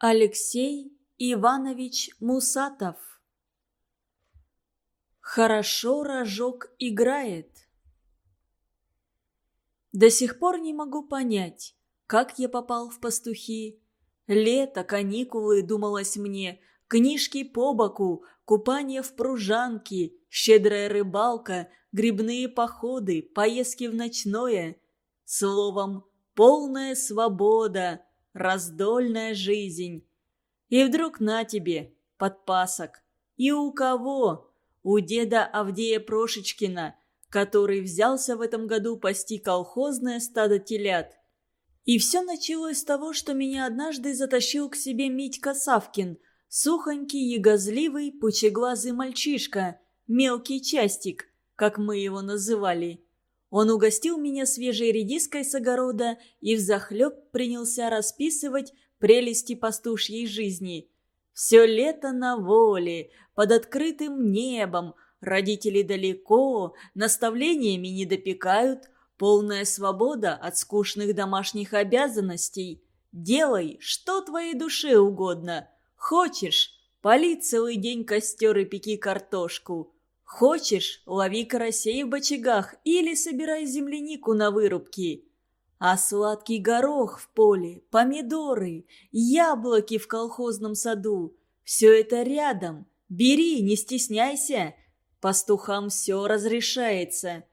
Алексей Иванович Мусатов Хорошо рожок играет. До сих пор не могу понять, как я попал в пастухи. Лето, каникулы, думалось мне, книжки по боку, купание в пружанке, щедрая рыбалка, грибные походы, поездки в ночное. Словом, полная свобода, раздольная жизнь. И вдруг на тебе, подпасок. И у кого? У деда Авдея Прошечкина, который взялся в этом году пасти колхозное стадо телят. И все началось с того, что меня однажды затащил к себе Митька Савкин, сухонький, ягозливый, пучеглазый мальчишка, мелкий частик, как мы его называли. Он угостил меня свежей редиской с огорода и взахлеб принялся расписывать прелести пастушьей жизни. Все лето на воле, под открытым небом, родители далеко, наставлениями не допекают, полная свобода от скучных домашних обязанностей. Делай, что твоей душе угодно. Хочешь – пали целый день костер и пеки картошку. Хочешь – лови карасей в бочагах или собирай землянику на вырубки. А сладкий горох в поле, помидоры, яблоки в колхозном саду – все это рядом. Бери, не стесняйся. Пастухам все разрешается.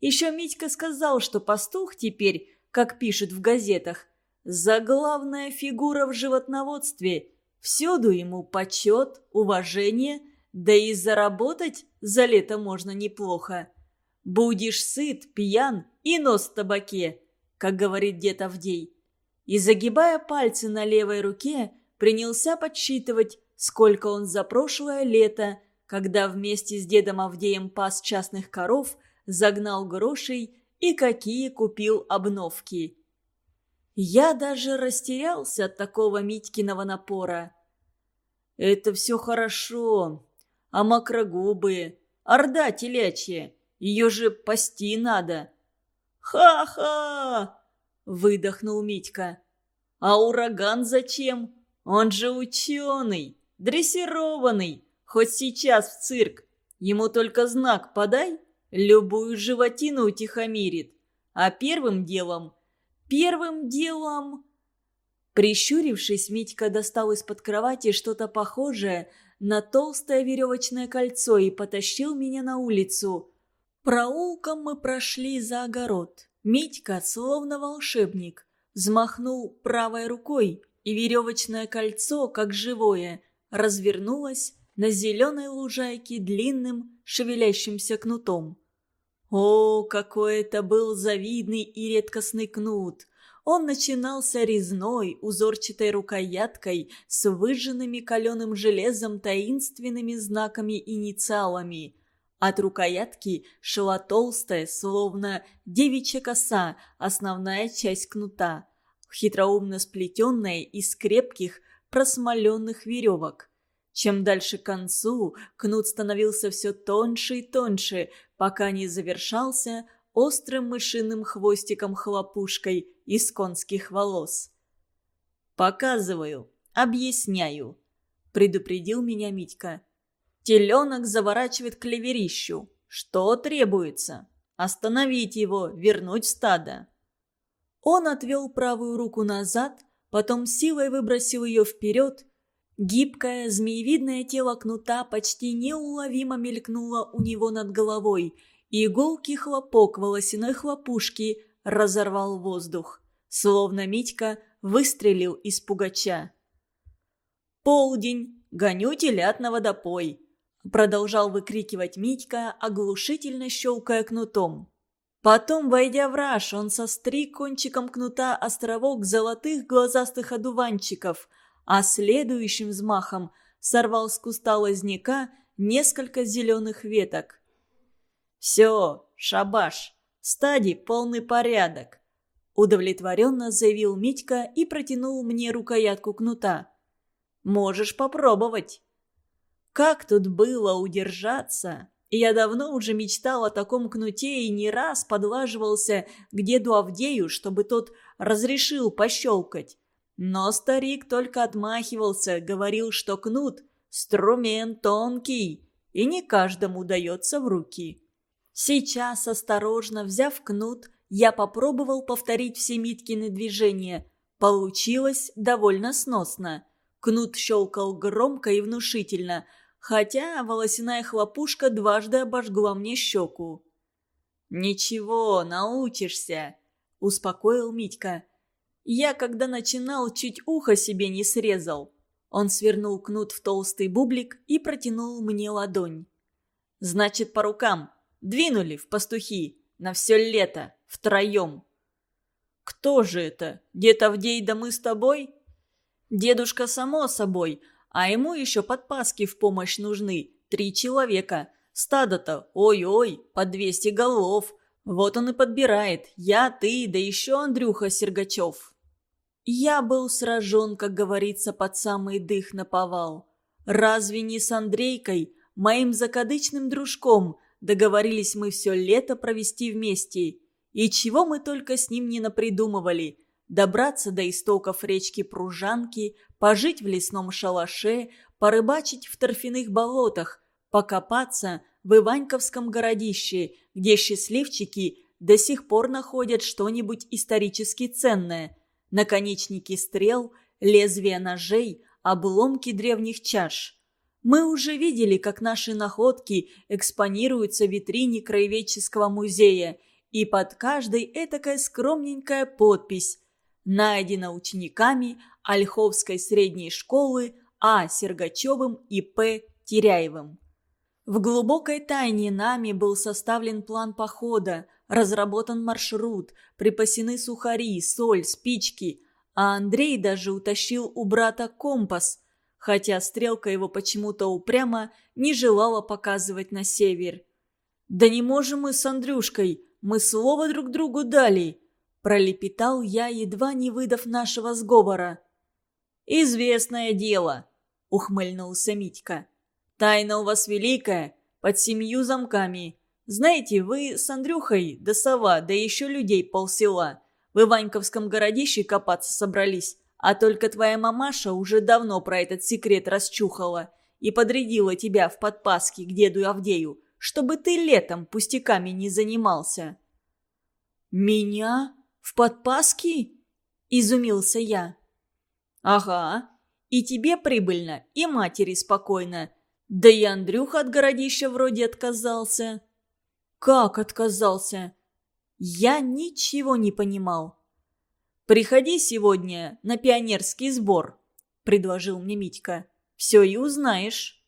Еще Митька сказал, что пастух теперь, как пишут в газетах, заглавная фигура в животноводстве. Всюду ему почет, уважение, да и заработать за лето можно неплохо. Будешь сыт, пьян и нос в табаке – как говорит дед Авдей. И, загибая пальцы на левой руке, принялся подсчитывать, сколько он за прошлое лето, когда вместе с дедом Авдеем пас частных коров, загнал грошей и какие купил обновки. Я даже растерялся от такого Митькиного напора. «Это все хорошо, а макрогубы, орда телячья, ее же пасти надо. «Ха-ха!» – выдохнул Митька. «А ураган зачем? Он же ученый, дрессированный, хоть сейчас в цирк. Ему только знак подай, любую животину утихомирит. А первым делом... Первым делом...» Прищурившись, Митька достал из-под кровати что-то похожее на толстое веревочное кольцо и потащил меня на улицу. Проулком мы прошли за огород. Митька, словно волшебник, взмахнул правой рукой, и веревочное кольцо, как живое, развернулось на зеленой лужайке длинным шевелящимся кнутом. О, какой это был завидный и редкостный кнут! Он начинался резной, узорчатой рукояткой с выжженными каленым железом таинственными знаками-инициалами – от рукоятки шла толстая, словно девичья коса, основная часть кнута, хитроумно сплетенная из крепких, просмоленных веревок. Чем дальше к концу, кнут становился все тоньше и тоньше, пока не завершался острым мышиным хвостиком-хлопушкой из конских волос. «Показываю, объясняю», — предупредил меня Митька. Теленок заворачивает клеверищу. Что требуется? Остановить его, вернуть стадо. Он отвел правую руку назад, потом силой выбросил ее вперед. Гибкое, змеевидное тело кнута почти неуловимо мелькнуло у него над головой, и иголкий хлопок волосяной хлопушки разорвал воздух, словно Митька выстрелил из пугача. «Полдень! Гоню телят на водопой!» Продолжал выкрикивать Митька, оглушительно щелкая кнутом. Потом, войдя в раж, он состриг кончиком кнута островок золотых глазастых одуванчиков, а следующим взмахом сорвал с куста лозняка несколько зеленых веток. «Все, шабаш, стади полный порядок», — удовлетворенно заявил Митька и протянул мне рукоятку кнута. «Можешь попробовать». Как тут было удержаться? Я давно уже мечтал о таком кнуте и не раз подлаживался к деду Авдею, чтобы тот разрешил пощелкать. Но старик только отмахивался, говорил, что кнут – струмент тонкий, и не каждому дается в руки. Сейчас, осторожно взяв кнут, я попробовал повторить все Миткины движения. Получилось довольно сносно. Кнут щелкал громко и внушительно, хотя волосяная хлопушка дважды обожгла мне щеку. «Ничего, научишься», — успокоил Митька. «Я, когда начинал, чуть ухо себе не срезал». Он свернул кнут в толстый бублик и протянул мне ладонь. «Значит, по рукам. Двинули в пастухи. На все лето. Втроем». «Кто же это? Дед Авдей да мы с тобой?» Дедушка само собой, а ему еще подпаски в помощь нужны. Три человека. Стадо-то, ой-ой, по двести голов. Вот он и подбирает. Я, ты, да еще Андрюха Сергачев. Я был сражен, как говорится, под самый дых на повал. Разве не с Андрейкой, моим закадычным дружком, договорились мы все лето провести вместе? И чего мы только с ним не напридумывали – добраться до истоков речки Пружанки, пожить в лесном шалаше, порыбачить в торфяных болотах, покопаться в Иваньковском городище, где счастливчики до сих пор находят что-нибудь исторически ценное. Наконечники стрел, лезвия ножей, обломки древних чаш. Мы уже видели, как наши находки экспонируются в витрине краеведческого музея, и под каждой этакая скромненькая подпись найдено учениками Ольховской средней школы А. Сергачевым и П. Теряевым. В глубокой тайне нами был составлен план похода, разработан маршрут, припасены сухари, соль, спички, а Андрей даже утащил у брата компас, хотя стрелка его почему-то упрямо не желала показывать на север. «Да не можем мы с Андрюшкой, мы слово друг другу дали», Пролепетал я, едва не выдав нашего сговора. «Известное дело», — ухмыльнулся Митька. «Тайна у вас великая, под семью замками. Знаете, вы с Андрюхой, да сова, да еще людей полсела. В Иваньковском городище копаться собрались, а только твоя мамаша уже давно про этот секрет расчухала и подрядила тебя в подпаске к деду Авдею, чтобы ты летом пустяками не занимался». «Меня?» «В подпаски?» – изумился я. «Ага, и тебе прибыльно, и матери спокойно. Да и Андрюха от городища вроде отказался». «Как отказался?» Я ничего не понимал. «Приходи сегодня на пионерский сбор», – предложил мне Митька. «Все и узнаешь».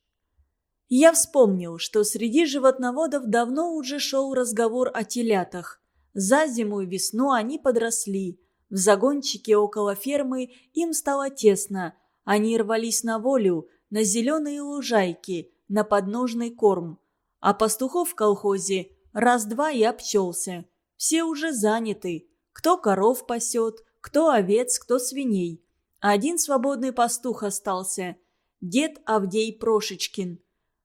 Я вспомнил, что среди животноводов давно уже шел разговор о телятах. За зиму и весну они подросли. В загончике около фермы им стало тесно. Они рвались на волю, на зеленые лужайки, на подножный корм. А пастухов в колхозе раз-два и обчелся. Все уже заняты. Кто коров пасет, кто овец, кто свиней. Один свободный пастух остался. Дед Авдей Прошечкин.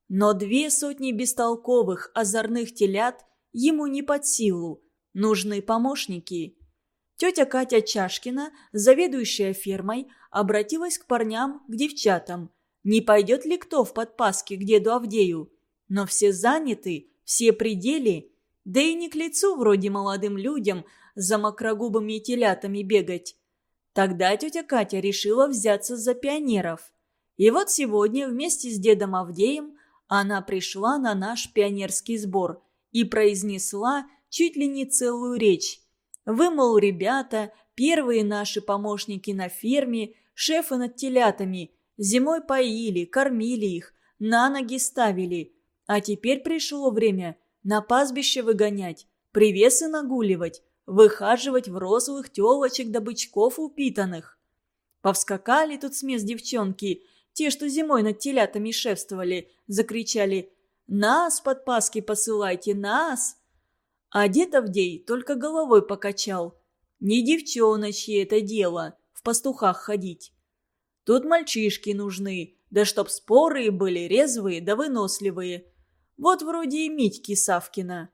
Но две сотни бестолковых, озорных телят ему не под силу. Нужны помощники. Тетя Катя Чашкина, заведующая фермой, обратилась к парням, к девчатам. Не пойдет ли кто в подпаске к деду Авдею? Но все заняты, все пределы. Да и не к лицу вроде молодым людям за макрогубыми телятами бегать. Тогда тетя Катя решила взяться за пионеров. И вот сегодня вместе с дедом Авдеем она пришла на наш пионерский сбор и произнесла чуть ли не целую речь. Вы, мол, ребята, первые наши помощники на ферме, шефы над телятами. Зимой поили, кормили их, на ноги ставили. А теперь пришло время на пастбище выгонять, привесы нагуливать, выхаживать в розовых телочек да бычков упитанных. Повскакали тут смес девчонки, те, что зимой над телятами шефствовали, закричали «Нас под паски посылайте, нас!» А дед Авдей только головой покачал. Не девчоночье это дело, в пастухах ходить. Тут мальчишки нужны, да чтоб спорые были, резвые да выносливые. Вот вроде и Митьки Савкина.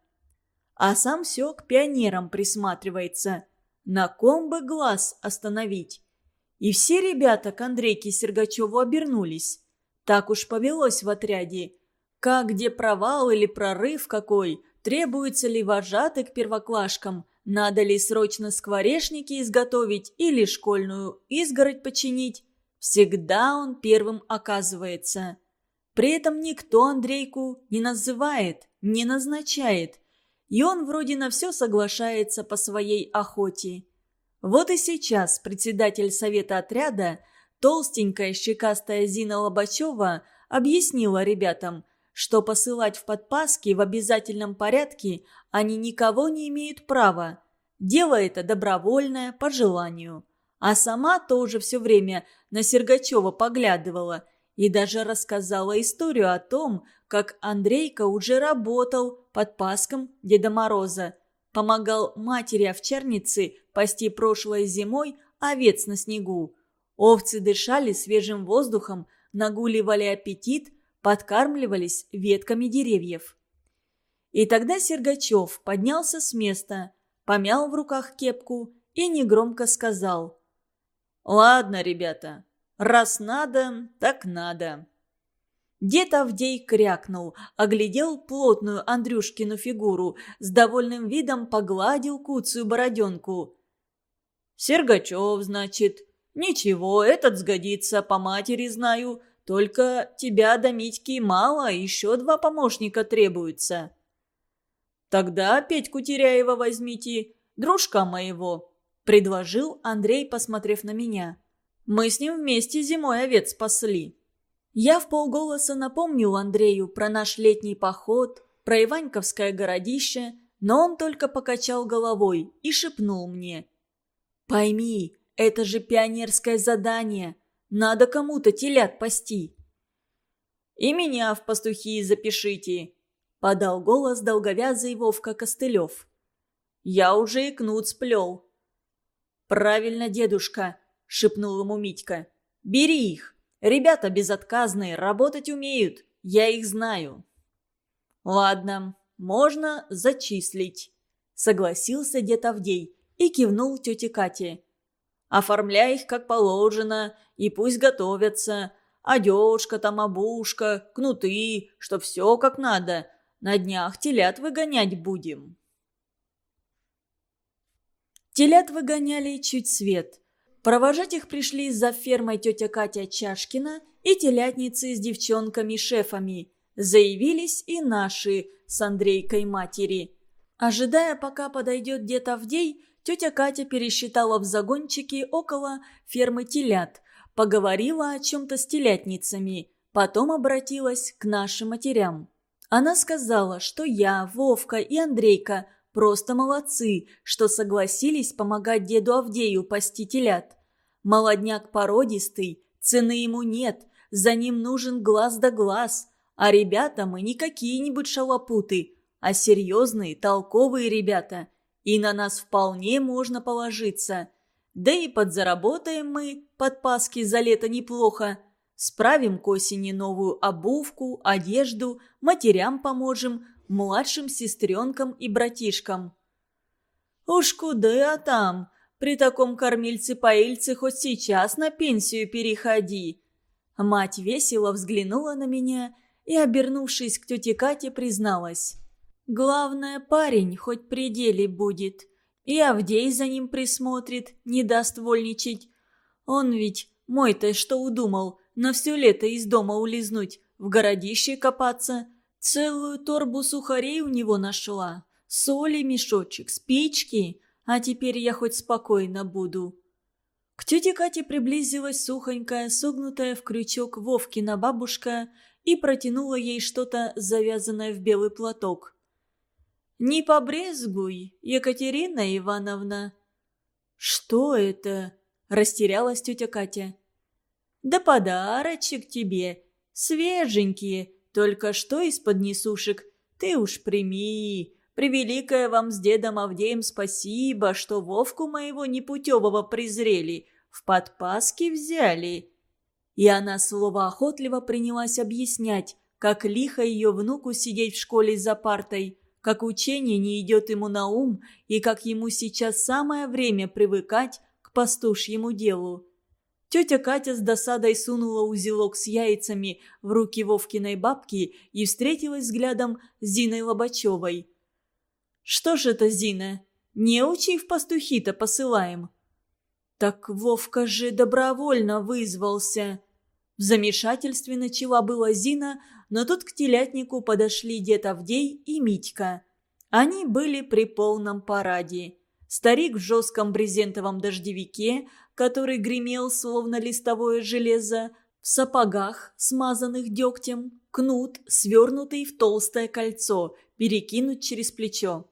А сам все к пионерам присматривается. На ком бы глаз остановить? И все ребята к Андрейке Сергачеву обернулись. Так уж повелось в отряде. Как где провал или прорыв какой, требуется ли вожатый к первоклашкам, надо ли срочно скворечники изготовить или школьную изгородь починить. Всегда он первым оказывается. При этом никто Андрейку не называет, не назначает. И он вроде на все соглашается по своей охоте. Вот и сейчас председатель совета отряда, толстенькая щекастая Зина Лобачева, объяснила ребятам, что посылать в подпаски в обязательном порядке они никого не имеют права. Дело это добровольное, по желанию. А сама тоже все время на Сергачева поглядывала и даже рассказала историю о том, как Андрейка уже работал под паском Деда Мороза – помогал матери-овчарнице пасти прошлой зимой овец на снегу. Овцы дышали свежим воздухом, нагуливали аппетит, подкармливались ветками деревьев. И тогда Сергачев поднялся с места, помял в руках кепку и негромко сказал. «Ладно, ребята, раз надо, так надо». Дед Авдей крякнул, оглядел плотную Андрюшкину фигуру, с довольным видом погладил куцую бороденку. «Сергачев, значит. Ничего, этот сгодится, по матери знаю. Только тебя до Митьки мало, еще два помощника требуются». «Тогда Петьку Теряева возьмите, дружка моего», — предложил Андрей, посмотрев на меня. «Мы с ним вместе зимой овец спасли». Я в полголоса напомнил Андрею про наш летний поход, про Иваньковское городище, но он только покачал головой и шепнул мне. «Пойми, это же пионерское задание. Надо кому-то телят пасти». «И меня в пастухи запишите», — подал голос долговязый Вовка Костылев. «Я уже и кнут сплел». «Правильно, дедушка», — шепнул ему Митька. «Бери их». Ребята безотказные, работать умеют. Я их знаю». «Ладно, можно зачислить», — согласился дед Авдей и кивнул тете Кате. «Оформляй их как положено, и пусть готовятся. Одежка там, обушка, кнуты, что все как надо. На днях телят выгонять будем». Телят выгоняли чуть свет — Провожать их пришли за фермой тетя Катя Чашкина и телятницы с девчонками-шефами. Заявились и наши с Андрейкой матери. Ожидая, пока подойдет дед Авдей, тетя Катя пересчитала в загончике около фермы телят, поговорила о чем-то с телятницами, потом обратилась к нашим матерям. Она сказала, что я, Вовка и Андрейка Просто молодцы, что согласились помогать деду Авдею пасти телят. Молодняк породистый, цены ему нет, за ним нужен глаз да глаз. А ребята мы не какие-нибудь шалопуты, а серьезные, толковые ребята. И на нас вполне можно положиться. Да и подзаработаем мы под паски за лето неплохо. Справим к осени новую обувку, одежду, матерям поможем, младшим сестренкам и братишкам. «Уж куда там? При таком кормильце-поильце хоть сейчас на пенсию переходи!» Мать весело взглянула на меня и, обернувшись к тете Кате, призналась. «Главное, парень хоть при деле будет. И Авдей за ним присмотрит, не даст вольничать. Он ведь, мой-то что удумал, на все лето из дома улизнуть, в городище копаться. Целую торбу сухарей у него нашла, соли мешочек, спички, а теперь я хоть спокойно буду. К тете Кате приблизилась сухонькая, согнутая в крючок Вовкина бабушка и протянула ей что-то, завязанное в белый платок. «Не побрезгуй, Екатерина Ивановна!» «Что это?» – растерялась тетя Катя. «Да подарочек тебе, свеженькие, только что из-под несушек? Ты уж прими. Превеликое вам с дедом Авдеем спасибо, что Вовку моего непутевого презрели, в подпаски взяли». И она слово охотливо принялась объяснять, как лихо ее внуку сидеть в школе за партой, как учение не идет ему на ум и как ему сейчас самое время привыкать к пастушьему делу. Тетя Катя с досадой сунула узелок с яйцами в руки Вовкиной бабки и встретилась взглядом с Зиной Лобачевой. «Что ж это, Зина, не учи в пастухи-то посылаем?» «Так Вовка же добровольно вызвался!» В замешательстве начала была Зина, но тут к телятнику подошли дед Авдей и Митька. Они были при полном параде. Старик в жестком брезентовом дождевике, который гремел, словно листовое железо, в сапогах, смазанных дегтем, кнут, свернутый в толстое кольцо, перекинуть через плечо.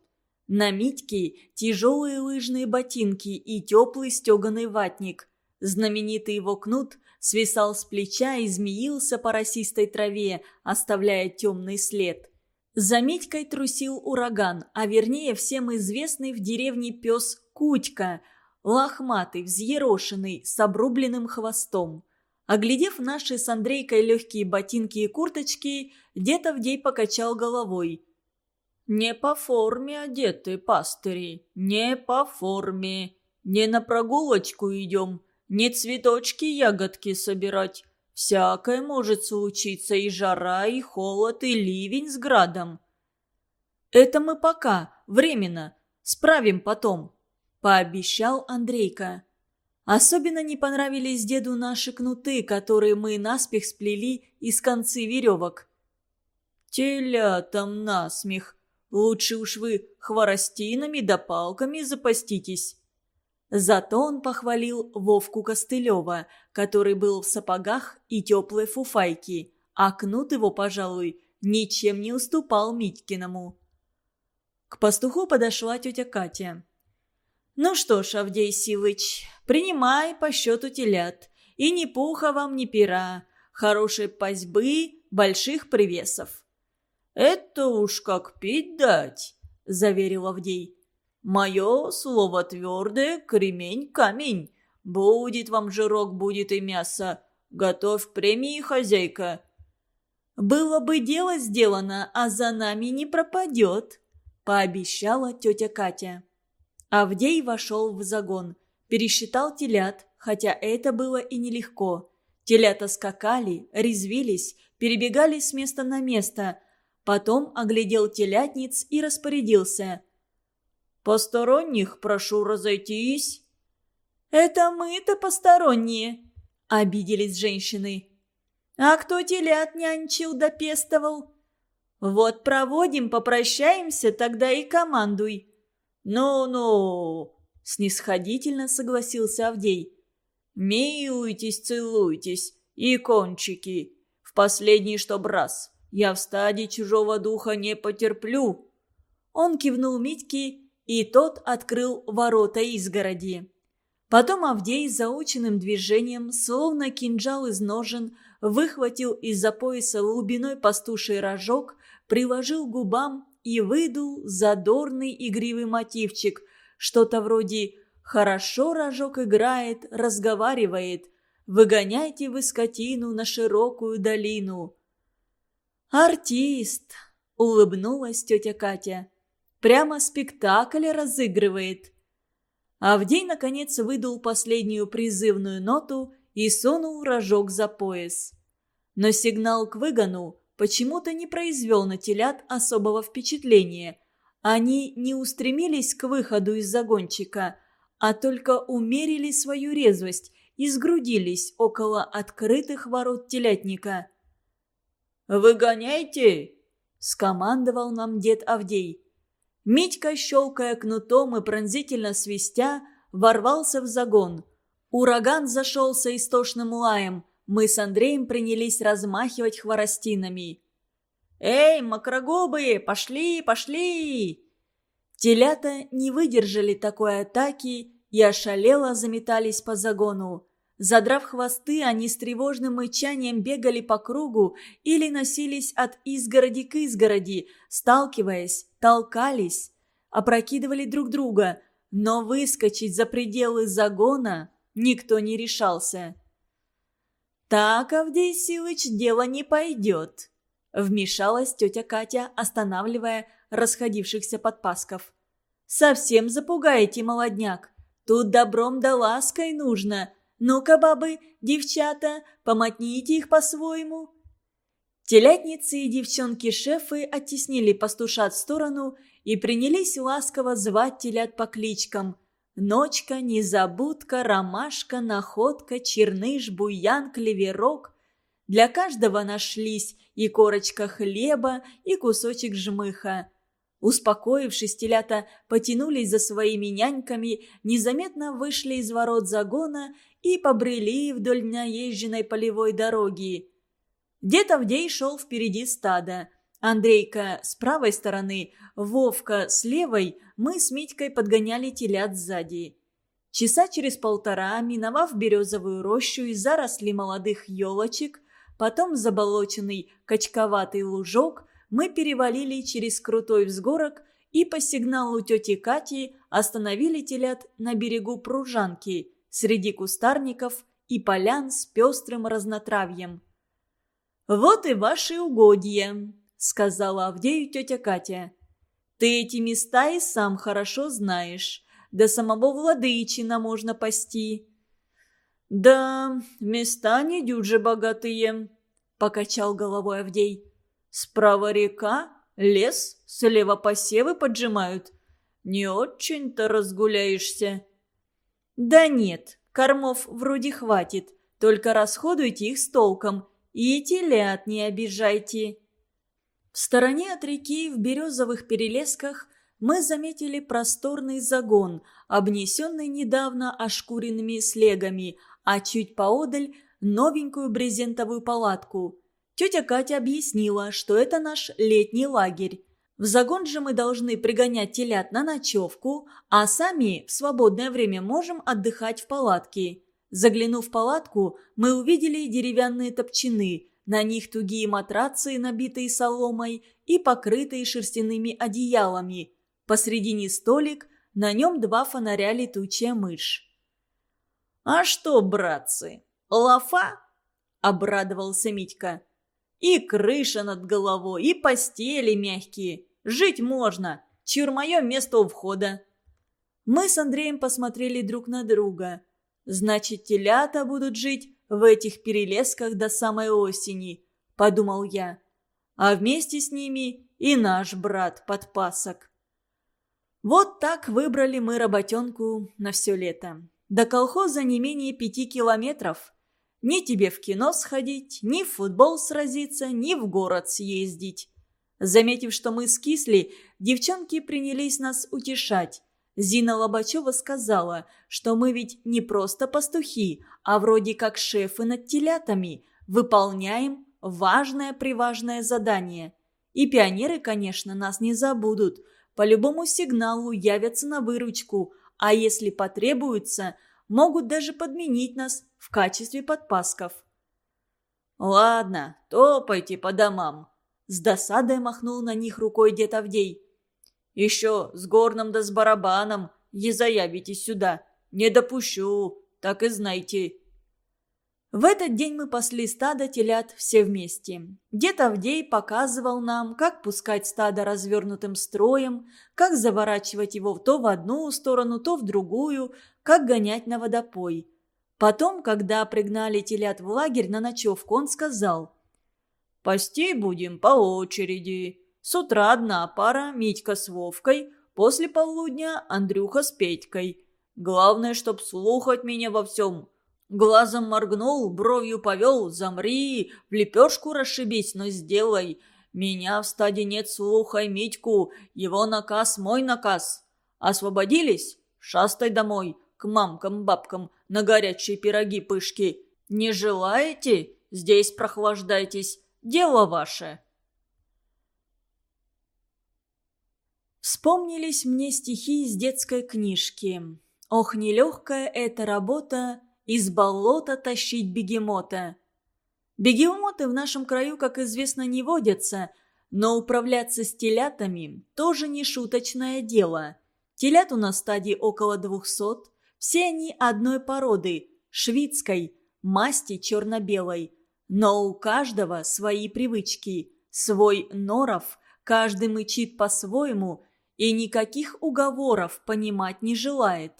На Митьке тяжелые лыжные ботинки и теплый стеганый ватник. Знаменитый его кнут свисал с плеча и змеился по росистой траве, оставляя темный след. За Митькой трусил ураган, а вернее всем известный в деревне пес Кутька, лохматый, взъерошенный, с обрубленным хвостом. Оглядев наши с Андрейкой легкие ботинки и курточки, дед Авдей покачал головой. «Не по форме одеты, пастыри, не по форме. Не на прогулочку идем, не цветочки ягодки собирать. Всякое может случиться, и жара, и холод, и ливень с градом. Это мы пока, временно, справим потом, пообещал Андрейка. Особенно не понравились деду наши кнуты, которые мы наспех сплели из концы веревок. «Телятам насмех! Лучше уж вы хворостинами да палками запаститесь!» Зато он похвалил Вовку Костылева, который был в сапогах и теплой фуфайке, а кнут его, пожалуй, ничем не уступал Митькиному. К пастуху подошла тетя Катя. «Ну что ж, Авдей Силыч, принимай по счету телят. И ни пуха вам, ни пера. Хорошей пасьбы, больших привесов». «Это уж как пить дать», — заверил Авдей. Мое слово твердое, кремень камень. Будет вам жирок, будет и мясо. Готовь премии, хозяйка. Было бы дело сделано, а за нами не пропадет, пообещала тетя Катя. Авдей вошел в загон, пересчитал телят, хотя это было и нелегко. Телята скакали, резвились, перебегали с места на место. Потом оглядел телятниц и распорядился – «Посторонних прошу разойтись». «Это мы-то посторонние», — обиделись женщины. «А кто телят нянчил да пестовал?» «Вот проводим, попрощаемся, тогда и командуй». «Ну-ну», — снисходительно согласился Авдей. «Милуйтесь, целуйтесь, и кончики. В последний чтоб раз. Я в стаде чужого духа не потерплю». Он кивнул Митьке и тот открыл ворота изгороди. Потом Авдей заученным движением, словно кинжал из ножен, выхватил из-за пояса глубиной пастуший рожок, приложил губам и выдул задорный игривый мотивчик, что-то вроде «Хорошо рожок играет, разговаривает, выгоняйте вы скотину на широкую долину». «Артист!» — улыбнулась тетя Катя. Прямо спектакль разыгрывает. Авдей, наконец, выдул последнюю призывную ноту и сунул рожок за пояс. Но сигнал к выгону почему-то не произвел на телят особого впечатления. Они не устремились к выходу из загончика, а только умерили свою резвость и сгрудились около открытых ворот телятника. «Выгоняйте!» – скомандовал нам дед Авдей. Митька, щелкая кнутом и пронзительно свистя, ворвался в загон. Ураган зашелся истошным лаем. Мы с Андреем принялись размахивать хворостинами. «Эй, макрогубые, пошли, пошли!» Телята не выдержали такой атаки и ошалело заметались по загону. Задрав хвосты, они с тревожным мычанием бегали по кругу или носились от изгороди к изгороди, сталкиваясь, толкались, опрокидывали друг друга, но выскочить за пределы загона никто не решался. «Так, Авдей Силыч, дело не пойдет», — вмешалась тетя Катя, останавливая расходившихся подпасков. «Совсем запугаете молодняк. Тут добром да лаской нужно. Ну-ка, бабы, девчата, помотните их по-своему». Телятницы и девчонки-шефы оттеснили пастушат в сторону и принялись ласково звать телят по кличкам. Ночка, Незабудка, Ромашка, Находка, Черныш, Буян, Клеверок. Для каждого нашлись и корочка хлеба, и кусочек жмыха. Успокоившись, телята потянулись за своими няньками, незаметно вышли из ворот загона и побрели вдоль наезженной полевой дороги. Дед Авдей шел впереди стада. Андрейка с правой стороны, Вовка с левой, мы с Митькой подгоняли телят сзади. Часа через полтора, миновав березовую рощу и заросли молодых елочек, потом заболоченный качковатый лужок, мы перевалили через крутой взгорок и по сигналу тети Кати остановили телят на берегу пружанки среди кустарников и полян с пестрым разнотравьем. «Вот и ваши угодья», — сказала Авдею тетя Катя. «Ты эти места и сам хорошо знаешь. До самого Владычина можно пасти». «Да, места не дюже богатые», — покачал головой Авдей. «Справа река, лес, слева посевы поджимают. Не очень-то разгуляешься». «Да нет, кормов вроде хватит, только расходуйте их с толком» И телят не обижайте. В стороне от реки, в березовых перелесках, мы заметили просторный загон, обнесенный недавно ошкуренными слегами, а чуть поодаль – новенькую брезентовую палатку. Тетя Катя объяснила, что это наш летний лагерь. В загон же мы должны пригонять телят на ночевку, а сами в свободное время можем отдыхать в палатке. Заглянув в палатку, мы увидели деревянные топчаны, на них тугие матрацы, набитые соломой и покрытые шерстяными одеялами. Посредине столик, на нем два фонаря летучая мышь. «А что, братцы, лафа?» – обрадовался Митька. «И крыша над головой, и постели мягкие. Жить можно. Чур мое место у входа». Мы с Андреем посмотрели друг на друга – Значит, телята будут жить в этих перелесках до самой осени, подумал я. А вместе с ними и наш брат-подпасок. Вот так выбрали мы работенку на все лето. До колхоза не менее пяти километров. Ни тебе в кино сходить, ни в футбол сразиться, ни в город съездить. Заметив, что мы скисли, девчонки принялись нас утешать. Зина Лобачева сказала, что мы ведь не просто пастухи, а вроде как шефы над телятами, выполняем важное-приважное задание. И пионеры, конечно, нас не забудут, по любому сигналу явятся на выручку, а если потребуется, могут даже подменить нас в качестве подпасков. «Ладно, топайте по домам», – с досадой махнул на них рукой дед Авдей. Еще с горном да с барабаном не заявитесь сюда. Не допущу, так и знайте». В этот день мы пасли стадо телят все вместе. Дед Авдей показывал нам, как пускать стадо развернутым строем, как заворачивать его то в одну сторону, то в другую, как гонять на водопой. Потом, когда пригнали телят в лагерь на ночевку, он сказал, «Пасти будем по очереди. С утра одна пара, Митька с Вовкой, после полудня Андрюха с Петькой. Главное, чтоб слухать меня во всем. Глазом моргнул, бровью повел, замри, в лепешку расшибись, но сделай. Меня в стаде нет, слухай Митьку, его наказ мой наказ. Освободились? Шастай домой, к мамкам-бабкам, на горячие пироги-пышки. Не желаете? Здесь прохлаждайтесь, дело ваше. Вспомнились мне стихи из детской книжки. Ох, нелегкая эта работа из болота тащить бегемота. Бегемоты в нашем краю, как известно, не водятся, но управляться с телятами тоже не шуточное дело. Телят у нас в стадии около двухсот, все они одной породы, шведской, масти черно-белой. Но у каждого свои привычки, свой норов, каждый мычит по-своему – и никаких уговоров понимать не желает.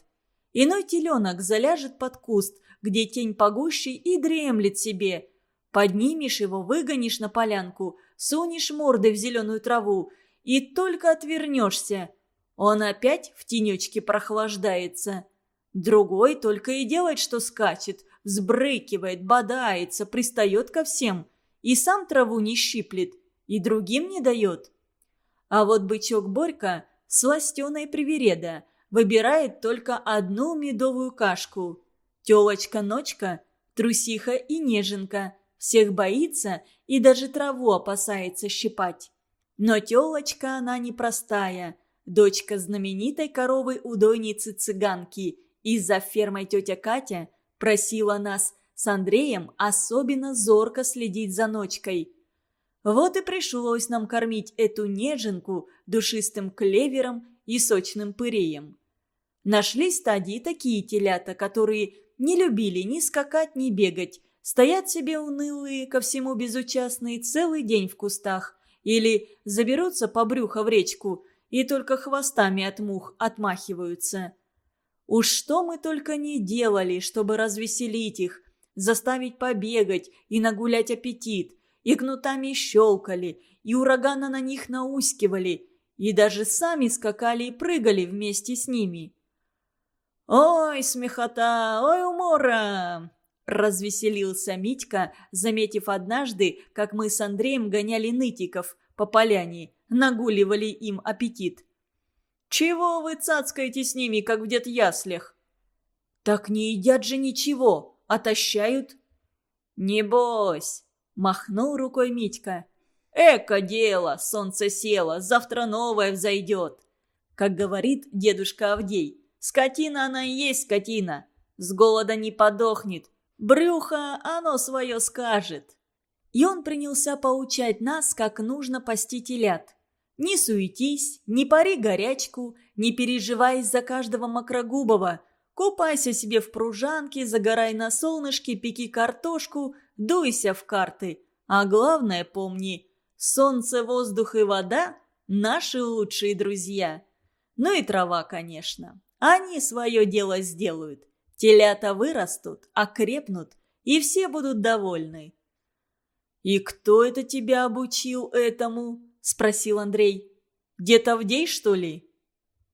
Иной теленок заляжет под куст, где тень погуще и дремлет себе. Поднимешь его, выгонишь на полянку, сунешь мордой в зеленую траву и только отвернешься. Он опять в тенечке прохлаждается. Другой только и делает, что скачет, взбрыкивает, бодается, пристает ко всем. И сам траву не щиплет, и другим не дает. А вот бычок Борька, сластеная привереда, выбирает только одну медовую кашку. Телочка-ночка, трусиха и неженка, всех боится и даже траву опасается щипать. Но телочка она непростая, дочка знаменитой коровы-удойницы-цыганки. И за фермой тетя Катя просила нас с Андреем особенно зорко следить за ночкой. Вот и пришлось нам кормить эту неженку душистым клевером и сочным пыреем. Нашлись стадии такие телята, которые не любили ни скакать, ни бегать, стоят себе унылые, ко всему безучастные целый день в кустах, или заберутся по брюхо в речку и только хвостами от мух отмахиваются. Уж что мы только не делали, чтобы развеселить их, заставить побегать и нагулять аппетит, и кнутами щелкали, и урагана на них наускивали, и даже сами скакали и прыгали вместе с ними. «Ой, смехота! Ой, умора!» Развеселился Митька, заметив однажды, как мы с Андреем гоняли нытиков по поляне, нагуливали им аппетит. «Чего вы цацкаете с ними, как в дед-яслях?» «Так не едят же ничего, отощают». «Небось!» – махнул рукой Митька. «Эко дело, солнце село, завтра новое взойдет!» Как говорит дедушка Авдей, «Скотина она и есть скотина, с голода не подохнет, брюхо оно свое скажет!» И он принялся поучать нас, как нужно пасти телят. Не суетись, не пари горячку, не переживай из-за каждого макрогубого. Купайся себе в пружанке, загорай на солнышке, пеки картошку, дуйся в карты. А главное помни, солнце, воздух и вода – наши лучшие друзья. Ну и трава, конечно. Они свое дело сделают. Телята вырастут, окрепнут, и все будут довольны. «И кто это тебя обучил этому?» – спросил Андрей. «Дед Авдей, что ли?»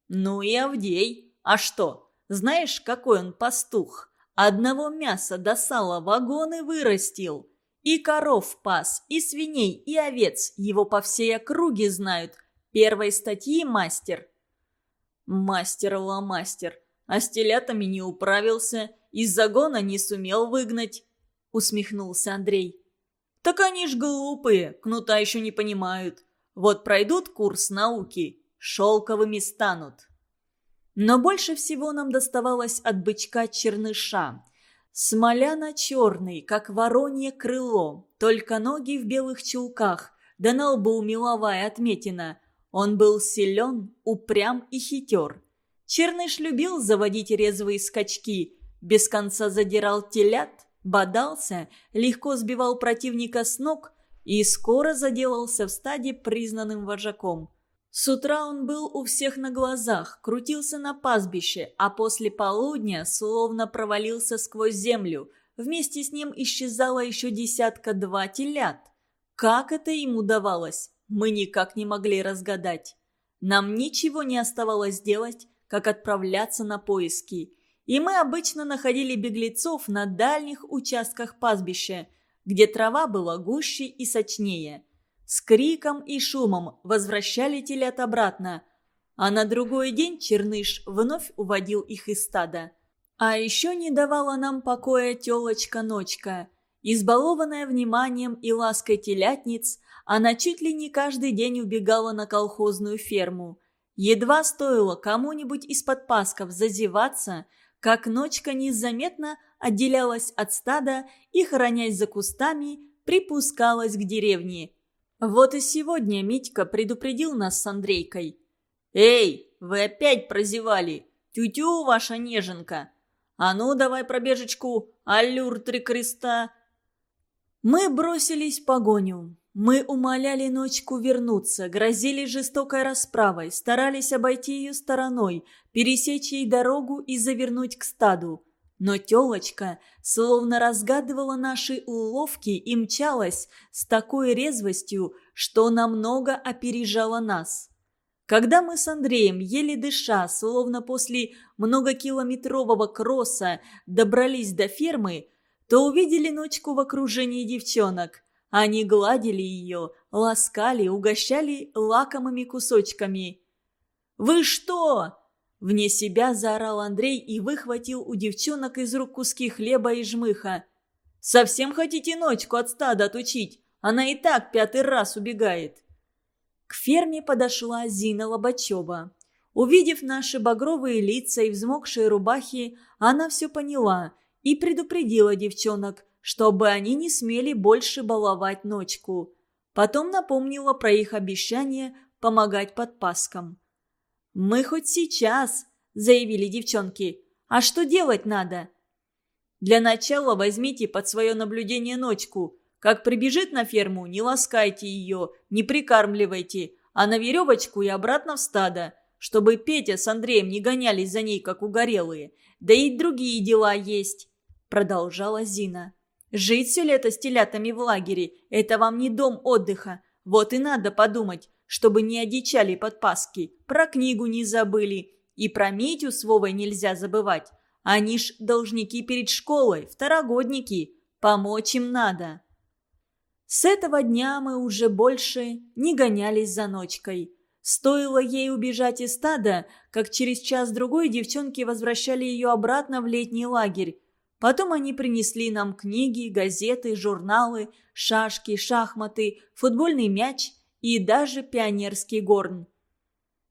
«Ну и Авдей. А что, знаешь, какой он пастух? Одного мяса до сала вагоны вырастил. И коров пас, и свиней, и овец. Его по всей округе знают. Первой статьи мастер». «Мастер-ла-мастер. А с телятами не управился, из загона не сумел выгнать», – усмехнулся Андрей. «Так они ж глупые, кнута еще не понимают. Вот пройдут курс науки, шелковыми станут. Но больше всего нам доставалось от бычка черныша. Смоляно-черный, как воронье крыло, только ноги в белых чулках, да на лбу меловая отметина. Он был силен, упрям и хитер. Черныш любил заводить резвые скачки, без конца задирал телят, бодался, легко сбивал противника с ног – и скоро заделался в стаде признанным вожаком. С утра он был у всех на глазах, крутился на пастбище, а после полудня словно провалился сквозь землю. Вместе с ним исчезало еще десятка-два телят. Как это им удавалось, мы никак не могли разгадать. Нам ничего не оставалось делать, как отправляться на поиски. И мы обычно находили беглецов на дальних участках пастбища – где трава была гуще и сочнее. С криком и шумом возвращали телят обратно, а на другой день черныш вновь уводил их из стада. А еще не давала нам покоя телочка-ночка. Избалованная вниманием и лаской телятниц, она чуть ли не каждый день убегала на колхозную ферму. Едва стоило кому-нибудь из подпасков зазеваться, как ночка незаметно отделялась от стада и, хоронясь за кустами, припускалась к деревне. Вот и сегодня Митька предупредил нас с Андрейкой. «Эй, вы опять прозевали! Тю-тю, ваша неженка! А ну, давай пробежечку, аллюр три креста!» Мы бросились в погоню. Мы умоляли ночку вернуться, грозили жестокой расправой, старались обойти ее стороной, пересечь ей дорогу и завернуть к стаду. Но телочка словно разгадывала наши уловки и мчалась с такой резвостью, что намного опережала нас. Когда мы с Андреем, еле дыша, словно после многокилометрового кросса, добрались до фермы, то увидели ночку в окружении девчонок. Они гладили ее, ласкали, угощали лакомыми кусочками. «Вы что?» Вне себя заорал Андрей и выхватил у девчонок из рук куски хлеба и жмыха. «Совсем хотите ночку от стада отучить? Она и так пятый раз убегает». К ферме подошла Зина Лобачева. Увидев наши багровые лица и взмокшие рубахи, она все поняла и предупредила девчонок, чтобы они не смели больше баловать ночку. Потом напомнила про их обещание помогать подпаскам. «Мы хоть сейчас», – заявили девчонки. «А что делать надо?» «Для начала возьмите под свое наблюдение ночку. Как прибежит на ферму, не ласкайте ее, не прикармливайте, а на веревочку и обратно в стадо, чтобы Петя с Андреем не гонялись за ней, как угорелые. Да и другие дела есть», – продолжала Зина. «Жить все лето с телятами в лагере – это вам не дом отдыха. Вот и надо подумать, чтобы не одичали подпаски, про книгу не забыли. И про Митю с Вовой нельзя забывать. Они ж должники перед школой, второгодники. Помочь им надо. С этого дня мы уже больше не гонялись за ночкой. Стоило ей убежать из стада, как через час-другой девчонки возвращали ее обратно в летний лагерь. Потом они принесли нам книги, газеты, журналы, шашки, шахматы, футбольный мяч и даже пионерский горн.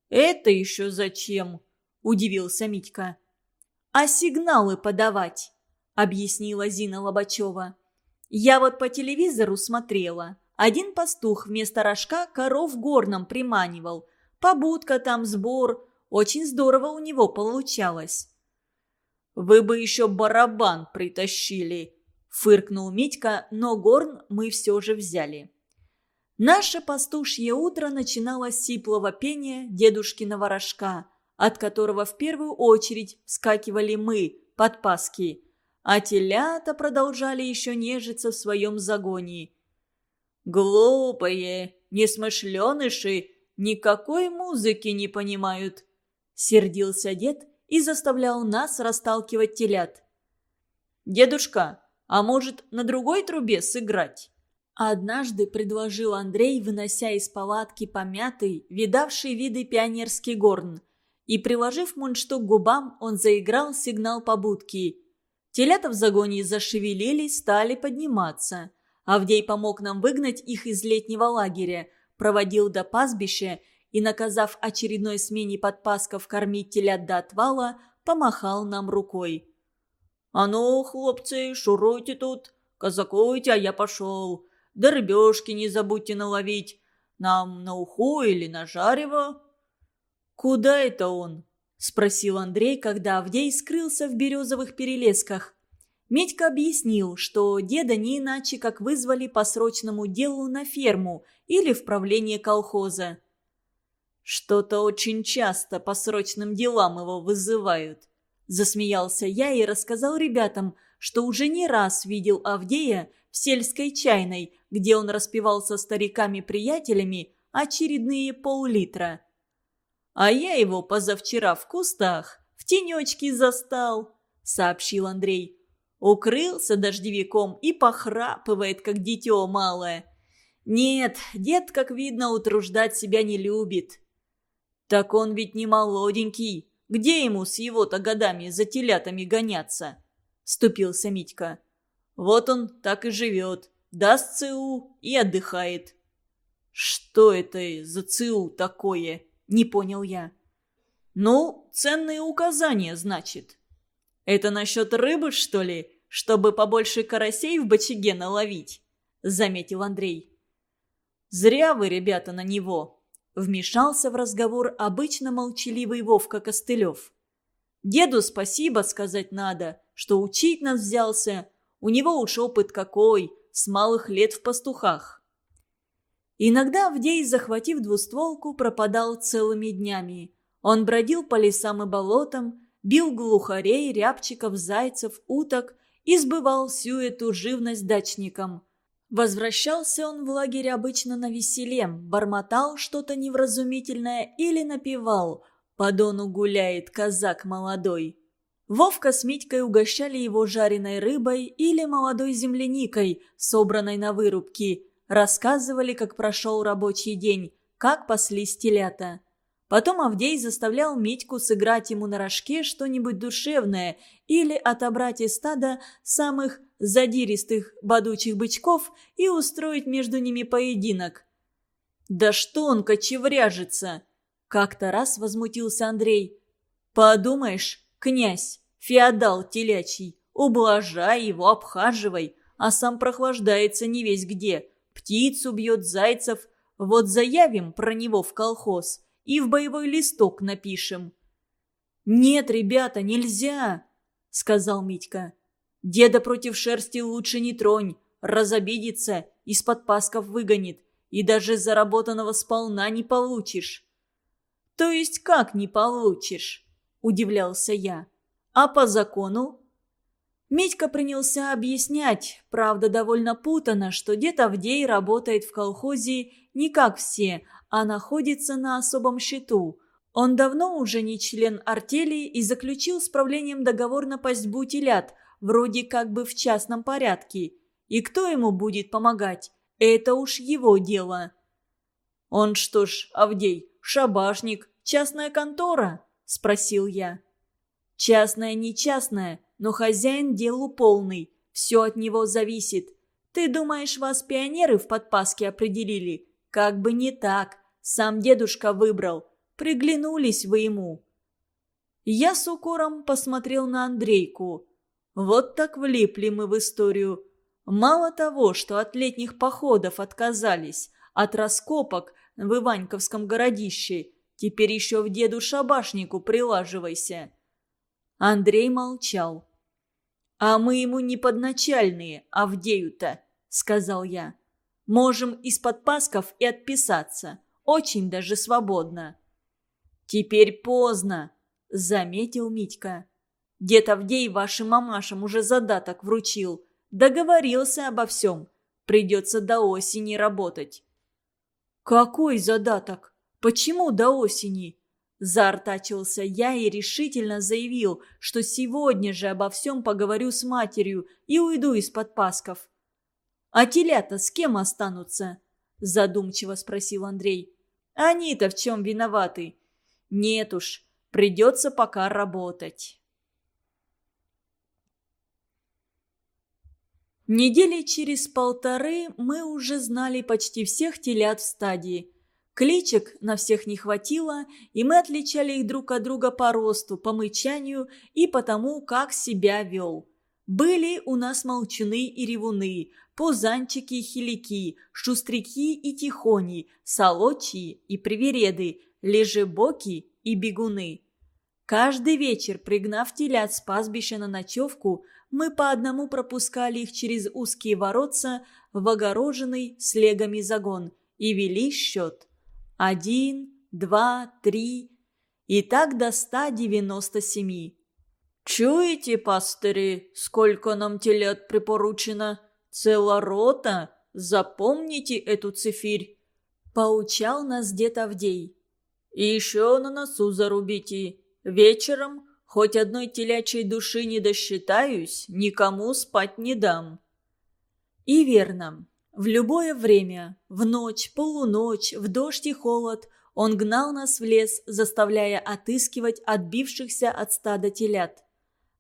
«Это еще зачем?» – удивился Митька. «А сигналы подавать», – объяснила Зина Лобачева. «Я вот по телевизору смотрела. Один пастух вместо рожка коров горном приманивал. Побудка там, сбор. Очень здорово у него получалось». «Вы бы еще барабан притащили», – фыркнул Митька, но горн мы все же взяли. Наше пастушье утро начиналось сиплого пения дедушкиного рожка, от которого в первую очередь вскакивали мы, подпаски, а телята продолжали еще нежиться в своем загоне. «Глупые, несмышленыши, никакой музыки не понимают», — сердился дед и заставлял нас расталкивать телят. «Дедушка, а может, на другой трубе сыграть?» Однажды предложил Андрей, вынося из палатки помятый, видавший виды пионерский горн. И, приложив мундштук к губам, он заиграл сигнал побудки. Телята в загоне зашевелились, стали подниматься. Авдей помог нам выгнать их из летнего лагеря, проводил до пастбища и, наказав очередной смене подпасков кормить телят до отвала, помахал нам рукой. «А ну, хлопцы, шуруйте тут, казакуйте, а я пошел. Да рыбешки не забудьте наловить. Нам на уху или на жарево». «Куда это он?» – спросил Андрей, когда Авдей скрылся в березовых перелесках. Медька объяснил, что деда не иначе, как вызвали по срочному делу на ферму или в правление колхоза. «Что-то очень часто по срочным делам его вызывают», – засмеялся я и рассказал ребятам, что уже не раз видел Авдея в сельской чайной, где он распивал со стариками-приятелями очередные пол-литра. «А я его позавчера в кустах, в тенечке застал», — сообщил Андрей. Укрылся дождевиком и похрапывает, как дитё малое. Нет, дед, как видно, утруждать себя не любит. Так он ведь не молоденький. Где ему с его-то годами за телятами гоняться? Ступился Митька. Вот он так и живет даст ЦУ и отдыхает. «Что это за ЦУ такое?» – не понял я. «Ну, ценные указания, значит». «Это насчет рыбы, что ли, чтобы побольше карасей в бочаге наловить?» – заметил Андрей. «Зря вы, ребята, на него», – вмешался в разговор обычно молчаливый Вовка Костылев. «Деду спасибо сказать надо, что учить нас взялся. У него уж опыт какой, с малых лет в пастухах. Иногда Авдей, захватив двустволку, пропадал целыми днями. Он бродил по лесам и болотам, бил глухарей, рябчиков, зайцев, уток и сбывал всю эту живность дачникам. Возвращался он в лагерь обычно на веселе, бормотал что-то невразумительное или напевал «По дону гуляет казак молодой». Вовка с Митькой угощали его жареной рыбой или молодой земляникой, собранной на вырубке, рассказывали, как прошел рабочий день, как паслись телята. Потом Авдей заставлял Митьку сыграть ему на рожке что-нибудь душевное или отобрать из стада самых задиристых бодучих бычков и устроить между ними поединок. «Да что он кочевряжется!» – как-то раз возмутился Андрей. «Подумаешь, князь, феодал телячий, ублажай его, обхаживай, а сам прохлаждается не весь где, птицу бьет, зайцев, вот заявим про него в колхоз» и в боевой листок напишем». «Нет, ребята, нельзя!» — сказал Митька. «Деда против шерсти лучше не тронь, разобидится, из-под пасков выгонит, и даже заработанного сполна не получишь». «То есть как не получишь?» – удивлялся я. «А по закону?» Митька принялся объяснять, правда довольно путано, что дед Авдей работает в колхозе не как все, а находится на особом счету. Он давно уже не член артели и заключил с правлением договор на пастьбу телят, вроде как бы в частном порядке. И кто ему будет помогать? Это уж его дело. «Он что ж, Авдей, шабашник, частная контора?» – спросил я. «Частная, не частная, но хозяин делу полный. Все от него зависит. Ты думаешь, вас пионеры в подпаске определили? Как бы не так. Сам дедушка выбрал. Приглянулись вы ему. Я с укором посмотрел на Андрейку. Вот так влипли мы в историю. Мало того, что от летних походов отказались, от раскопок в Иваньковском городище, теперь еще в деду шабашнику прилаживайся. Андрей молчал. «А мы ему не подначальные, Авдею-то», — сказал я. Можем из-под пасков и отписаться. Очень даже свободно». «Теперь поздно», — заметил Митька. «Дед Авдей вашим мамашам уже задаток вручил. Договорился обо всем. Придется до осени работать». «Какой задаток? Почему до осени?» Заортачился я и решительно заявил, что сегодня же обо всем поговорю с матерью и уйду из-под пасков. «А телята с кем останутся?» – задумчиво спросил Андрей. «Они-то в чем виноваты?» «Нет уж, придется пока работать». Недели через полторы мы уже знали почти всех телят в стадии. Кличек на всех не хватило, и мы отличали их друг от друга по росту, по мычанию и по тому, как себя вел. Были у нас молчуны и ревуны, пузанчики и хилики, шустряки и тихони, солочи и привереды, лежебоки и бегуны. Каждый вечер, пригнав телят с пастбища на ночевку, мы по одному пропускали их через узкие воротца в огороженный слегами загон и вели счет. Один, два, три и так до ста девяносто семи. «Чуете, пастыри, сколько нам телят припоручено?» Цела рота, запомните эту цифирь!» Поучал нас дед Авдей. «И еще на носу зарубите. Вечером хоть одной телячьей души не досчитаюсь, никому спать не дам». И верно. В любое время, в ночь, полуночь, в дождь и холод, он гнал нас в лес, заставляя отыскивать отбившихся от стада телят.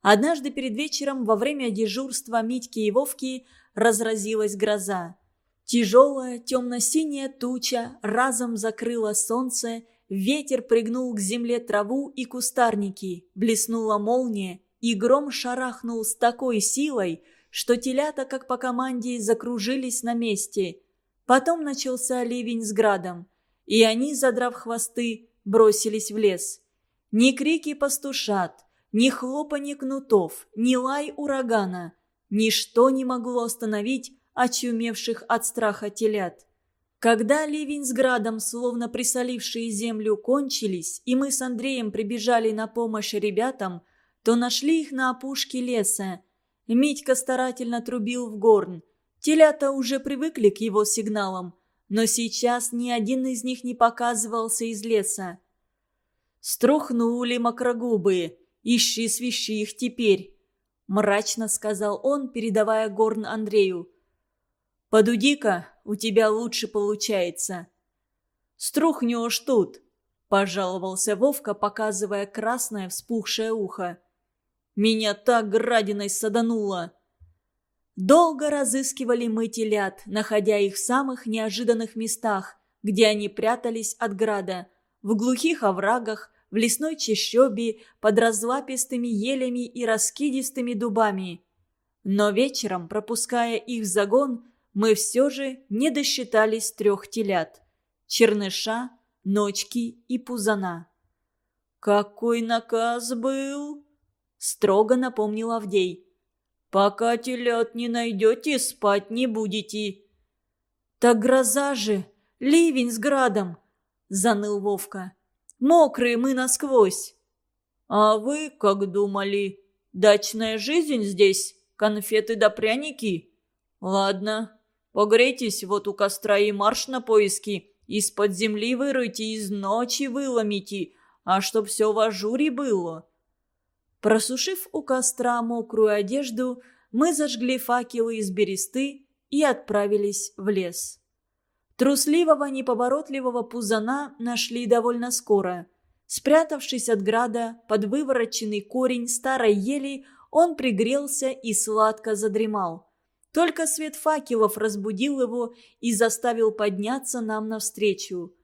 Однажды перед вечером во время дежурства Митьки и Вовки разразилась гроза. Тяжелая темно-синяя туча разом закрыла солнце, ветер пригнул к земле траву и кустарники, блеснула молния, и гром шарахнул с такой силой, что телята, как по команде, закружились на месте. Потом начался ливень с градом, и они, задрав хвосты, бросились в лес. Ни крики пастушат, ни хлопанье кнутов, ни лай урагана. Ничто не могло остановить очумевших от страха телят. Когда ливень с градом, словно присолившие землю, кончились, и мы с Андреем прибежали на помощь ребятам, то нашли их на опушке леса. Митька старательно трубил в горн. Телята уже привыкли к его сигналам, но сейчас ни один из них не показывался из леса. «Струхнули макрогубые, ищи свищи их теперь», — мрачно сказал он, передавая горн Андрею. «Подуди-ка, у тебя лучше получается». «Струхнешь тут», — пожаловался Вовка, показывая красное вспухшее ухо. «Меня так градиной садануло!» Долго разыскивали мы телят, находя их в самых неожиданных местах, где они прятались от града, в глухих оврагах, в лесной чащобе, под разлапистыми елями и раскидистыми дубами. Но вечером, пропуская их в загон, мы все же не досчитались трех телят – черныша, ночки и пузана. «Какой наказ был?» – строго напомнил Авдей. «Пока телят не найдете, спать не будете». «Так гроза же! Ливень с градом!» – заныл Вовка. «Мокрые мы насквозь!» «А вы как думали? Дачная жизнь здесь? Конфеты да пряники? Ладно, погрейтесь вот у костра и марш на поиски. Из-под земли вырыйте, из ночи выломите, а чтоб все в ажуре было». Просушив у костра мокрую одежду, мы зажгли факелы из бересты и отправились в лес. Трусливого, неповоротливого пузана нашли довольно скоро. Спрятавшись от града под вывороченный корень старой ели, он пригрелся и сладко задремал. Только свет факелов разбудил его и заставил подняться нам навстречу.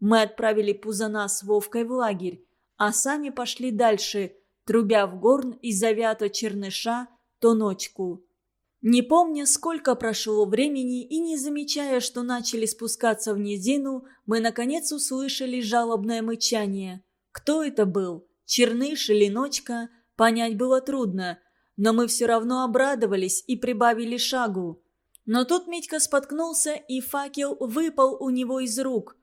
Мы отправили Пузана с Вовкой в лагерь, а сами пошли дальше – трубя в горн из завято черныша то ночку. Не помня, сколько прошло времени и не замечая, что начали спускаться в низину, мы наконец услышали жалобное мычание. Кто это был? Черныш или ночка? Понять было трудно, но мы все равно обрадовались и прибавили шагу. Но тут Митька споткнулся, и факел выпал у него из рук.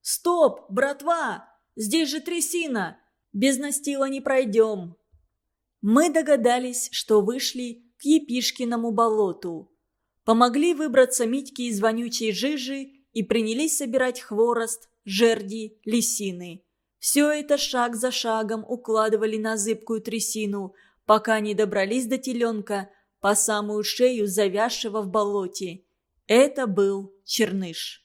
«Стоп, братва! Здесь же трясина! Без настила не пройдем». Мы догадались, что вышли к Епишкиному болоту. Помогли выбраться Митьке из вонючей жижи и принялись собирать хворост, жерди, лисины. Все это шаг за шагом укладывали на зыбкую трясину, пока не добрались до теленка, по самую шею завязшего в болоте. Это был черныш.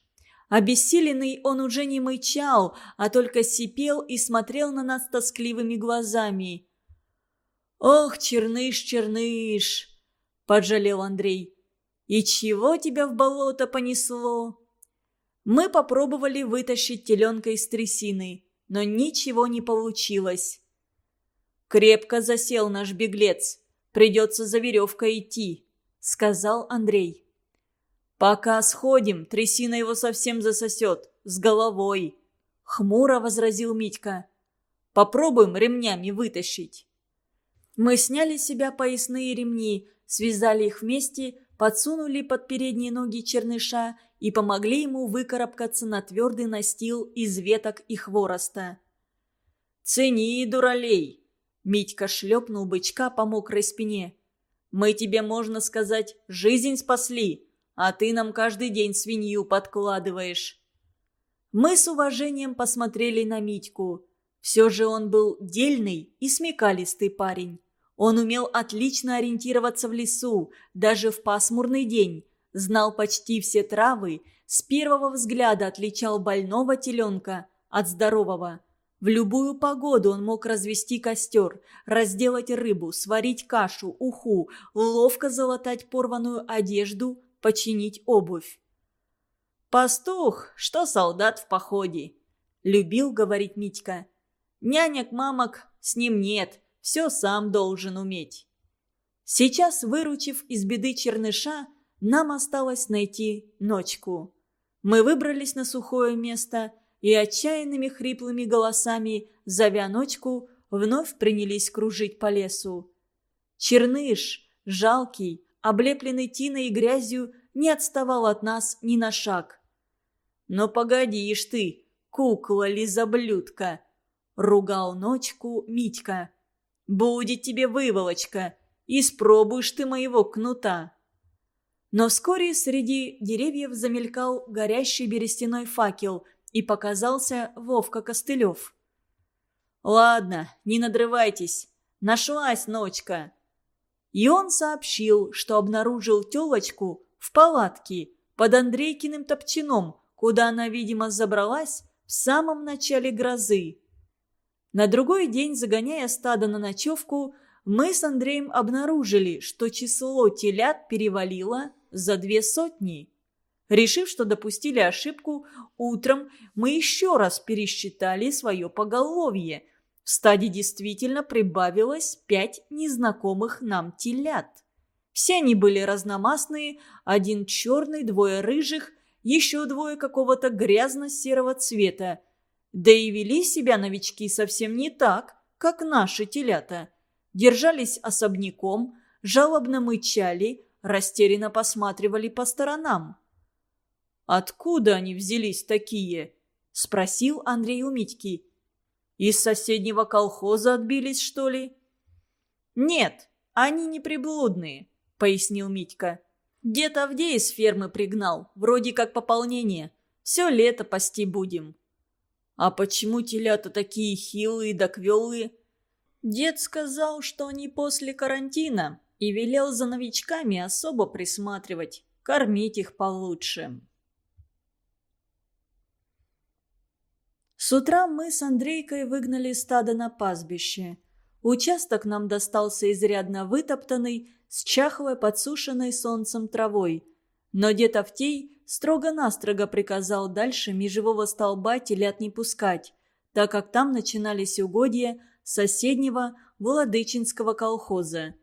Обессиленный он уже не мычал, а только сипел и смотрел на нас тоскливыми глазами. «Ох, черныш, черныш!» – поджалел Андрей. «И чего тебя в болото понесло?» Мы попробовали вытащить теленка из трясины, но ничего не получилось. «Крепко засел наш беглец. Придется за веревкой идти», – сказал Андрей. «Пока сходим, трясина его совсем засосет. С головой!» Хмуро возразил Митька. «Попробуем ремнями вытащить». Мы сняли с себя поясные ремни, связали их вместе, подсунули под передние ноги черныша и помогли ему выкарабкаться на твердый настил из веток и хвороста. «Цени, дуралей!» Митька шлепнул бычка по мокрой спине. «Мы тебе, можно сказать, жизнь спасли!» А ты нам каждый день свинью подкладываешь». Мы с уважением посмотрели на Митьку. Все же он был дельный и смекалистый парень. Он умел отлично ориентироваться в лесу, даже в пасмурный день, знал почти все травы, с первого взгляда отличал больного теленка от здорового. В любую погоду он мог развести костер, разделать рыбу, сварить кашу, уху, ловко залатать порванную одежду, починить обувь. «Пастух, что солдат в походе», — любил говорить Митька. «Нянек, мамок с ним нет, все сам должен уметь». Сейчас, выручив из беды черныша, нам осталось найти ночку. Мы выбрались на сухое место и отчаянными хриплыми голосами, зовя ночку, вновь принялись кружить по лесу. Черныш, жалкий, облепленный тиной и грязью, не отставал от нас ни на шаг. «Но погодишь ты, кукла лизоблюдка!» — ругал ночку Митька. Будет тебе выволочка, испробуешь ты моего кнута». Но вскоре среди деревьев замелькал горящий берестяной факел, и показался Вовка Костылев. «Ладно, не надрывайтесь. Нашлась ночка». И он сообщил, что обнаружил телочку в палатке под Андрейкиным топчаном, куда она, видимо, забралась в самом начале грозы. На другой день, загоняя стадо на ночевку, мы с Андреем обнаружили, что число телят перевалило за две сотни. Решив, что допустили ошибку, утром мы еще раз пересчитали свое поголовье. В стаде действительно прибавилось пять незнакомых нам телят. Все они были разномастные, один черный, двое рыжих, еще двое какого-то грязно-серого цвета. Да и вели себя новички совсем не так, как наши телята. Держались особняком, жалобно мычали, растерянно посматривали по сторонам. «Откуда они взялись такие?» – спросил Андрей у Митьки. «Из соседнего колхоза отбились, что ли?» «Нет, они не приблудные», – пояснил Митька. «Дед Авдей из фермы пригнал, вроде как пополнение. Все лето пасти будем». «А почему телята такие хилые да квелые?» Дед сказал, что они после карантина, и велел за новичками особо присматривать, кормить их получше. С утра мы с Андрейкой выгнали стадо на пастбище. Участок нам достался изрядно вытоптанный, с чахлой подсушенной солнцем травой. Но дед Автей строго-настрого приказал дальше межевого столба телят не пускать, так как там начинались угодья соседнего Володычинского колхоза.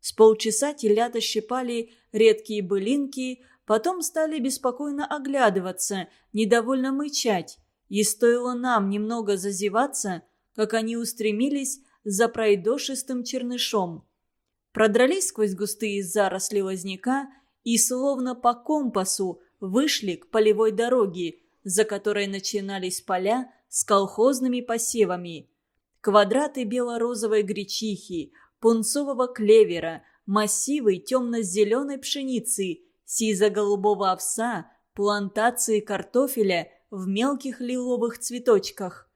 С полчаса телята щипали редкие былинки, потом стали беспокойно оглядываться, недовольно мычать. И стоило нам немного зазеваться, как они устремились за пройдошистым чернышом. Продрались сквозь густые заросли лозняка и словно по компасу вышли к полевой дороге, за которой начинались поля с колхозными посевами. Квадраты бело-розовой гречихи, пунцового клевера, массивы темно-зеленой пшеницы, сизо-голубого овса, плантации картофеля – в мелких лиловых цветочках.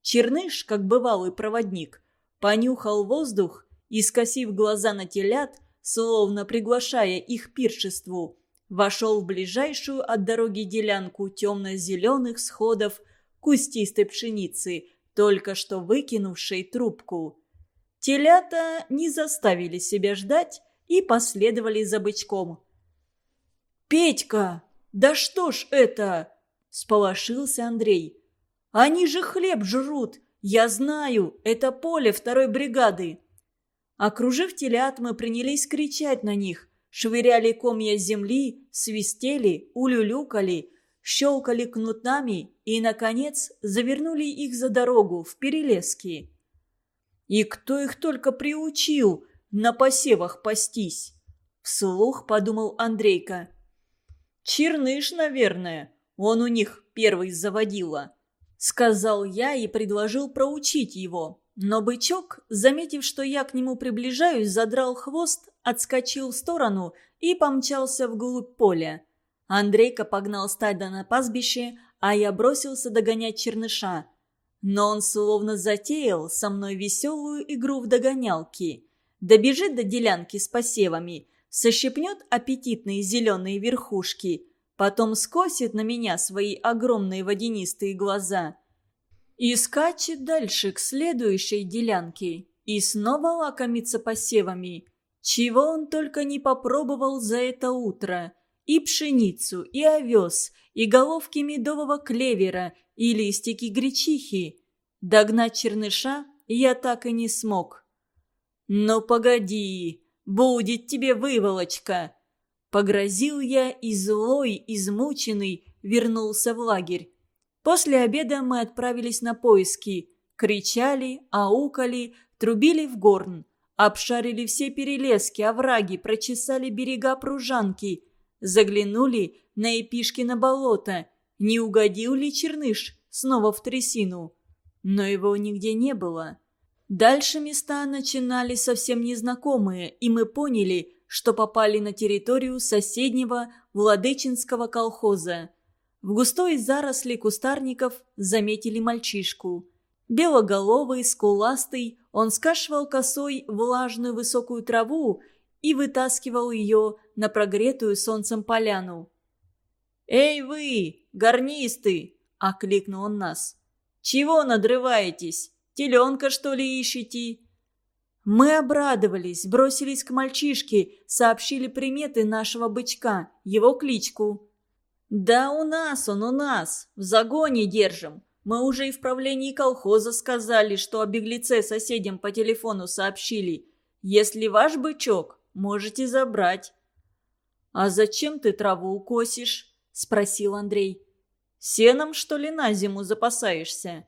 Черныш, как бывалый проводник, понюхал воздух и, скосив глаза на телят, словно приглашая их пиршеству, вошел в ближайшую от дороги делянку темно-зеленых сходов кустистой пшеницы, только что выкинувшей трубку. Телята не заставили себя ждать и последовали за бычком. «Петька, да что ж это?» – сполошился Андрей. «Они же хлеб жрут! Я знаю, это поле второй бригады!» Окружив телят, мы принялись кричать на них, швыряли комья земли, свистели, улюлюкали, щелкали кнутами и, наконец, завернули их за дорогу в перелески. И кто их только приучил на посевах пастись? Вслух подумал Андрейка. Черныш, наверное. Он у них первый заводила», — сказал я и предложил проучить его. Но бычок, заметив, что я к нему приближаюсь, задрал хвост, отскочил в сторону и помчался вглубь поля. Андрейка погнал стадо на пастбище, а я бросился догонять черныша. Но он словно затеял со мной веселую игру в догонялки. Добежит до делянки с посевами, сощипнет аппетитные зеленые верхушки, потом скосит на меня свои огромные водянистые глаза и скачет дальше к следующей делянке и снова лакомится посевами. Чего он только не попробовал за это утро. И пшеницу, и овес, и головки медового клевера, и листики гречихи. Догнать черныша я так и не смог. «Ну погоди, будет тебе выволочка!» Погрозил я и злой, измученный вернулся в лагерь. После обеда мы отправились на поиски. Кричали, аукали, трубили в горн. Обшарили все перелески, овраги, прочесали берега пружанки. Заглянули на эпишки на болото. Не угодил ли черныш снова в трясину? Но его нигде не было. Дальше места начинали совсем незнакомые, и мы поняли, что попали на территорию соседнего Владычинского колхоза. В густой заросли кустарников заметили мальчишку. Белоголовый, скуластый, он скашивал косой влажную высокую траву и вытаскивал ее на прогретую солнцем поляну. «Эй вы, гарнисты!» – окликнул он нас. «Чего надрываетесь? Теленка, что ли, ищете?» Мы обрадовались, бросились к мальчишке, сообщили приметы нашего бычка, его кличку. «Да у нас он, у нас, в загоне держим. Мы уже и в правлении колхоза сказали, что о беглеце соседям по телефону сообщили. Если ваш бычок, можете забрать». «А зачем ты траву косишь?» – спросил Андрей. «Сеном, что ли, на зиму запасаешься?»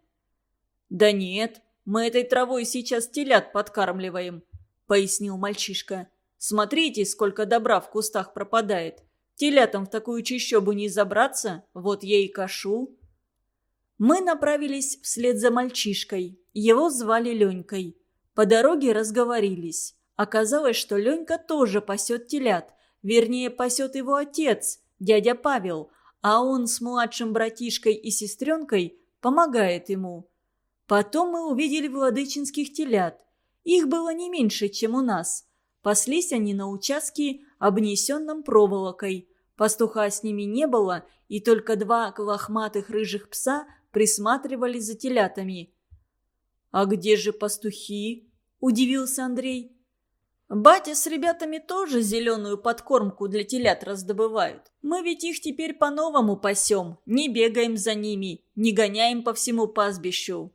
«Да нет, мы этой травой сейчас телят подкармливаем», – пояснил мальчишка. «Смотрите, сколько добра в кустах пропадает. Телятам в такую чащобу не забраться, вот я и кашу». Мы направились вслед за мальчишкой. Его звали Ленькой. По дороге разговорились. Оказалось, что Ленька тоже пасет телят. Вернее, пасет его отец, дядя Павел, а он с младшим братишкой и сестренкой помогает ему. Потом мы увидели владычинских телят. Их было не меньше, чем у нас. Паслись они на участке, обнесенном проволокой. Пастуха с ними не было, и только два лохматых рыжих пса – присматривали за телятами. «А где же пастухи?» – удивился Андрей. «Батя с ребятами тоже зеленую подкормку для телят раздобывают. Мы ведь их теперь по-новому пасем, не бегаем за ними, не гоняем по всему пастбищу».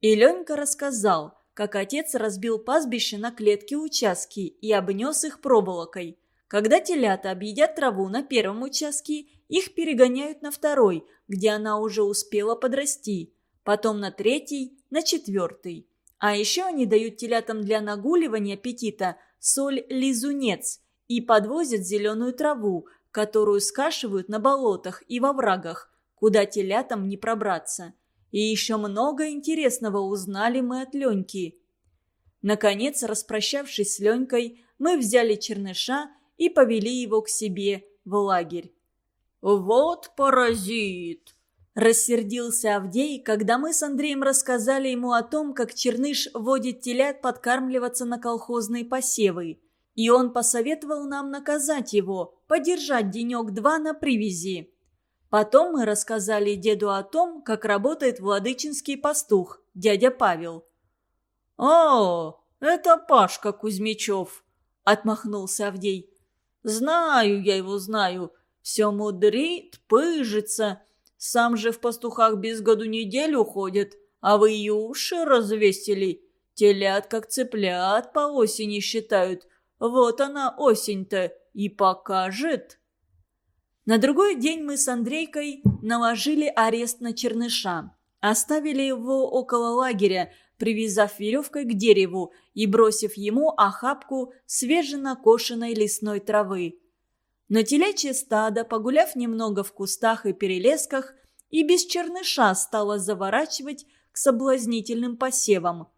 И Ленька рассказал, как отец разбил пастбище на клетки участки и обнес их проволокой. Когда телята объедят траву на первом участке, их перегоняют на второй, где она уже успела подрасти, потом на третий, на четвертый. А еще они дают телятам для нагуливания аппетита соль-лизунец и подвозят зеленую траву, которую скашивают на болотах и во врагах, куда телятам не пробраться. И еще много интересного узнали мы от Леньки. Наконец, распрощавшись с Ленькой, мы взяли черныша и повели его к себе в лагерь. «Вот паразит!» Рассердился Авдей, когда мы с Андреем рассказали ему о том, как Черныш водит телят подкармливаться на колхозные посевы. И он посоветовал нам наказать его, подержать денек-два на привязи. Потом мы рассказали деду о том, как работает владычинский пастух, дядя Павел. «О, это Пашка Кузьмичев», — отмахнулся Авдей. «Знаю я его, знаю. Все мудрит, пыжится. Сам же в пастухах без году неделю ходит, а вы и уши развесили. Телят как цыплят по осени считают. Вот она осень-то и покажет. На другой день мы с Андрейкой наложили арест на черныша. Оставили его около лагеря, привязав веревкой к дереву и бросив ему охапку свеженакошенной лесной травы. Но телячье стадо, погуляв немного в кустах и перелесках, и без черныша стало заворачивать к соблазнительным посевам.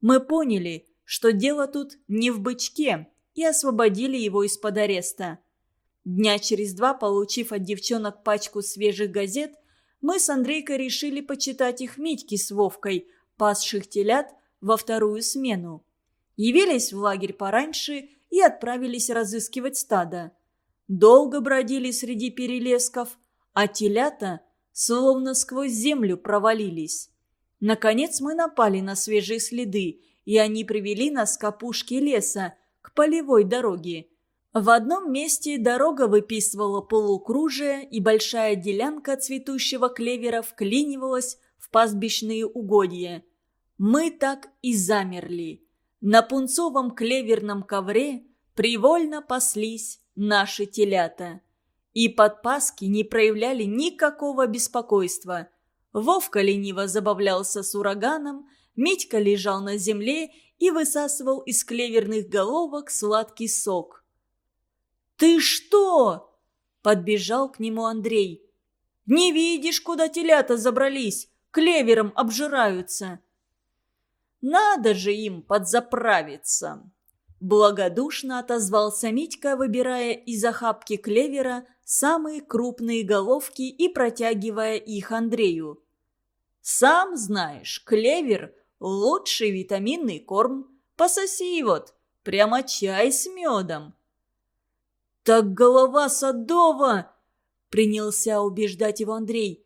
Мы поняли, что дело тут не в бычке, и освободили его из-под ареста. Дня через два, получив от девчонок пачку свежих газет, мы с Андрейкой решили почитать их Митьки с Вовкой, пасших телят, во вторую смену. Явились в лагерь пораньше и отправились разыскивать стадо долго бродили среди перелесков, а телята словно сквозь землю провалились. Наконец мы напали на свежие следы, и они привели нас к опушке леса, к полевой дороге. В одном месте дорога выписывала полукружие, и большая делянка цветущего клевера вклинивалась в пастбищные угодья. Мы так и замерли. На пунцовом клеверном ковре привольно паслись наши телята. И подпаски не проявляли никакого беспокойства. Вовка лениво забавлялся с ураганом, Митька лежал на земле и высасывал из клеверных головок сладкий сок. «Ты что?» – подбежал к нему Андрей. «Не видишь, куда телята забрались? Клевером обжираются!» Надо же им подзаправиться!» Благодушно отозвался Митька, выбирая из охапки клевера самые крупные головки и протягивая их Андрею. «Сам знаешь, клевер – лучший витаминный корм. Пососи вот, прямо чай с медом». «Так голова Садова!» – принялся убеждать его Андрей.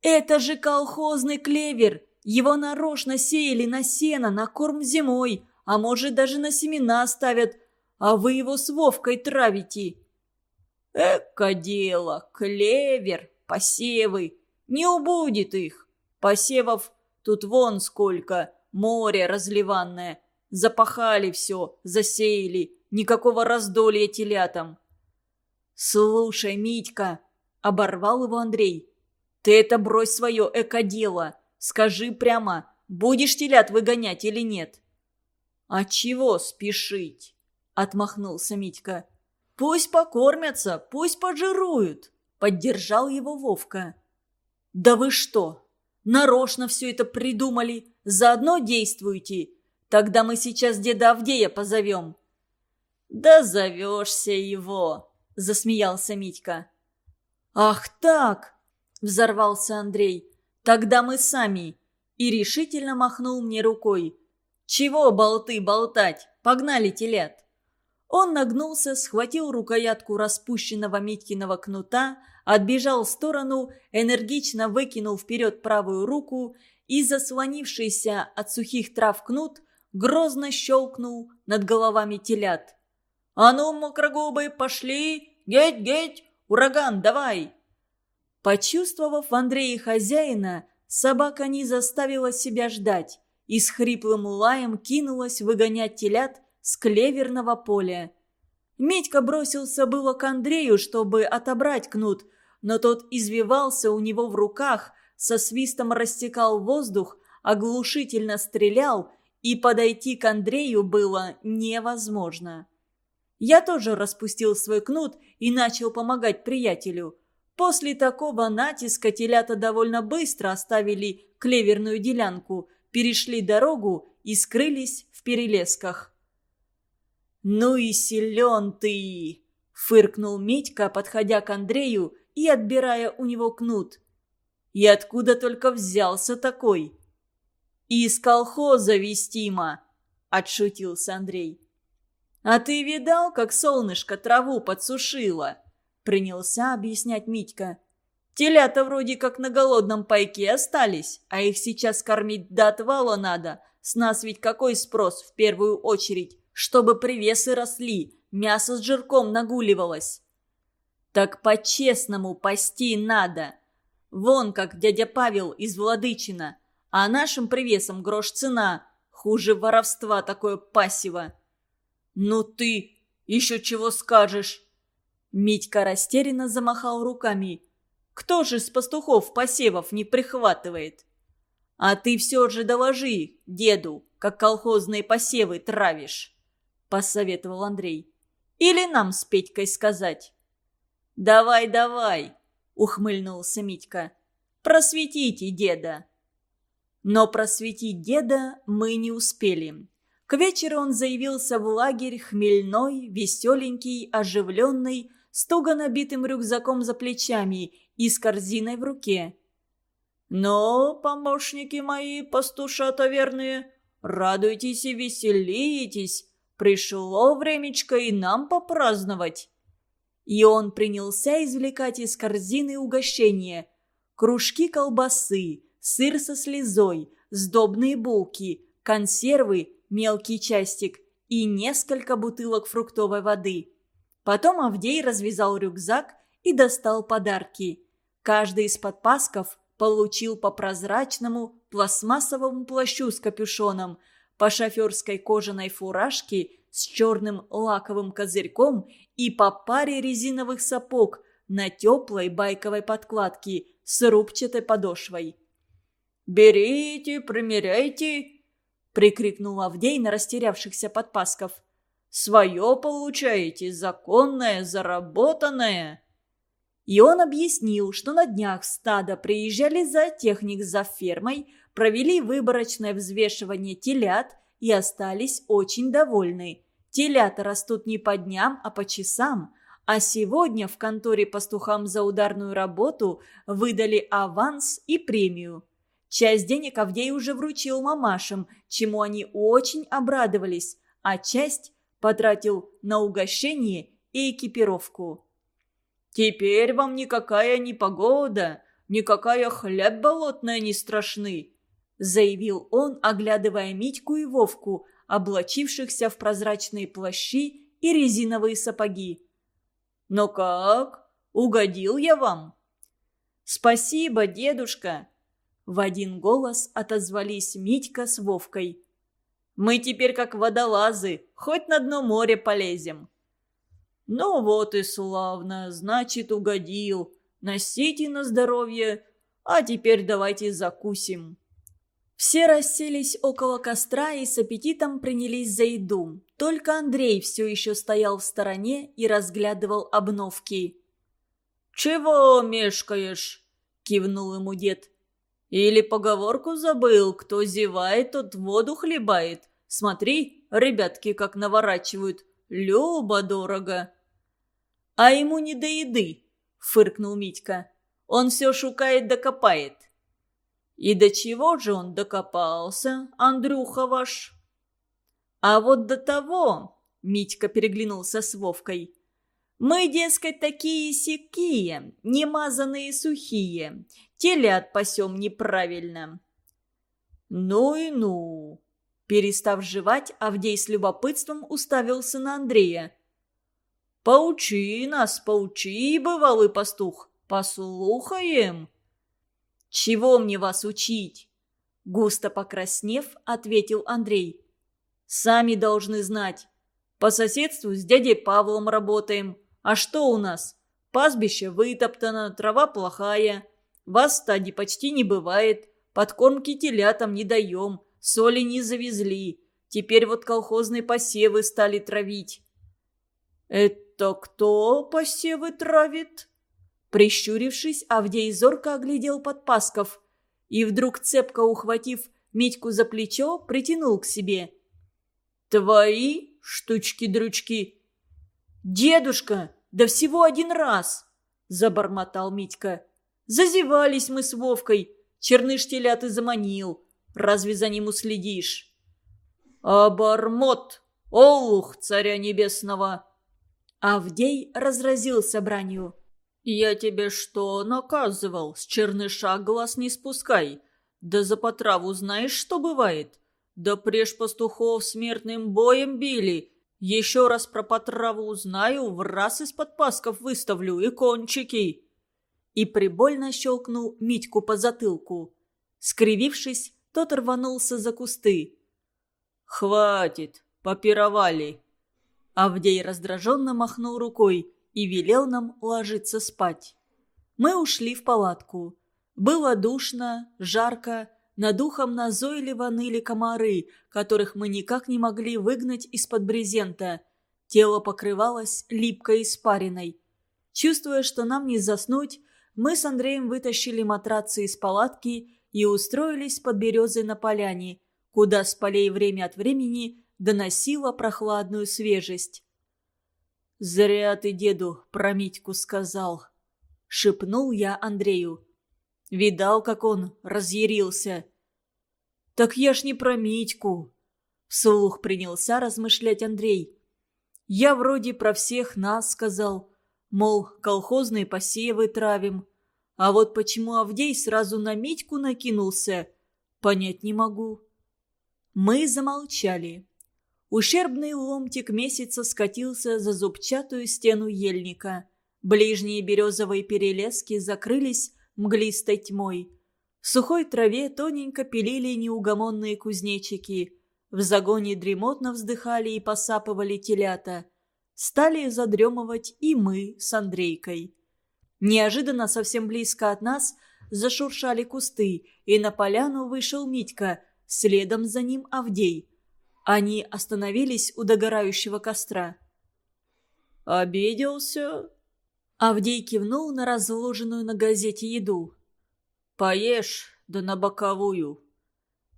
«Это же колхозный клевер! Его нарочно сеяли на сено, на корм зимой, а может даже на семена ставят, а вы его с Вовкой травите». «Эко дело, клевер, посевы, не убудет их. Посевов тут вон сколько, море разливанное. Запахали все, засеяли, никакого раздолья телятам». «Слушай, Митька», — оборвал его Андрей, — «ты это брось свое эко-дело. Скажи прямо, будешь телят выгонять или нет?» «А чего спешить?» — отмахнулся Митька. «Пусть покормятся, пусть пожируют», — поддержал его Вовка. «Да вы что, нарочно все это придумали, заодно действуете? Тогда мы сейчас деда Авдея позовем». «Да зовешься его», — засмеялся Митька. «Ах так!» — взорвался Андрей. «Тогда мы сами!» И решительно махнул мне рукой. «Чего болты болтать? Погнали телят!» Он нагнулся, схватил рукоятку распущенного Митькиного кнута, отбежал в сторону, энергично выкинул вперед правую руку и, заслонившийся от сухих трав кнут, грозно щелкнул над головами телят. «А ну, мокрогубы, пошли! Геть-геть! Ураган, давай!» Почувствовав в Андрее хозяина, собака не заставила себя ждать и с хриплым лаем кинулась выгонять телят с клеверного поля. Медька бросился было к Андрею, чтобы отобрать кнут, но тот извивался у него в руках, со свистом растекал воздух, оглушительно стрелял, и подойти к Андрею было невозможно. Я тоже распустил свой кнут и начал помогать приятелю. После такого натиска телята довольно быстро оставили клеверную делянку, перешли дорогу и скрылись в перелесках. «Ну и силен ты!» – фыркнул Митька, подходя к Андрею и отбирая у него кнут. «И откуда только взялся такой?» «Из колхоза вестимо!» – отшутился Андрей. «А ты видал, как солнышко траву подсушило?» – принялся объяснять Митька. «Телята вроде как на голодном пайке остались, а их сейчас кормить до отвала надо. С нас ведь какой спрос в первую очередь? чтобы привесы росли, мясо с жирком нагуливалось. Так по-честному пасти надо. Вон как дядя Павел из Владычина, а нашим привесам грош цена, хуже воровства такое пассиво. Ну ты еще чего скажешь? Митька растерянно замахал руками. Кто же с пастухов посевов не прихватывает? А ты все же доложи деду, как колхозные посевы травишь посоветовал Андрей. «Или нам с Петькой сказать?» «Давай, давай!» — ухмыльнулся Митька. «Просветите деда!» Но просветить деда мы не успели. К вечеру он заявился в лагерь хмельной, веселенький, оживленный, с туго набитым рюкзаком за плечами и с корзиной в руке. «Но, помощники мои, пастушата верные, радуйтесь и веселитесь, Пришло времечко и нам попраздновать». И он принялся извлекать из корзины угощения. Кружки колбасы, сыр со слезой, сдобные булки, консервы, мелкий частик и несколько бутылок фруктовой воды. Потом Авдей развязал рюкзак и достал подарки. Каждый из подпасков получил по прозрачному пластмассовому плащу с капюшоном – по шоферской кожаной фуражке с черным лаковым козырьком и по паре резиновых сапог на теплой байковой подкладке с рубчатой подошвой. «Берите, примеряйте!» – прикрикнул Авдей на растерявшихся подпасков. «Свое получаете, законное, заработанное!» И он объяснил, что на днях стада приезжали за техник за фермой, провели выборочное взвешивание телят и остались очень довольны. Телята растут не по дням, а по часам. А сегодня в конторе пастухам за ударную работу выдали аванс и премию. Часть денег Авдей уже вручил мамашам, чему они очень обрадовались, а часть потратил на угощение и экипировку. «Теперь вам никакая непогода, никакая хлеб болотная не страшны», заявил он, оглядывая Митьку и Вовку, облачившихся в прозрачные плащи и резиновые сапоги. «Но как? Угодил я вам?» «Спасибо, дедушка!» В один голос отозвались Митька с Вовкой. «Мы теперь как водолазы, хоть на дно моря полезем». «Ну вот и славно, значит, угодил. Носите на здоровье, а теперь давайте закусим». Все расселись около костра и с аппетитом принялись за еду. Только Андрей все еще стоял в стороне и разглядывал обновки. «Чего мешкаешь?» – кивнул ему дед. «Или поговорку забыл, кто зевает, тот воду хлебает. Смотри, ребятки как наворачивают. Любо-дорого». «А ему не до еды», – фыркнул Митька. «Он все шукает да копает». И до чего же он докопался, Андрюха ваш? А вот до того, Митька переглянулся с Вовкой, мы, дескать, такие сякие, немазанные сухие, телят пасем неправильно. Ну и ну. Перестав жевать, Авдей с любопытством уставился на Андрея. «Поучи нас, поучи, бывалый пастух, послухаем!» «Чего мне вас учить?» Густо покраснев, ответил Андрей. «Сами должны знать. По соседству с дядей Павлом работаем. А что у нас? Пастбище вытоптано, трава плохая. Вас стади почти не бывает. Подкормки телятам не даем. Соли не завезли. Теперь вот колхозные посевы стали травить». «Это кто посевы травит?» Прищурившись, Авдей зорко оглядел подпасков и вдруг, цепко ухватив Митьку за плечо, притянул к себе. «Твои штучки-дрючки!» «Дедушка, да всего один раз!» – забормотал Митька. «Зазевались мы с Вовкой, черныш телят и заманил. Разве за ним уследишь?» «Обормот! Олух царя небесного!» Авдей разразился бранью. «Я тебе что наказывал? С черныша глаз не спускай. Да за потраву знаешь, что бывает? Да преж пастухов смертным боем били. Еще раз про потраву узнаю, в раз из-под пасков выставлю и кончики». И прибольно щелкнул Митьку по затылку. Скривившись, тот рванулся за кусты. «Хватит, попировали!» Авдей раздраженно махнул рукой и велел нам ложиться спать. Мы ушли в палатку. Было душно, жарко, над ухом назойливо ныли комары, которых мы никак не могли выгнать из-под брезента. Тело покрывалось липкой испариной. Чувствуя, что нам не заснуть, мы с Андреем вытащили матрацы из палатки и устроились под березой на поляне, куда с полей время от времени доносила прохладную свежесть. «Зря ты деду про Митьку сказал», — шепнул я Андрею. Видал, как он разъярился. «Так я ж не про Митьку», — вслух принялся размышлять Андрей. «Я вроде про всех нас сказал, мол, колхозные посевы травим. А вот почему Авдей сразу на Митьку накинулся, понять не могу». Мы замолчали. Ущербный ломтик месяца скатился за зубчатую стену ельника. Ближние березовые перелески закрылись мглистой тьмой. В сухой траве тоненько пилили неугомонные кузнечики. В загоне дремотно вздыхали и посапывали телята. Стали задремывать и мы с Андрейкой. Неожиданно совсем близко от нас зашуршали кусты, и на поляну вышел Митька, следом за ним Авдей – они остановились у догорающего костра. «Обиделся?» Авдей кивнул на разложенную на газете еду. «Поешь, да на боковую».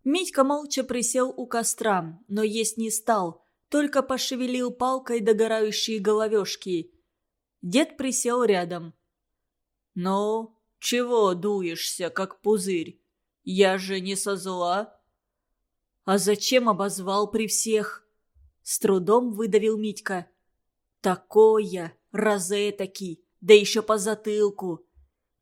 Митька молча присел у костра, но есть не стал, только пошевелил палкой догорающие головешки. Дед присел рядом. «Ну, чего дуешься, как пузырь? Я же не со зла». «А зачем обозвал при всех?» С трудом выдавил Митька. «Такое, розетоки, да еще по затылку.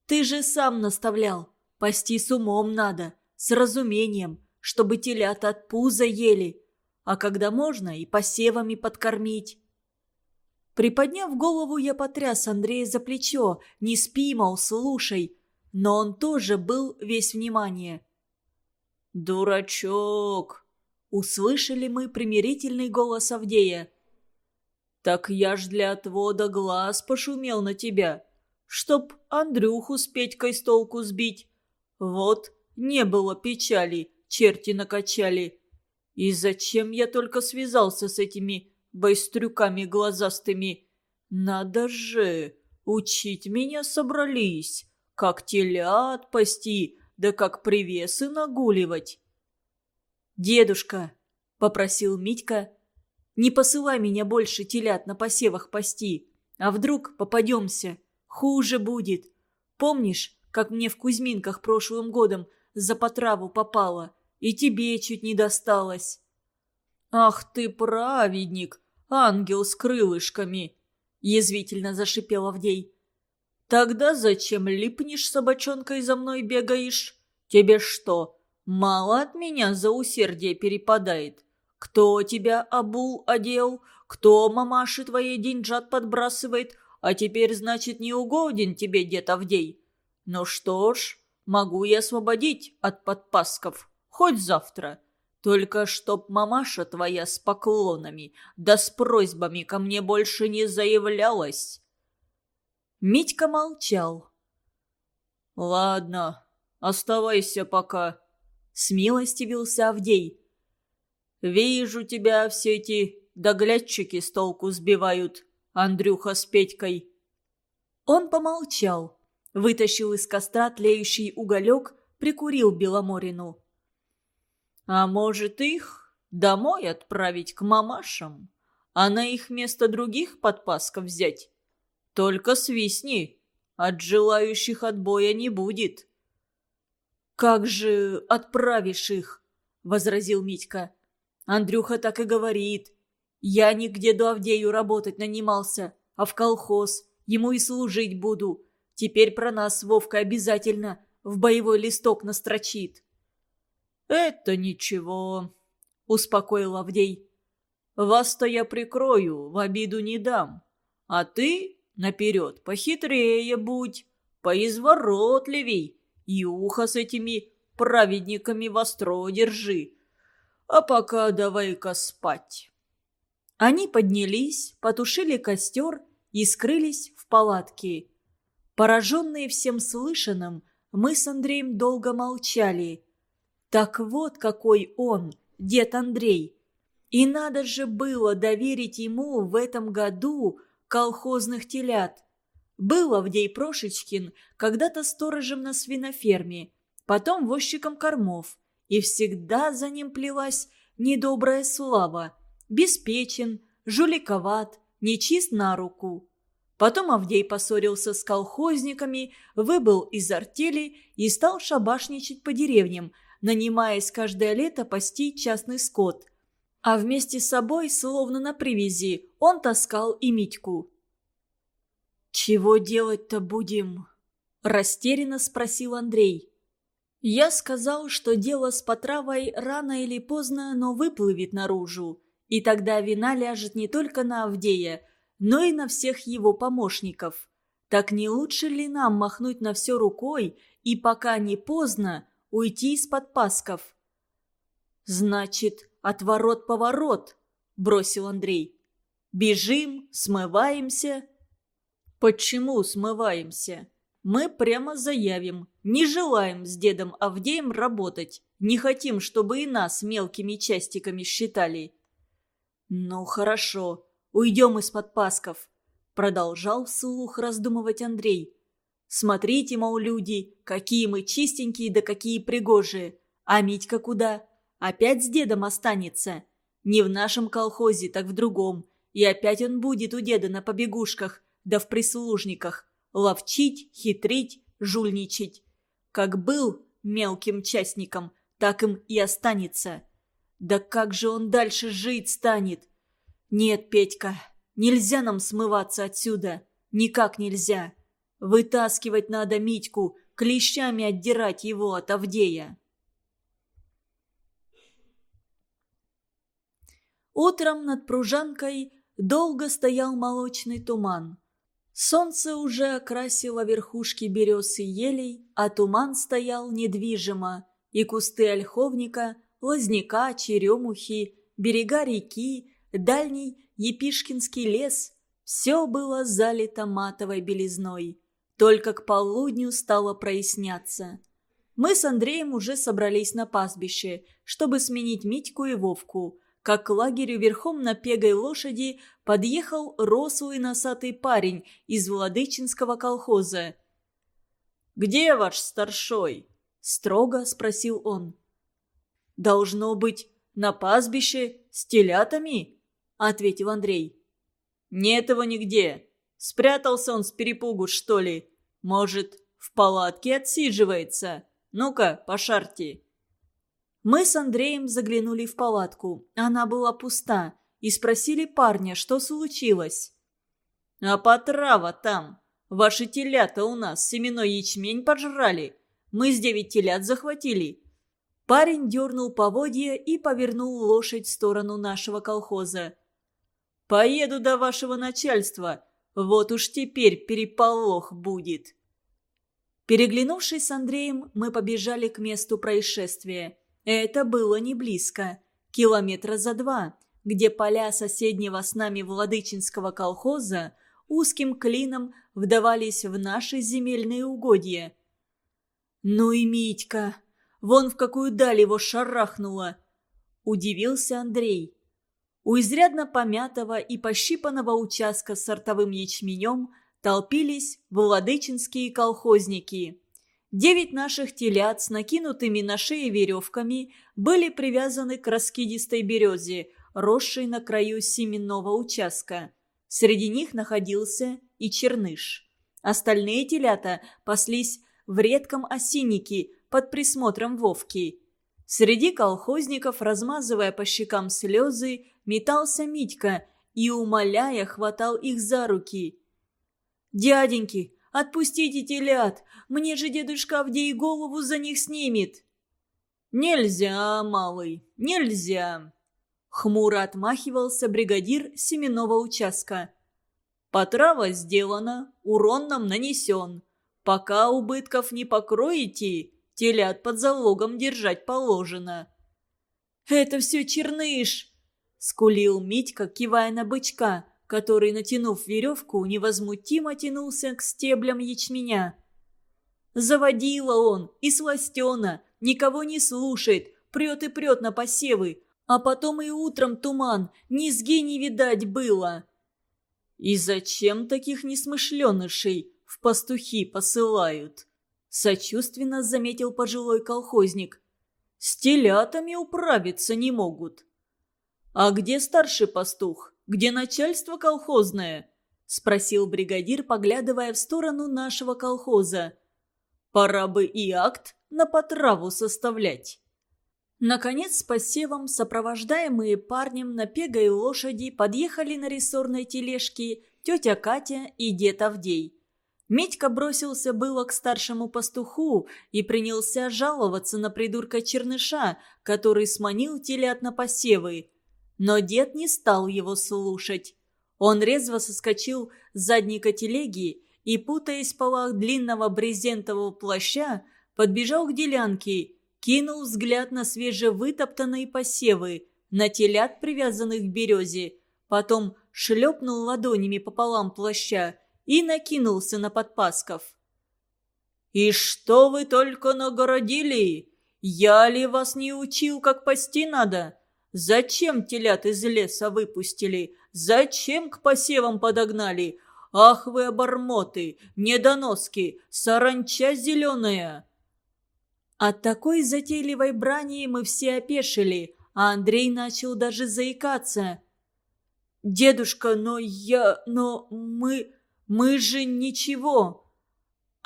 Ты же сам наставлял, пасти с умом надо, с разумением, чтобы телята от пуза ели, а когда можно и посевами подкормить». Приподняв голову, я потряс Андрея за плечо. «Не спи, мол, слушай». Но он тоже был весь внимание. «Дурачок!» — услышали мы примирительный голос Авдея. «Так я ж для отвода глаз пошумел на тебя, чтоб Андрюху с Петькой с толку сбить. Вот, не было печали, черти накачали. И зачем я только связался с этими байстрюками глазастыми? Надо же, учить меня собрались, как телят пасти, да как привесы нагуливать. «Дедушка», — попросил Митька, — «не посылай меня больше телят на посевах пасти, а вдруг попадемся, хуже будет. Помнишь, как мне в Кузьминках прошлым годом за потраву попало, и тебе чуть не досталось?» «Ах ты праведник, ангел с крылышками!» — язвительно зашипел Авдей. Тогда зачем липнешь, собачонкой, за мной бегаешь? Тебе что, мало от меня за усердие перепадает? Кто тебя обул одел? Кто мамаши твоей деньжат подбрасывает? А теперь, значит, не угоден тебе дед Авдей? Ну что ж, могу я освободить от подпасков, хоть завтра. Только чтоб мамаша твоя с поклонами, да с просьбами ко мне больше не заявлялась. Митька молчал. «Ладно, оставайся пока», — смилостивился Авдей. «Вижу тебя все эти доглядчики с толку сбивают, Андрюха с Петькой». Он помолчал, вытащил из костра тлеющий уголек, прикурил Беломорину. «А может их домой отправить к мамашам, а на их место других подпасков взять?» Только свистни. От желающих отбоя не будет. «Как же отправишь их?» — возразил Митька. «Андрюха так и говорит. Я нигде до Авдею работать нанимался, а в колхоз. Ему и служить буду. Теперь про нас Вовка обязательно в боевой листок настрочит». «Это ничего», — успокоил Авдей. «Вас-то я прикрою, в обиду не дам. А ты Наперед похитрее будь, поизворотливей, и ухо с этими праведниками востро держи. А пока давай-ка спать». Они поднялись, потушили костер и скрылись в палатке. Пораженные всем слышанным, мы с Андреем долго молчали. Так вот какой он, дед Андрей. И надо же было доверить ему в этом году колхозных телят. Был Авдей Прошечкин когда-то сторожем на свиноферме, потом возчиком кормов, и всегда за ним плелась недобрая слава. Беспечен, жуликоват, нечист на руку. Потом Авдей поссорился с колхозниками, выбыл из артели и стал шабашничать по деревням, нанимаясь каждое лето пасти частный скот – а вместе с собой, словно на привязи, он таскал и Митьку. «Чего делать-то будем?» – растерянно спросил Андрей. Я сказал, что дело с потравой рано или поздно, но выплывет наружу, и тогда вина ляжет не только на Авдея, но и на всех его помощников. Так не лучше ли нам махнуть на все рукой и, пока не поздно, уйти из-под пасков? «Значит, отворот-поворот», — бросил Андрей. «Бежим, смываемся». «Почему смываемся? Мы прямо заявим. Не желаем с дедом Авдеем работать. Не хотим, чтобы и нас мелкими частиками считали». «Ну, хорошо. Уйдем из-под пасков. продолжал вслух раздумывать Андрей. «Смотрите, мол, люди, какие мы чистенькие да какие пригожие. А Митька куда? Опять с дедом останется. Не в нашем колхозе, так в другом. И опять он будет у деда на побегушках, да в прислужниках. Ловчить, хитрить, жульничать. Как был мелким частником, так им и останется. Да как же он дальше жить станет? Нет, Петька, нельзя нам смываться отсюда. Никак нельзя. Вытаскивать надо Митьку, клещами отдирать его от Авдея. Утром над пружанкой долго стоял молочный туман. Солнце уже окрасило верхушки берез и елей, а туман стоял недвижимо, и кусты ольховника, лозняка, черемухи, берега реки, дальний Епишкинский лес – все было залито матовой белизной. Только к полудню стало проясняться. Мы с Андреем уже собрались на пастбище, чтобы сменить Митьку и Вовку – как к лагерю верхом на пегой лошади подъехал рослый носатый парень из Владычинского колхоза. «Где ваш старшой?» – строго спросил он. «Должно быть, на пастбище с телятами?» – ответил Андрей. «Нет его нигде. Спрятался он с перепугу, что ли? Может, в палатке отсиживается? Ну-ка, пошарьте». Мы с Андреем заглянули в палатку. Она была пуста. И спросили парня, что случилось. «А потрава там. Ваши телята у нас семенной ячмень пожрали. Мы с девять телят захватили». Парень дернул поводья и повернул лошадь в сторону нашего колхоза. «Поеду до вашего начальства. Вот уж теперь переполох будет». Переглянувшись с Андреем, мы побежали к месту происшествия. Это было не близко. Километра за два, где поля соседнего с нами Владычинского колхоза узким клином вдавались в наши земельные угодья. «Ну и Митька! Вон в какую даль его шарахнуло!» – удивился Андрей. У изрядно помятого и пощипанного участка с сортовым ячменем толпились владычинские колхозники. Девять наших телят с накинутыми на шеи веревками были привязаны к раскидистой березе, росшей на краю семенного участка. Среди них находился и черныш. Остальные телята паслись в редком осиннике под присмотром Вовки. Среди колхозников, размазывая по щекам слезы, метался Митька и, умоляя, хватал их за руки. «Дяденьки, Отпустите телят! Мне же дедушка Авдей голову за них снимет!» «Нельзя, малый, нельзя!» Хмуро отмахивался бригадир семенного участка. «Потрава сделана, урон нам нанесен. Пока убытков не покроете, телят под залогом держать положено». «Это все черныш!» — скулил Митька, кивая на бычка который, натянув веревку, невозмутимо тянулся к стеблям ячменя. Заводила он, и сластена, никого не слушает, прет и прет на посевы, а потом и утром туман, низги не видать было. И зачем таких несмышленышей в пастухи посылают? Сочувственно заметил пожилой колхозник. С телятами управиться не могут. А где старший пастух? Где начальство колхозное?» – спросил бригадир, поглядывая в сторону нашего колхоза. «Пора бы и акт на потраву составлять». Наконец, с посевом, сопровождаемые парнем на пегой лошади, подъехали на рессорной тележке тетя Катя и дед Авдей. Медька бросился было к старшему пастуху и принялся жаловаться на придурка Черныша, который сманил телят на посевы. Но дед не стал его слушать. Он резво соскочил с задника телеги и, путаясь в полах длинного брезентового плаща, подбежал к делянке, кинул взгляд на свежевытоптанные посевы, на телят, привязанных к березе, потом шлепнул ладонями пополам плаща и накинулся на подпасков. «И что вы только нагородили? Я ли вас не учил, как пасти надо? Зачем телят из леса выпустили? Зачем к посевам подогнали? Ах вы обормоты, недоноски, саранча зеленая!» От такой затейливой брани мы все опешили, а Андрей начал даже заикаться. «Дедушка, но я... но мы... мы же ничего...»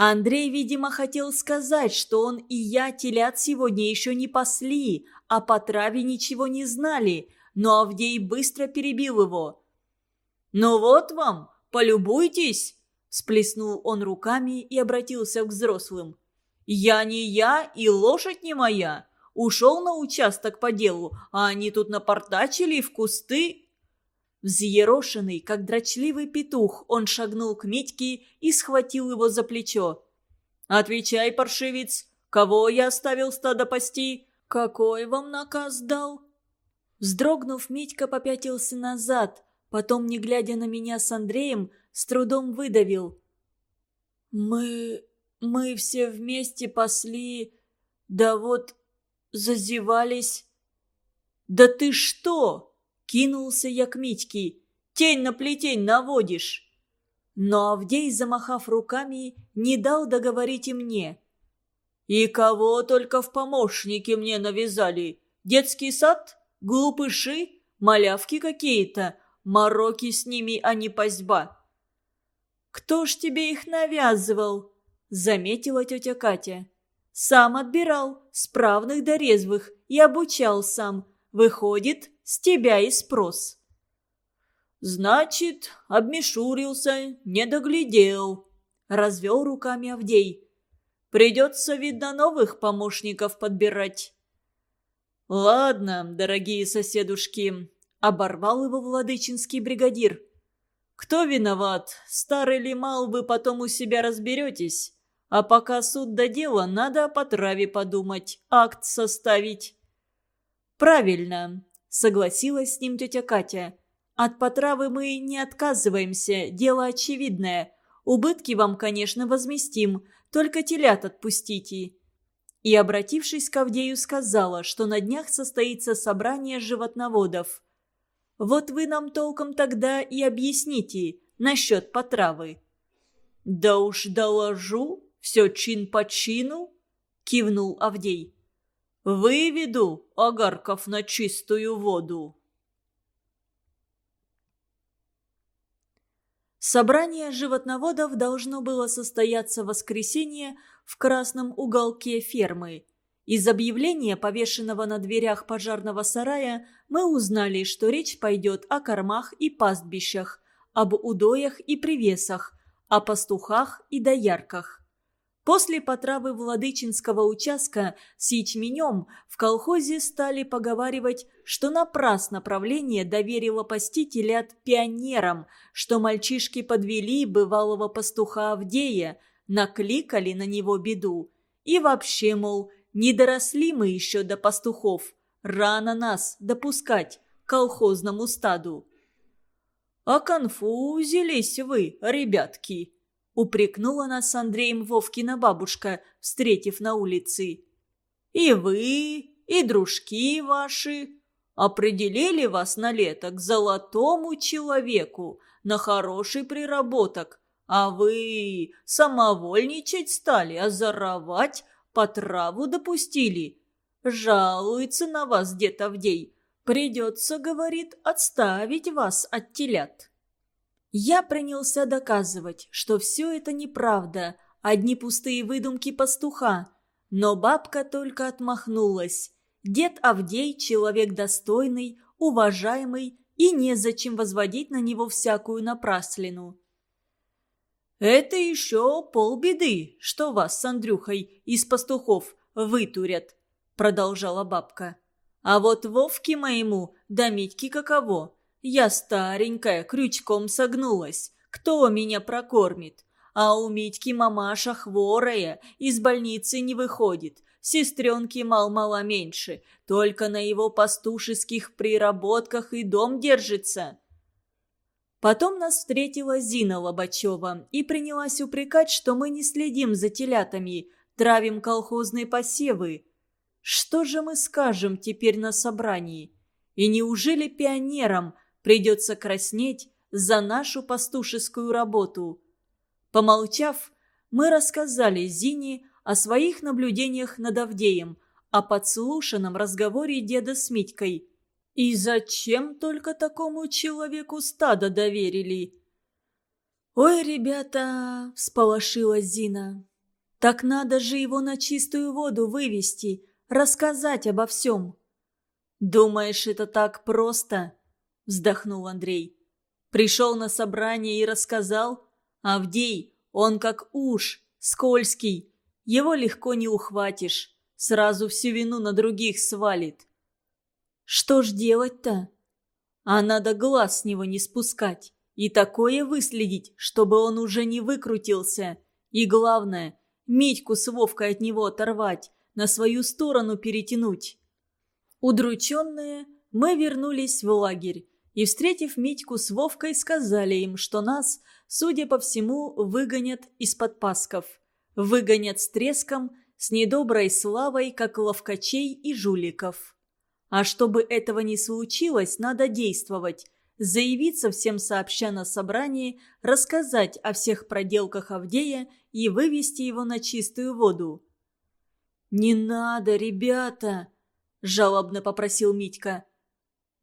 Андрей, видимо, хотел сказать, что он и я телят сегодня еще не пасли, а по траве ничего не знали, но Авдей быстро перебил его. «Ну вот вам, полюбуйтесь!» – сплеснул он руками и обратился к взрослым. «Я не я и лошадь не моя. Ушел на участок по делу, а они тут напортачили в кусты Взъерошенный, как дрочливый петух, он шагнул к Митьке и схватил его за плечо. «Отвечай, паршивец, кого я оставил стадо пасти? Какой вам наказ дал?» Вздрогнув, Митька попятился назад, потом, не глядя на меня с Андреем, с трудом выдавил. «Мы... мы все вместе пасли, да вот зазевались». «Да ты что?» Кинулся я к Митьке. «Тень на плетень наводишь!» Но Авдей, замахав руками, не дал договорить и мне. «И кого только в помощники мне навязали? Детский сад? Глупыши? Малявки какие-то? Мороки с ними, а не пастьба!» «Кто ж тебе их навязывал?» — заметила тетя Катя. «Сам отбирал, справных до резвых, и обучал сам. Выходит, с тебя и спрос». «Значит, обмешурился, не доглядел», — развел руками Авдей. «Придется, видно, новых помощников подбирать». «Ладно, дорогие соседушки», — оборвал его владычинский бригадир. «Кто виноват? Старый ли мал, вы потом у себя разберетесь. А пока суд до дела, надо о потраве подумать, акт составить». «Правильно согласилась с ним тетя Катя. «От потравы мы не отказываемся, дело очевидное. Убытки вам, конечно, возместим, только телят отпустите». И, обратившись к Авдею, сказала, что на днях состоится собрание животноводов. «Вот вы нам толком тогда и объясните насчет потравы». «Да уж доложу, все чин по чину», — кивнул Авдей. Выведу огарков на чистую воду. Собрание животноводов должно было состояться в воскресенье в красном уголке фермы. Из объявления, повешенного на дверях пожарного сарая, мы узнали, что речь пойдет о кормах и пастбищах, об удоях и привесах, о пастухах и доярках. После потравы Владычинского участка с ячменем в колхозе стали поговаривать, что напрасно правление доверило пасти телят пионерам, что мальчишки подвели бывалого пастуха Авдея, накликали на него беду. И вообще, мол, не доросли мы еще до пастухов, рано нас допускать к колхозному стаду. «А конфузились вы, ребятки!» Упрекнула нас с Андреем Вовкина бабушка, встретив на улице. «И вы, и дружки ваши определили вас на лето к золотому человеку, на хороший приработок, а вы самовольничать стали, озоровать, по траву допустили. Жалуется на вас дед Авдей. Придется, говорит, отставить вас от телят». Я принялся доказывать, что все это неправда, одни пустые выдумки пастуха. Но бабка только отмахнулась. Дед Авдей – человек достойный, уважаемый, и незачем возводить на него всякую напраслину. «Это еще полбеды, что вас с Андрюхой из пастухов вытурят», – продолжала бабка. «А вот Вовке моему, да Митьке каково. Я старенькая, крючком согнулась. Кто меня прокормит? А у Митьки мамаша хворая, из больницы не выходит. Сестренки мал-мало меньше, только на его пастушеских приработках и дом держится. Потом нас встретила Зина Лобачева и принялась упрекать, что мы не следим за телятами, травим колхозные посевы. Что же мы скажем теперь на собрании? И неужели пионерам – Придется краснеть за нашу пастушескую работу. Помолчав, мы рассказали Зине о своих наблюдениях над Авдеем, о подслушанном разговоре деда с Митькой. И зачем только такому человеку стадо доверили? «Ой, ребята!» – всполошилась Зина. «Так надо же его на чистую воду вывести, рассказать обо всем». «Думаешь, это так просто?» – вздохнул Андрей. «Пришел на собрание и рассказал? Авдей, он как уж, скользкий, его легко не ухватишь, сразу всю вину на других свалит». «Что ж делать-то?» «А надо глаз с него не спускать». И такое выследить, чтобы он уже не выкрутился. И главное, Митьку с Вовкой от него оторвать, на свою сторону перетянуть. Удрученные, мы вернулись в лагерь и, встретив Митьку с Вовкой, сказали им, что нас, судя по всему, выгонят из-под пасков. Выгонят с треском, с недоброй славой, как ловкачей и жуликов. А чтобы этого не случилось, надо действовать – заявиться всем сообща на собрании, рассказать о всех проделках Авдея и вывести его на чистую воду. «Не надо, ребята!» – жалобно попросил Митька.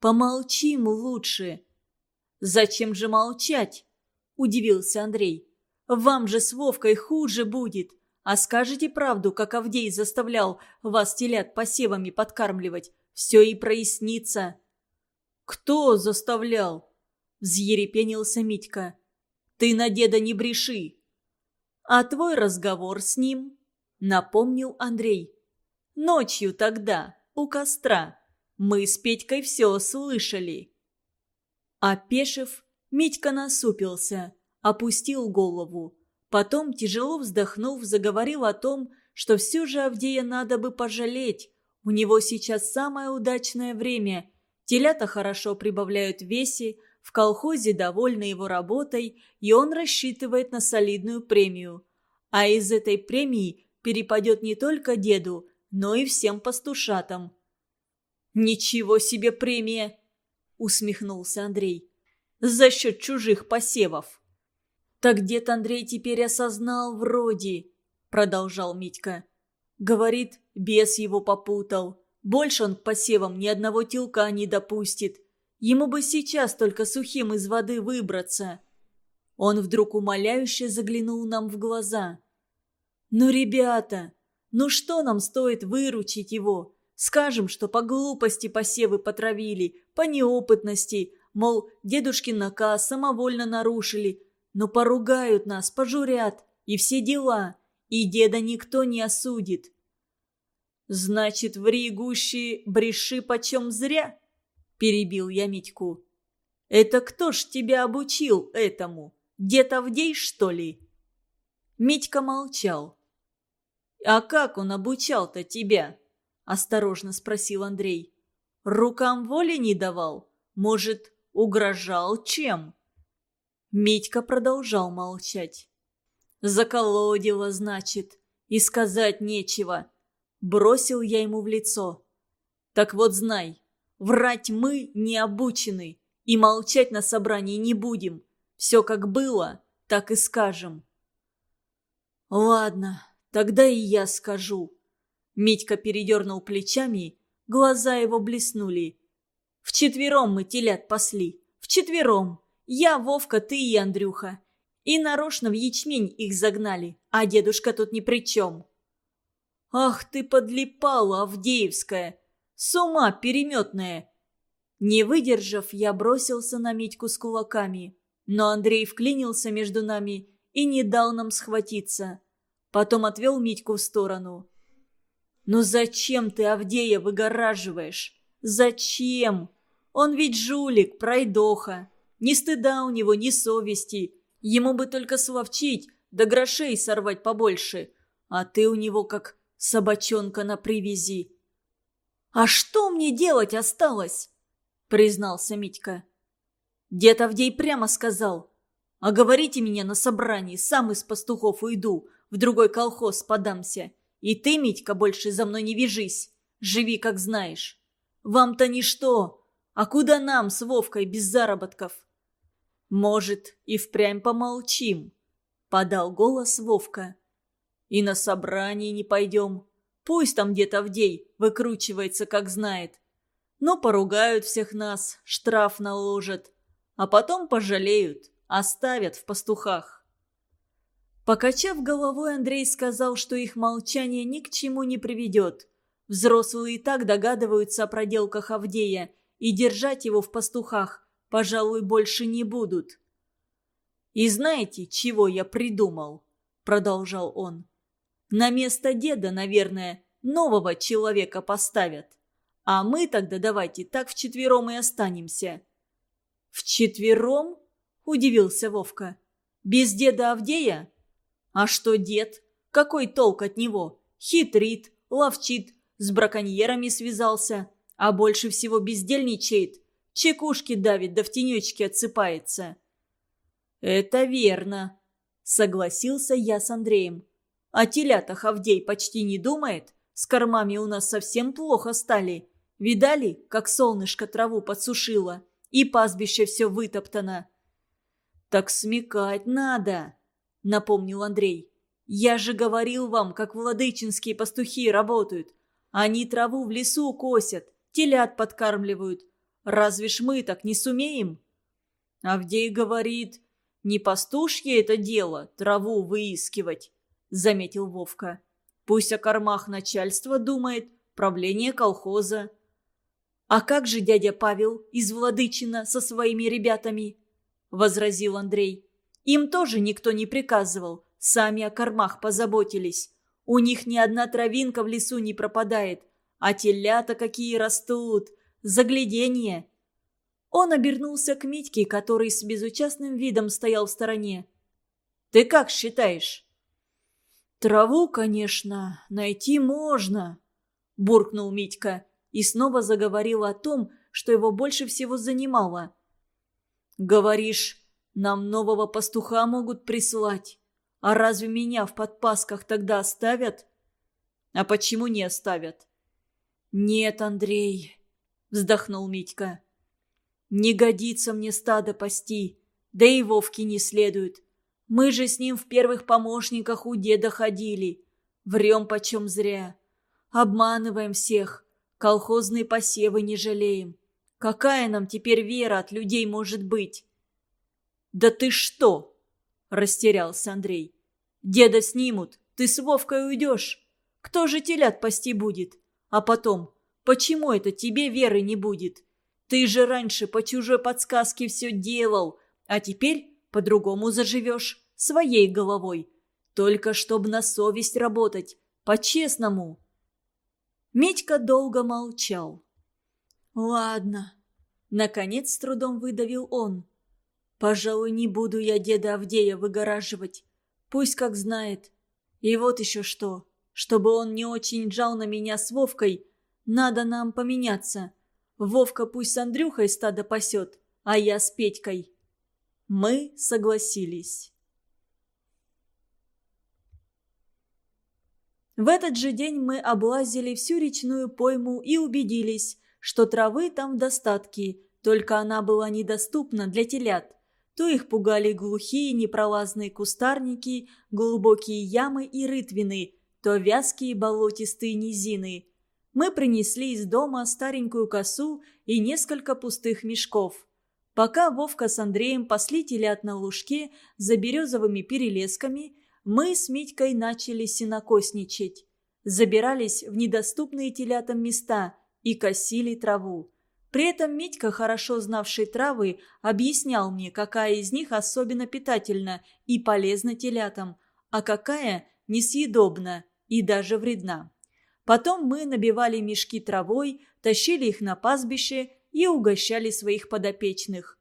«Помолчим лучше». «Зачем же молчать?» – удивился Андрей. «Вам же с Вовкой хуже будет. А скажете правду, как Авдей заставлял вас телят посевами подкармливать. Все и прояснится». «Кто заставлял?» – взъерепенился Митька. «Ты на деда не бреши!» «А твой разговор с ним?» – напомнил Андрей. «Ночью тогда, у костра. Мы с Петькой все слышали». Опешив, Митька насупился, опустил голову. Потом, тяжело вздохнув, заговорил о том, что все же Авдея надо бы пожалеть. У него сейчас самое удачное время – Телята хорошо прибавляют в в колхозе довольны его работой, и он рассчитывает на солидную премию. А из этой премии перепадет не только деду, но и всем пастушатам. «Ничего себе премия!» – усмехнулся Андрей. «За счет чужих посевов!» «Так дед Андрей теперь осознал вроде», – продолжал Митька. «Говорит, бес его попутал. Больше он к посевам ни одного тилка не допустит. Ему бы сейчас только сухим из воды выбраться. Он вдруг умоляюще заглянул нам в глаза. «Ну, ребята, ну что нам стоит выручить его? Скажем, что по глупости посевы потравили, по неопытности, мол, дедушкин наказ самовольно нарушили, но поругают нас, пожурят, и все дела, и деда никто не осудит. «Значит, ври гущи, бреши почем зря?» – перебил я Митьку. «Это кто ж тебя обучил этому? Дед Авдей, что ли?» Митька молчал. «А как он обучал-то тебя?» – осторожно спросил Андрей. «Рукам воли не давал? Может, угрожал чем?» Митька продолжал молчать. «Заколодила, значит, и сказать нечего. Бросил я ему в лицо. Так вот знай, врать мы не обучены и молчать на собрании не будем. Все как было, так и скажем. Ладно, тогда и я скажу. Митька передернул плечами, глаза его блеснули. Вчетвером мы телят пасли. Вчетвером. Я, Вовка, ты и Андрюха. И нарочно в ячмень их загнали, а дедушка тут ни при чем. «Ах ты подлипала, Авдеевская! С ума переметная!» Не выдержав, я бросился на Митьку с кулаками. Но Андрей вклинился между нами и не дал нам схватиться. Потом отвел Митьку в сторону. «Ну зачем ты Авдея выгораживаешь? Зачем? Он ведь жулик, пройдоха. Ни стыда у него, ни совести. Ему бы только словчить, да грошей сорвать побольше. А ты у него как собачонка на привязи. «А что мне делать осталось?» – признался Митька. Дед Авдей прямо сказал. «А говорите меня на собрании, сам из пастухов уйду, в другой колхоз подамся. И ты, Митька, больше за мной не вяжись. Живи, как знаешь. Вам-то ничто. А куда нам с Вовкой без заработков?» «Может, и впрямь помолчим?» — подал голос Вовка. «И на собрание не пойдем. Пусть там где-то Авдей выкручивается, как знает. Но поругают всех нас, штраф наложат. А потом пожалеют, оставят в пастухах». Покачав головой, Андрей сказал, что их молчание ни к чему не приведет. Взрослые и так догадываются о проделках Авдея, и держать его в пастухах пожалуй, больше не будут. «И знаете, чего я придумал?» – продолжал он. «На место деда, наверное, нового человека поставят. А мы тогда давайте так вчетвером и останемся». «Вчетвером?» – удивился Вовка. «Без деда Авдея?» «А что дед? Какой толк от него? Хитрит, ловчит, с браконьерами связался, а больше всего бездельничает. Чекушки давит, да в тенечке отсыпается». «Это верно», — согласился я с Андреем. «А телята Хавдей почти не думает. С кормами у нас совсем плохо стали. Видали, как солнышко траву подсушило, и пастбище все вытоптано?» «Так смекать надо», — напомнил Андрей. «Я же говорил вам, как владычинские пастухи работают. Они траву в лесу косят, телят подкармливают, Разве ж мы так не сумеем?» Авдей говорит, «Не пастушье это дело, траву выискивать», — заметил Вовка. «Пусть о кормах начальство думает, правление колхоза». «А как же дядя Павел из Владычина со своими ребятами?» — возразил Андрей. «Им тоже никто не приказывал, сами о кормах позаботились. У них ни одна травинка в лесу не пропадает, а телята какие растут, Загляденье!» Он обернулся к Митьке, который с безучастным видом стоял в стороне. «Ты как считаешь?» «Траву, конечно, найти можно», – буркнул Митька и снова заговорил о том, что его больше всего занимало. «Говоришь, нам нового пастуха могут прислать. А разве меня в подпасках тогда оставят?» «А почему не оставят?» «Нет, Андрей, вздохнул Митька. «Не годится мне стадо пасти, да и Вовке не следует. Мы же с ним в первых помощниках у деда ходили. Врем почем зря. Обманываем всех, колхозные посевы не жалеем. Какая нам теперь вера от людей может быть?» «Да ты что?» – растерялся Андрей. «Деда снимут, ты с Вовкой уйдешь. Кто же телят пасти будет? А потом, Почему это тебе веры не будет? Ты же раньше по чужой подсказке все делал, а теперь по-другому заживешь, своей головой. Только чтобы на совесть работать, по-честному». Митька долго молчал. «Ладно», — наконец с трудом выдавил он. «Пожалуй, не буду я деда Авдея выгораживать. Пусть как знает. И вот еще что. Чтобы он не очень жал на меня с Вовкой, надо нам поменяться. Вовка пусть с Андрюхой стадо пасет, а я с Петькой». Мы согласились. В этот же день мы облазили всю речную пойму и убедились, что травы там в достатке, только она была недоступна для телят. То их пугали глухие непролазные кустарники, глубокие ямы и рытвины, то вязкие болотистые низины – мы принесли из дома старенькую косу и несколько пустых мешков. Пока Вовка с Андреем пасли телят на лужке за березовыми перелесками, мы с Митькой начали синокосничать. Забирались в недоступные телятам места и косили траву. При этом Митька, хорошо знавший травы, объяснял мне, какая из них особенно питательна и полезна телятам, а какая несъедобна и даже вредна. Потом мы набивали мешки травой, тащили их на пастбище и угощали своих подопечных.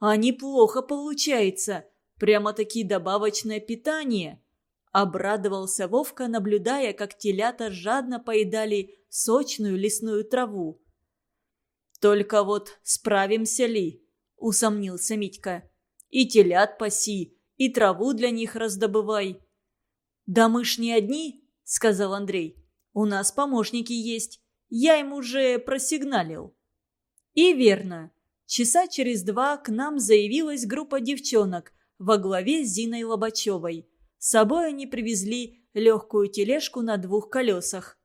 «А неплохо получается, прямо-таки добавочное питание», – обрадовался Вовка, наблюдая, как телята жадно поедали сочную лесную траву. «Только вот справимся ли?» – усомнился Митька. «И телят паси, и траву для них раздобывай». «Да мы ж не одни», — сказал Андрей. «У нас помощники есть. Я им уже просигналил». И верно. Часа через два к нам заявилась группа девчонок во главе с Зиной Лобачевой. С собой они привезли легкую тележку на двух колесах.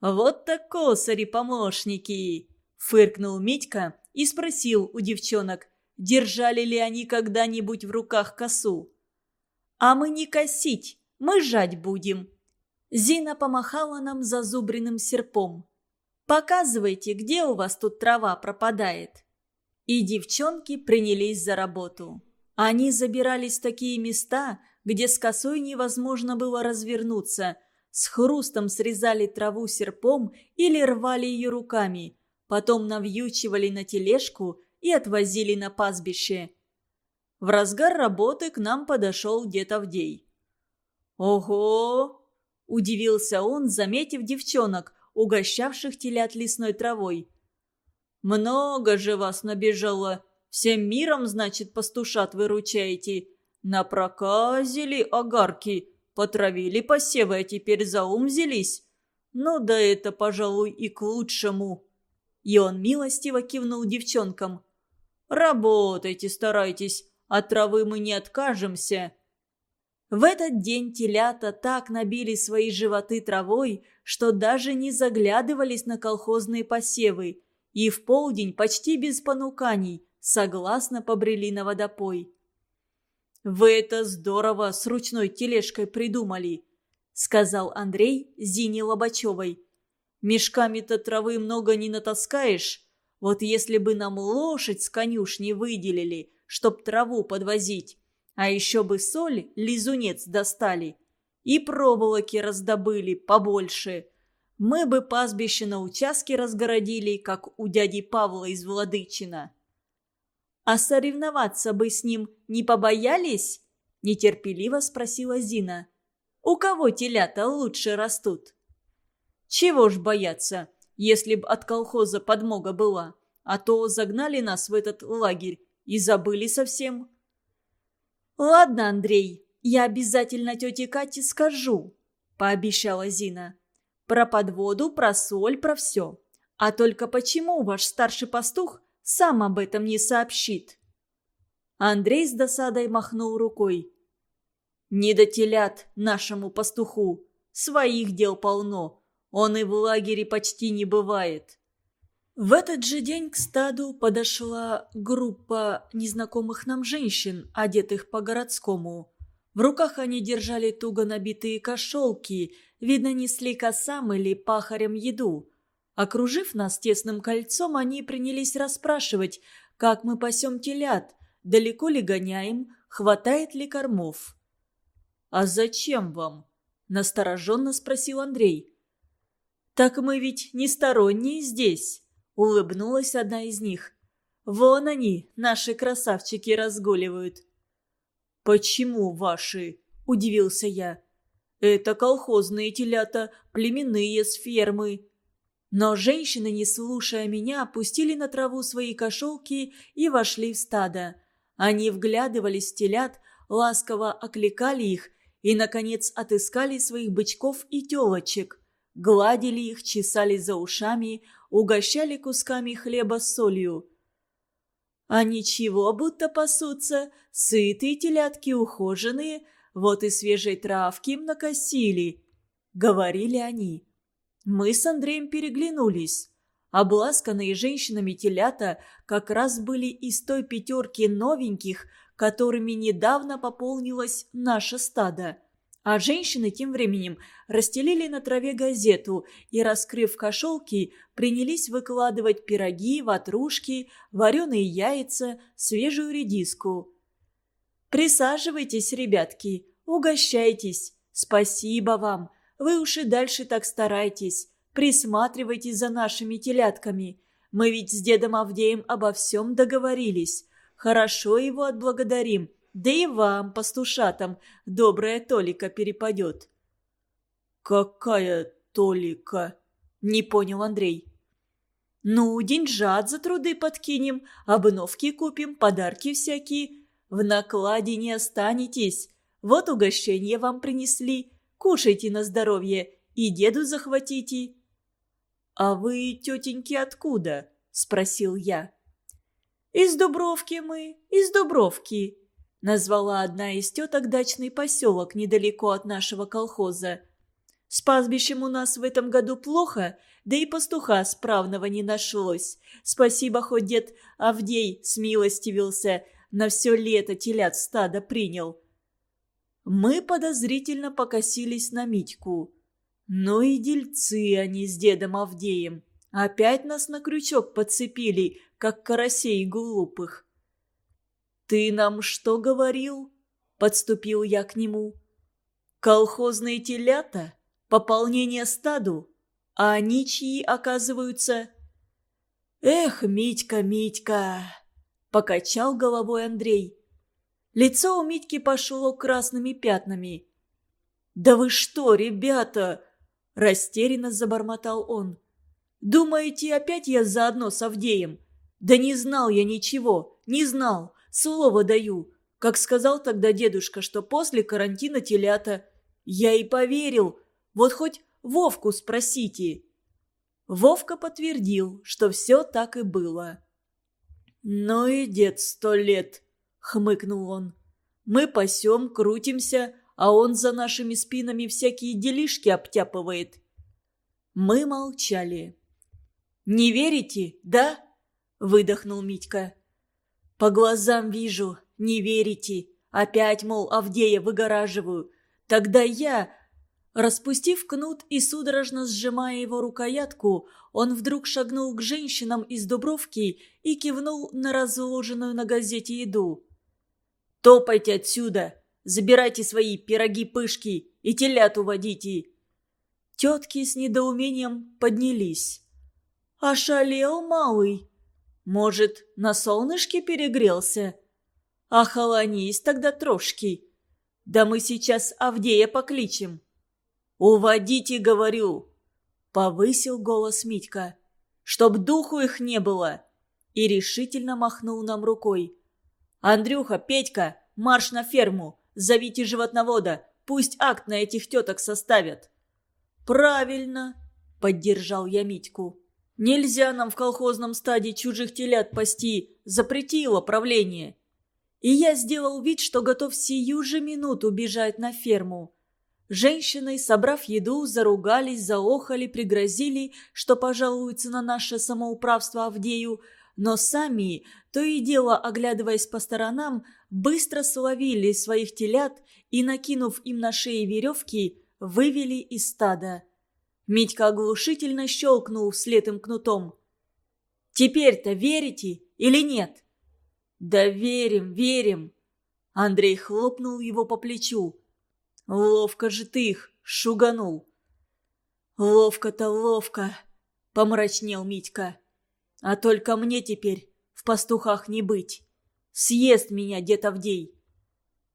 «Вот так косари-помощники!» – фыркнул Митька и спросил у девчонок, держали ли они когда-нибудь в руках косу. «А мы не косить, мы жать будем». Зина помахала нам зазубренным серпом. «Показывайте, где у вас тут трава пропадает». И девчонки принялись за работу. Они забирались в такие места, где с косой невозможно было развернуться. С хрустом срезали траву серпом или рвали ее руками. Потом навьючивали на тележку и отвозили на пастбище. В разгар работы к нам подошел дед Авдей. «Ого!» – удивился он, заметив девчонок, угощавших телят лесной травой. «Много же вас набежало. Всем миром, значит, пастушат выручаете. Напроказили огарки, потравили посевы, а теперь за ум взялись. Ну да это, пожалуй, и к лучшему». И он милостиво кивнул девчонкам. «Работайте, старайтесь, от травы мы не откажемся». В этот день телята так набили свои животы травой, что даже не заглядывались на колхозные посевы, и в полдень почти без понуканий согласно побрели на водопой. «Вы это здорово с ручной тележкой придумали», — сказал Андрей Зине Лобачевой. «Мешками-то травы много не натаскаешь. Вот если бы нам лошадь с конюшни выделили, чтоб траву подвозить, а еще бы соль лизунец достали и проволоки раздобыли побольше, мы бы пастбище на участке разгородили, как у дяди Павла из Владычина». «А соревноваться бы с ним не побоялись?» – нетерпеливо спросила Зина. «У кого телята лучше растут?» «Чего ж бояться, если б от колхоза подмога была, а то загнали нас в этот лагерь и забыли совсем». «Ладно, Андрей, я обязательно тете Кате скажу», – пообещала Зина. «Про подводу, про соль, про все. А только почему ваш старший пастух сам об этом не сообщит. Андрей с досадой махнул рукой. «Не дотелят нашему пастуху. Своих дел полно. Он и в лагере почти не бывает». В этот же день к стаду подошла группа незнакомых нам женщин, одетых по-городскому. В руках они держали туго набитые кошелки, видно, несли косам или пахарем еду. Окружив нас тесным кольцом, они принялись расспрашивать, как мы пасем телят, далеко ли гоняем, хватает ли кормов. «А зачем вам?» – настороженно спросил Андрей. «Так мы ведь не сторонние здесь», – улыбнулась одна из них. «Вон они, наши красавчики, разгуливают». «Почему ваши?» – удивился я. «Это колхозные телята, племенные с фермы». Но женщины, не слушая меня, опустили на траву свои кошелки и вошли в стадо. Они вглядывались в телят, ласково окликали их и, наконец, отыскали своих бычков и телочек. Гладили их, чесали за ушами, угощали кусками хлеба с солью. А ничего, будто пасутся, сытые телятки ухоженные, вот и свежей травки им накосили, — говорили они. Мы с Андреем переглянулись. Обласканные женщинами телята как раз были из той пятерки новеньких, которыми недавно пополнилось наше стадо. А женщины тем временем расстелили на траве газету и, раскрыв кошелки, принялись выкладывать пироги, ватрушки, вареные яйца, свежую редиску. «Присаживайтесь, ребятки, угощайтесь. Спасибо вам. Вы уж и дальше так старайтесь. Присматривайте за нашими телятками. Мы ведь с дедом Авдеем обо всем договорились. Хорошо его отблагодарим. Да и вам, пастушатам, добрая Толика перепадет». «Какая Толика?» – не понял Андрей. «Ну, деньжат за труды подкинем, обновки купим, подарки всякие. В накладе не останетесь. Вот угощение вам принесли. Кушайте на здоровье и деду захватите». «А вы, тетеньки, откуда?» – спросил я. «Из Дубровки мы, из Дубровки», — назвала одна из теток дачный поселок недалеко от нашего колхоза. «С пастбищем у нас в этом году плохо, да и пастуха справного не нашлось. Спасибо, хоть дед Авдей смилостивился, на все лето телят стада принял». Мы подозрительно покосились на Митьку. Ну и дельцы они с дедом Авдеем. Опять нас на крючок подцепили, как карасей глупых. «Ты нам что говорил?» — подступил я к нему. «Колхозные телята? Пополнение стаду? А они чьи, оказываются?» «Эх, Митька, Митька!» — покачал головой Андрей. Лицо у Митьки пошло красными пятнами. «Да вы что, ребята!» – растерянно забормотал он. «Думаете, опять я заодно с Авдеем? Да не знал я ничего, не знал, слово даю. Как сказал тогда дедушка, что после карантина телята. Я и поверил. Вот хоть Вовку спросите». Вовка подтвердил, что все так и было. «Ну и дед сто лет!» — хмыкнул он. «Мы пасем, крутимся, а он за нашими спинами всякие делишки обтяпывает». Мы молчали. «Не верите, да?» — выдохнул Митька. «По глазам вижу, не верите. Опять, мол, Авдея выгораживаю. Тогда я...» Распустив кнут и судорожно сжимая его рукоятку, он вдруг шагнул к женщинам из Дубровки и кивнул на разложенную на газете еду. Топайте отсюда! Забирайте свои пироги-пышки и телят уводите!» Тетки с недоумением поднялись. «Ошалел малый! Может, на солнышке перегрелся? Охолонись тогда трошки! Да мы сейчас Авдея покличем!» «Уводите, говорю!» — повысил голос Митька. «Чтоб духу их не было!» И решительно махнул нам рукой. «Андрюха, Петька, марш на ферму! Зовите животновода! Пусть акт на этих теток составят!» «Правильно!» — поддержал я Митьку. «Нельзя нам в колхозном стаде чужих телят пасти, запретило правление!» И я сделал вид, что готов сию же минуту бежать на ферму. Женщины, собрав еду, заругались, заохали, пригрозили, что пожалуются на наше самоуправство Авдею, но сами, то и дело оглядываясь по сторонам, быстро словили своих телят и, накинув им на шеи веревки, вывели из стада. Митька оглушительно щелкнул вслед им кнутом. «Теперь-то верите или нет?» «Да верим, верим!» Андрей хлопнул его по плечу. «Ловко же ты их шуганул!» «Ловко-то ловко!» — помрачнел Митька. А только мне теперь в пастухах не быть. Съест меня дед Авдей.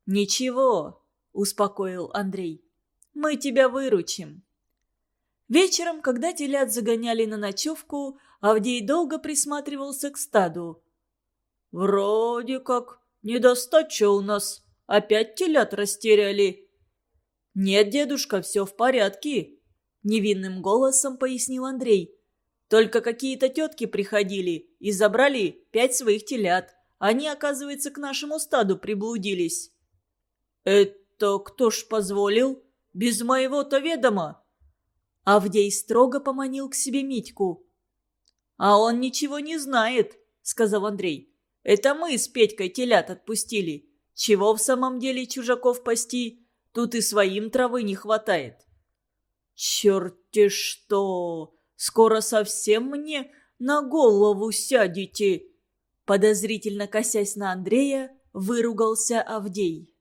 «Ничего», — успокоил Андрей. «Мы тебя выручим». Вечером, когда телят загоняли на ночевку, Авдей долго присматривался к стаду. «Вроде как недостача у нас. Опять телят растеряли». «Нет, дедушка, все в порядке», — невинным голосом пояснил Андрей. Только какие-то тетки приходили и забрали пять своих телят. Они, оказывается, к нашему стаду приблудились». «Это кто ж позволил? Без моего-то ведома?» Авдей строго поманил к себе Митьку. «А он ничего не знает», — сказал Андрей. «Это мы с Петькой телят отпустили. Чего в самом деле чужаков пасти? Тут и своим травы не хватает». «Черт-те что!» Скоро совсем мне на голову сядете!» Подозрительно косясь на Андрея, выругался Авдей.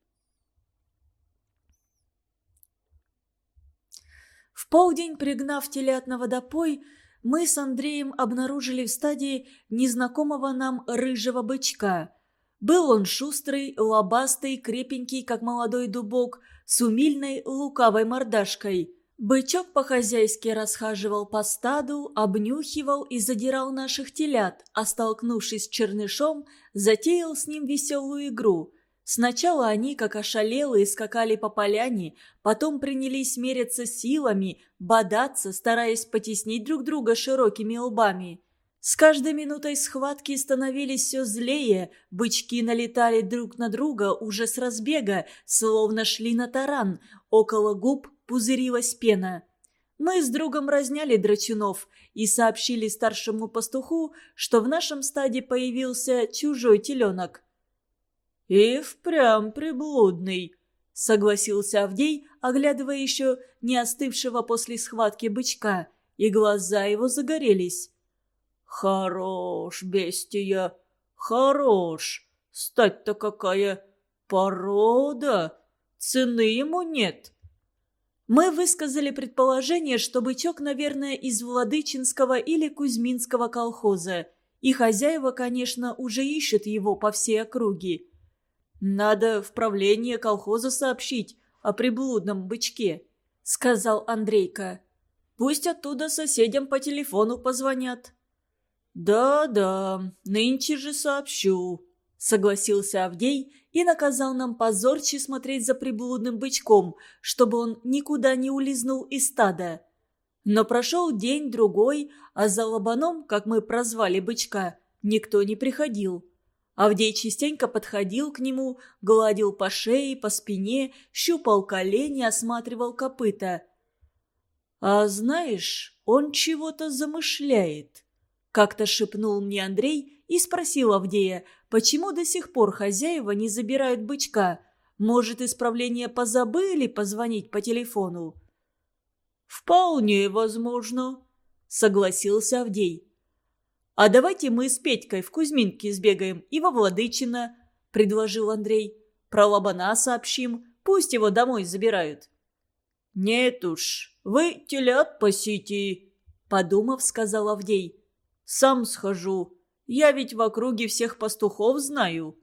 В полдень, пригнав телят на водопой, мы с Андреем обнаружили в стадии незнакомого нам рыжего бычка. Был он шустрый, лобастый, крепенький, как молодой дубок, с умильной лукавой мордашкой. Бычок по-хозяйски расхаживал по стаду, обнюхивал и задирал наших телят, а столкнувшись с чернышом, затеял с ним веселую игру. Сначала они, как ошалелые, скакали по поляне, потом принялись меряться силами, бодаться, стараясь потеснить друг друга широкими лбами. С каждой минутой схватки становились все злее, бычки налетали друг на друга уже с разбега, словно шли на таран, около губ пузырилась пена. Мы с другом разняли драчунов и сообщили старшему пастуху, что в нашем стаде появился чужой теленок. «И впрямь приблудный», — согласился Авдей, оглядывая еще не остывшего после схватки бычка, и глаза его загорелись. «Хорош, бестия, хорош! Стать-то какая порода! Цены ему нет!» Мы высказали предположение, что бычок, наверное, из Владычинского или Кузьминского колхоза, и хозяева, конечно, уже ищут его по всей округе. «Надо в правление колхоза сообщить о приблудном бычке», — сказал Андрейка. «Пусть оттуда соседям по телефону позвонят». «Да-да, нынче же сообщу», — согласился Авдей и наказал нам позорче смотреть за приблудным бычком, чтобы он никуда не улизнул из стада. Но прошел день-другой, а за лобаном, как мы прозвали бычка, никто не приходил. Авдей частенько подходил к нему, гладил по шее, по спине, щупал колени, осматривал копыта. «А знаешь, он чего-то замышляет», как-то шепнул мне Андрей и спросил Авдея, почему до сих пор хозяева не забирают бычка. Может, исправление позабыли позвонить по телефону? «Вполне возможно», — согласился Авдей. «А давайте мы с Петькой в Кузьминке сбегаем и во Владычино», — предложил Андрей. «Про Лобана сообщим, пусть его домой забирают». «Нет уж, вы телят пасите», — подумав, сказал Авдей. Сам схожу. Я ведь в округе всех пастухов знаю».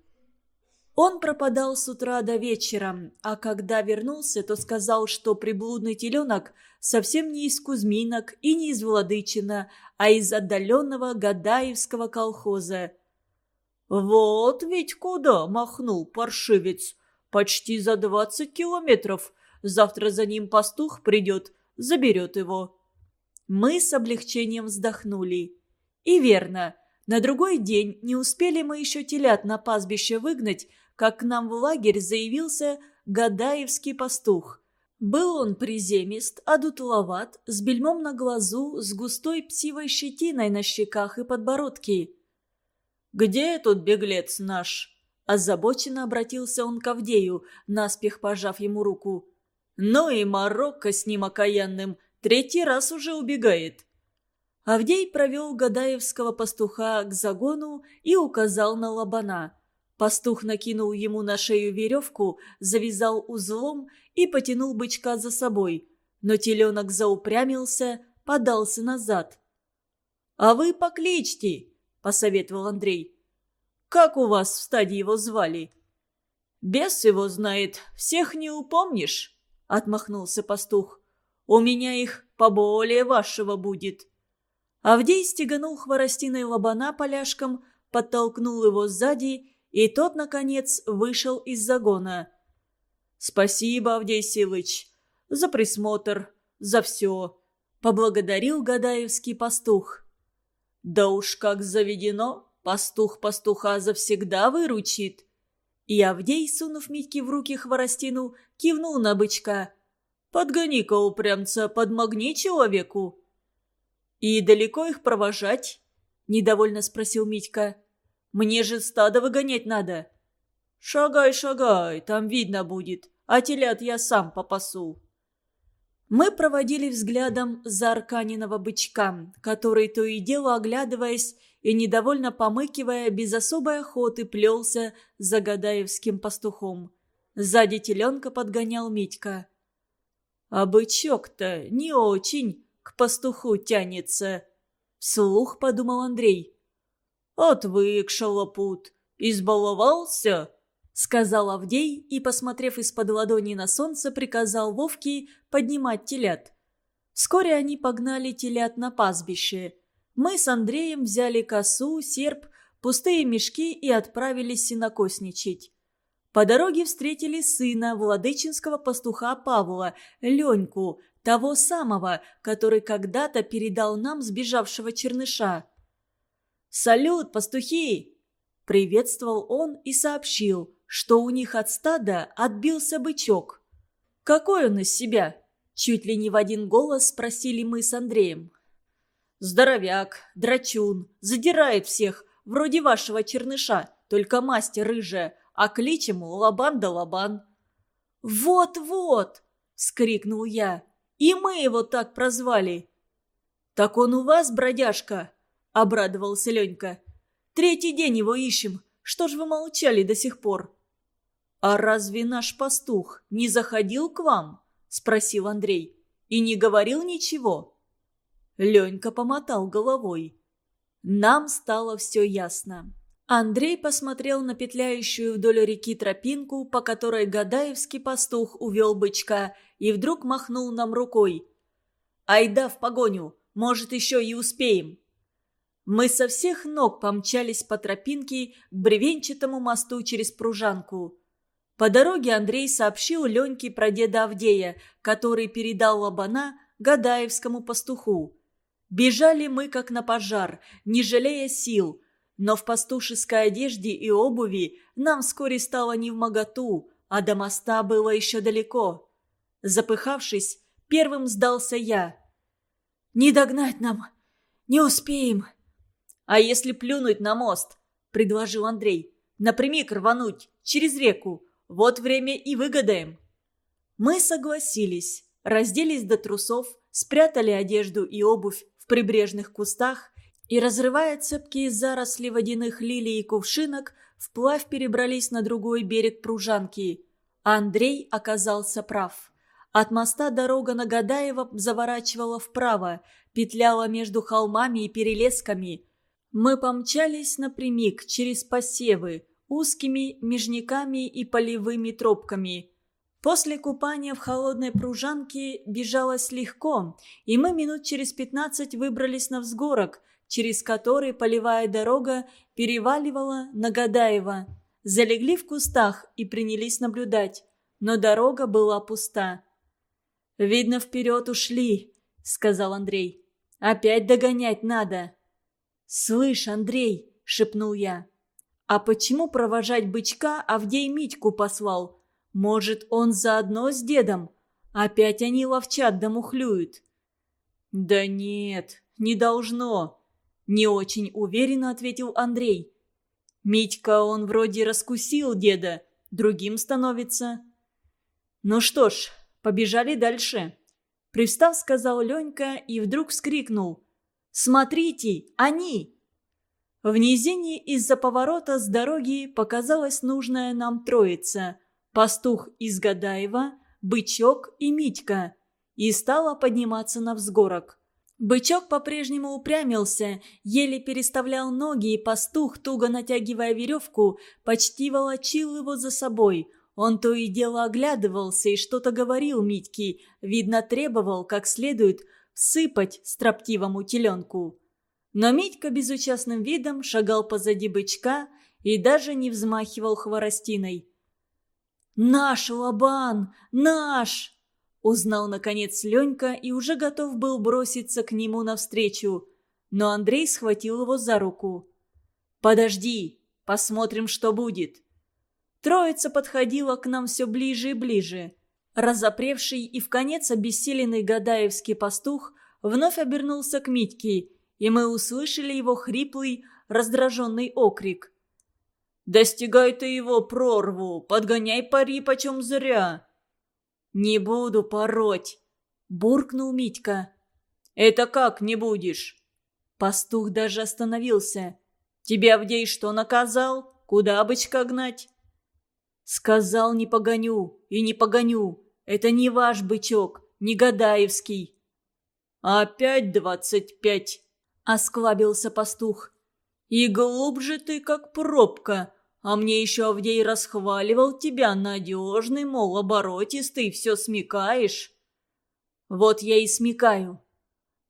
Он пропадал с утра до вечера, а когда вернулся, то сказал, что приблудный теленок совсем не из Кузьминок и не из Владычина, а из отдаленного Гадаевского колхоза. «Вот ведь куда махнул паршивец! Почти за двадцать километров. Завтра за ним пастух придет, заберет его». Мы с облегчением вздохнули. И верно, на другой день не успели мы еще телят на пастбище выгнать, как к нам в лагерь заявился Гадаевский пастух. Был он приземист, одутловат, с бельмом на глазу, с густой псивой щетиной на щеках и подбородке. «Где тут беглец наш?» Озабоченно обратился он к Авдею, наспех пожав ему руку. «Ну и Марокко с ним окаянным, третий раз уже убегает». Авдей провел Гадаевского пастуха к загону и указал на лобана. Пастух накинул ему на шею веревку, завязал узлом и потянул бычка за собой. Но теленок заупрямился, подался назад. «А вы покличьте!» – посоветовал Андрей. «Как у вас в стаде его звали?» «Бес его знает, всех не упомнишь», – отмахнулся пастух. «У меня их поболее вашего будет». Авдей стеганул хворостиной лобана поляшком, подтолкнул его сзади, и тот, наконец, вышел из загона. «Спасибо, Авдей Силыч, за присмотр, за все», — поблагодарил Гадаевский пастух. «Да уж как заведено, пастух пастуха завсегда выручит». И Авдей, сунув Митьке в руки хворостину, кивнул на бычка. «Подгони-ка упрямца, подмогни человеку». «И далеко их провожать?» – недовольно спросил Митька. «Мне же стадо выгонять надо». «Шагай, шагай, там видно будет, а телят я сам попасу». Мы проводили взглядом за Арканиного бычка, который то и дело, оглядываясь и недовольно помыкивая, без особой охоты плелся за Гадаевским пастухом. Сзади теленка подгонял Митька. «А бычок-то не очень», к пастуху тянется», — вслух подумал Андрей. «Отвык, шалопут, избаловался?» — сказал Авдей и, посмотрев из-под ладони на солнце, приказал Вовке поднимать телят. Вскоре они погнали телят на пастбище. Мы с Андреем взяли косу, серп, пустые мешки и отправились синокосничать. По дороге встретили сына владычинского пастуха Павла, Леньку, того самого, который когда-то передал нам сбежавшего черныша. «Салют, пастухи!» Приветствовал он и сообщил, что у них от стада отбился бычок. «Какой он из себя?» Чуть ли не в один голос спросили мы с Андреем. «Здоровяк, драчун, задирает всех, вроде вашего черныша, только мастер рыжая, а клич ему Лобан да Лобан». «Вот-вот!» — скрикнул я. «И мы его так прозвали!» «Так он у вас, бродяжка?» — обрадовался Ленька. «Третий день его ищем. Что ж вы молчали до сих пор?» «А разве наш пастух не заходил к вам?» — спросил Андрей. «И не говорил ничего?» Ленька помотал головой. Нам стало все ясно. Андрей посмотрел на петляющую вдоль реки тропинку, по которой Гадаевский пастух увел бычка, и вдруг махнул нам рукой. «Айда в погоню! Может, еще и успеем!» Мы со всех ног помчались по тропинке к бревенчатому мосту через Пружанку. По дороге Андрей сообщил Леньке про деда Авдея, который передал лобана Гадаевскому пастуху. Бежали мы как на пожар, не жалея сил – но в пастушеской одежде и обуви нам вскоре стало не в моготу, а до моста было еще далеко. Запыхавшись, первым сдался я. «Не догнать нам! Не успеем!» «А если плюнуть на мост?» – предложил Андрей. «Напрямик рвануть, через реку. Вот время и выгадаем». Мы согласились, разделись до трусов, спрятали одежду и обувь в прибрежных кустах и, разрывая цепкие заросли водяных лилий и кувшинок, вплавь перебрались на другой берег Пружанки. Андрей оказался прав. От моста дорога на Гадаева заворачивала вправо, петляла между холмами и перелесками. Мы помчались напрямик через посевы, узкими межниками и полевыми тропками. После купания в холодной пружанке бежалось легко, и мы минут через пятнадцать выбрались на взгорок, через который полевая дорога переваливала на Гадаева. Залегли в кустах и принялись наблюдать, но дорога была пуста. «Видно, вперед ушли», — сказал Андрей. «Опять догонять надо». «Слышь, Андрей», — шепнул я, — «а почему провожать бычка Авдей Митьку послал? Может, он заодно с дедом? Опять они ловчат да мухлюют». «Да нет, не должно», не очень уверенно ответил Андрей. Митька он вроде раскусил деда, другим становится. Ну что ж, побежали дальше. Привстав, сказал Ленька и вдруг вскрикнул. «Смотрите, они!» В низине из-за поворота с дороги показалась нужная нам троица. Пастух из Гадаева, Бычок и Митька. И стала подниматься на взгорок. Бычок по-прежнему упрямился, еле переставлял ноги, и пастух, туго натягивая веревку, почти волочил его за собой. Он то и дело оглядывался и что-то говорил Митьке, видно, требовал, как следует, всыпать строптивому теленку. Но Митька безучастным видом шагал позади бычка и даже не взмахивал хворостиной. «Наш Лобан! Наш!» Узнал, наконец, Ленька и уже готов был броситься к нему навстречу. Но Андрей схватил его за руку. «Подожди, посмотрим, что будет». Троица подходила к нам все ближе и ближе. Разопревший и в конец обессиленный Гадаевский пастух вновь обернулся к Митьке, и мы услышали его хриплый, раздраженный окрик. «Достигай ты его прорву, подгоняй пари почем зря!» «Не буду пороть!» – буркнул Митька. «Это как не будешь?» Пастух даже остановился. «Тебе Авдей что наказал? Куда бычка гнать?» «Сказал, не погоню и не погоню. Это не ваш бычок, не Гадаевский». «Опять двадцать пять!» – осклабился пастух. «И глубже ты, как пробка. А мне еще Авдей расхваливал тебя, надежный, мол, оборотистый, все смекаешь. Вот я и смекаю.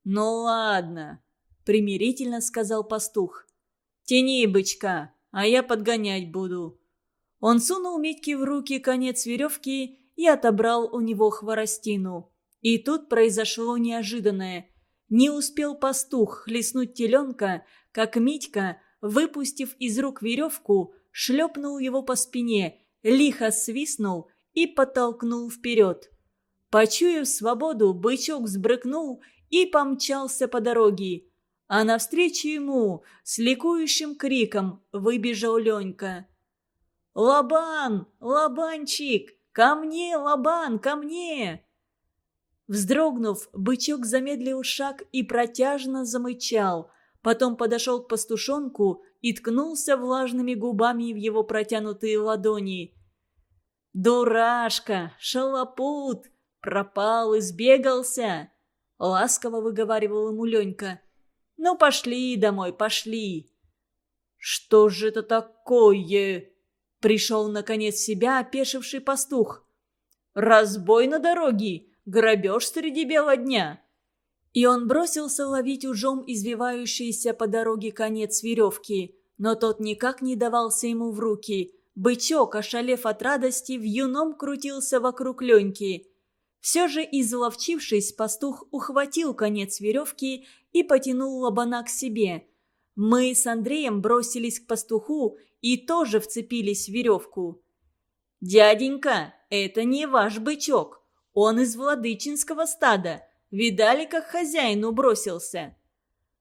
Ну ладно, примирительно сказал пастух. Тяни бычка, а я подгонять буду. Он сунул Митьке в руки конец веревки и отобрал у него хворостину. И тут произошло неожиданное. Не успел пастух хлестнуть теленка, как Митька, выпустив из рук веревку, шлепнул его по спине, лихо свистнул и подтолкнул вперед. Почуяв свободу, бычок сбрыкнул и помчался по дороге. А навстречу ему с ликующим криком выбежал Ленька. «Лобан! Лобанчик! Ко мне, Лобан, ко мне!» Вздрогнув, бычок замедлил шаг и протяжно замычал. Потом подошел к пастушонку и ткнулся влажными губами в его протянутые ладони. «Дурашка! Шалопут! Пропал, избегался!» Ласково выговаривал ему Ленька. «Ну, пошли домой, пошли!» «Что же это такое?» Пришел, наконец, себя опешивший пастух. «Разбой на дороге! Грабеж среди бела дня!» И он бросился ловить ужом извивающийся по дороге конец веревки, но тот никак не давался ему в руки. Бычок, ошалев от радости, в юном крутился вокруг Леньки. Все же, изловчившись, пастух ухватил конец веревки и потянул лобана к себе. Мы с Андреем бросились к пастуху и тоже вцепились в веревку. «Дяденька, это не ваш бычок. Он из владычинского стада. Видали, как хозяину бросился?»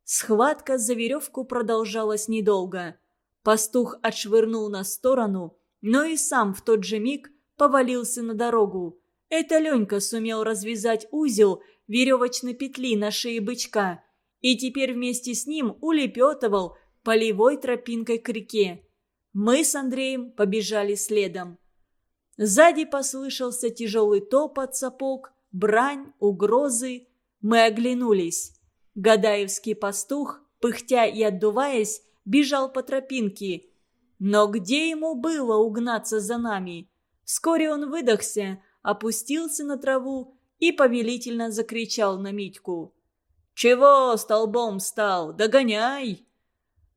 Схватка за веревку продолжалась недолго. Пастух отшвырнул на сторону, но и сам в тот же миг повалился на дорогу. Это Ленька сумел развязать узел веревочной петли на шее бычка и теперь вместе с ним улепетывал полевой тропинкой к реке. Мы с Андреем побежали следом. Сзади послышался тяжелый топот сапог, брань, угрозы. Мы оглянулись. Гадаевский пастух, пыхтя и отдуваясь, бежал по тропинке. Но где ему было угнаться за нами? Вскоре он выдохся, опустился на траву и повелительно закричал на Митьку. «Чего столбом стал? Догоняй!»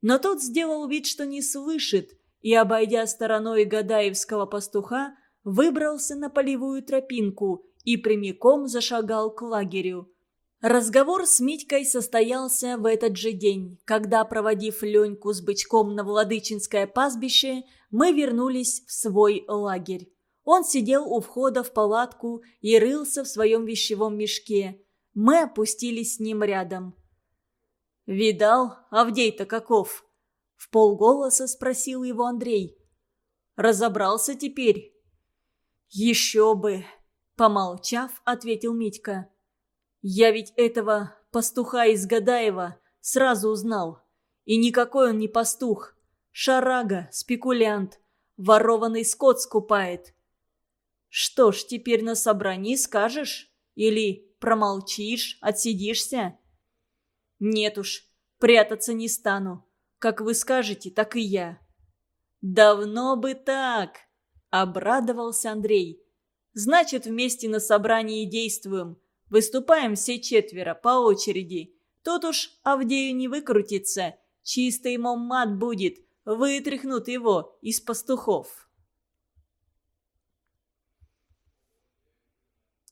Но тот сделал вид, что не слышит, и, обойдя стороной Гадаевского пастуха, выбрался на полевую тропинку и прямиком зашагал к лагерю. Разговор с Митькой состоялся в этот же день, когда, проводив Леньку с бычком на Владычинское пастбище, мы вернулись в свой лагерь. Он сидел у входа в палатку и рылся в своем вещевом мешке. Мы опустились с ним рядом. «Видал, Авдей-то каков?» В полголоса спросил его Андрей. «Разобрался теперь?» «Еще бы!» Помолчав, ответил Митька. «Я ведь этого пастуха из Гадаева сразу узнал. И никакой он не пастух. Шарага, спекулянт, ворованный скот скупает. Что ж, теперь на собрании скажешь? Или промолчишь, отсидишься?» «Нет уж, прятаться не стану. Как вы скажете, так и я». «Давно бы так!» – обрадовался Андрей. «Значит, вместе на собрании действуем. Выступаем все четверо, по очереди. Тут уж Авдею не выкрутится. Чисто ему мат будет. Вытряхнут его из пастухов».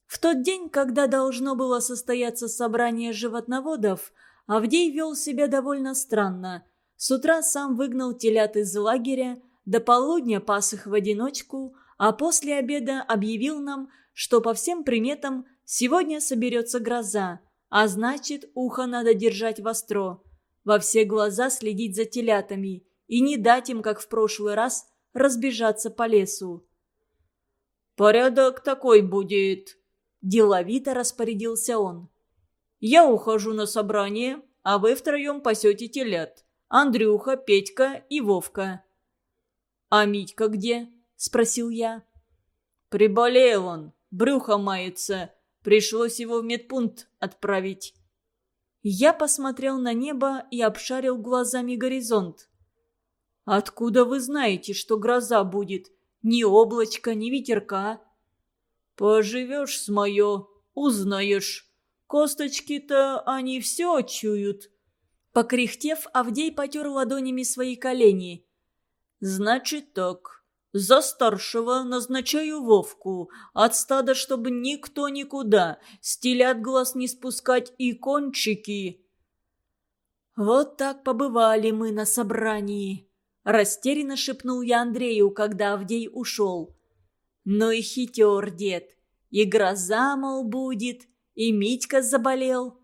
В тот день, когда должно было состояться собрание животноводов, Авдей вел себя довольно странно – с утра сам выгнал телят из лагеря, до полудня пас их в одиночку, а после обеда объявил нам, что по всем приметам сегодня соберется гроза, а значит, ухо надо держать востро, во все глаза следить за телятами и не дать им, как в прошлый раз, разбежаться по лесу. «Порядок такой будет», – деловито распорядился он. «Я ухожу на собрание, а вы втроем пасете телят. Андрюха, Петька и Вовка. «А Митька где?» – спросил я. «Приболел он, брюхо мается. Пришлось его в медпункт отправить». Я посмотрел на небо и обшарил глазами горизонт. «Откуда вы знаете, что гроза будет? Ни облачка, ни ветерка?» «Поживешь с мое, узнаешь. Косточки-то они все чуют. Покряхтев, Авдей потер ладонями свои колени. «Значит так. За старшего назначаю Вовку, от стада, чтобы никто никуда, стилят глаз не спускать и кончики. Вот так побывали мы на собрании. Растерянно шепнул я Андрею, когда Авдей ушел. Ну и хитер дед. И гроза, мол, будет, и Митька заболел.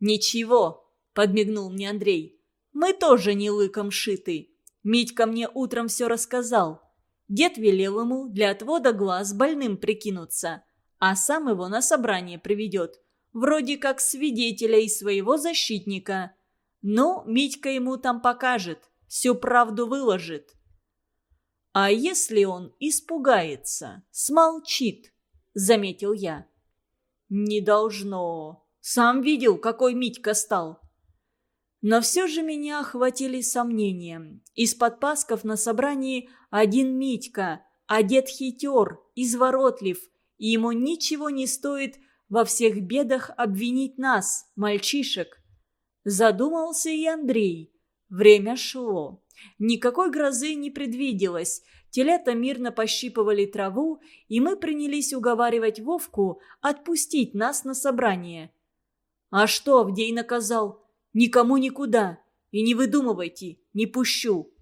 Ничего, подмигнул мне Андрей. Мы тоже не лыком шиты. Митька мне утром все рассказал. Дед велел ему для отвода глаз больным прикинуться, а сам его на собрание приведет, вроде как свидетеля и своего защитника. Ну, Митька ему там покажет, всю правду выложит. А если он испугается, смолчит, заметил я. Не должно. Сам видел, какой Митька стал. Но все же меня охватили сомнения. Из-под пасков на собрании один Митька, одет хитер, изворотлив, и ему ничего не стоит во всех бедах обвинить нас, мальчишек. Задумался и Андрей. Время шло. Никакой грозы не предвиделось. Телята мирно пощипывали траву, и мы принялись уговаривать Вовку отпустить нас на собрание. А что Авдей наказал? Никому никуда. И не выдумывайте, не пущу.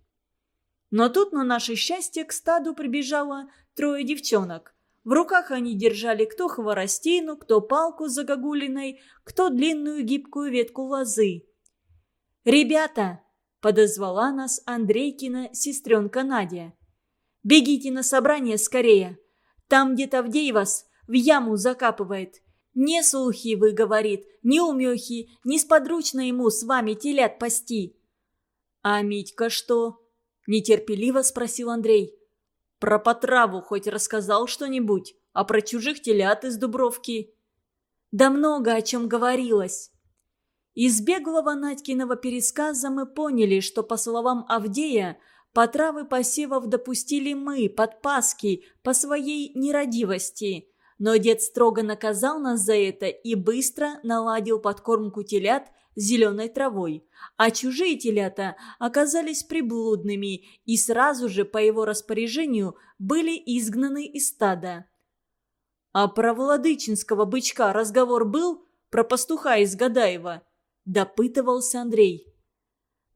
Но тут на наше счастье к стаду прибежало трое девчонок. В руках они держали кто хворостину, кто палку за загогулиной, кто длинную гибкую ветку лозы. «Ребята!» – подозвала нас Андрейкина сестренка Надя. «Бегите на собрание скорее. Там где-то Авдей вас в яму закапывает. «Не слухи, вы, — говорит, — не умехи, не сподручно ему с вами телят пасти». «А Митька что?» — нетерпеливо спросил Андрей. «Про потраву хоть рассказал что-нибудь, а про чужих телят из Дубровки?» «Да много о чем говорилось». Из беглого Надькиного пересказа мы поняли, что, по словам Авдея, потравы посевов допустили мы, подпаски, по своей нерадивости – но дед строго наказал нас за это и быстро наладил подкормку телят зеленой травой. А чужие телята оказались приблудными и сразу же по его распоряжению были изгнаны из стада. «А про Владычинского бычка разговор был? Про пастуха из Гадаева?» – допытывался Андрей.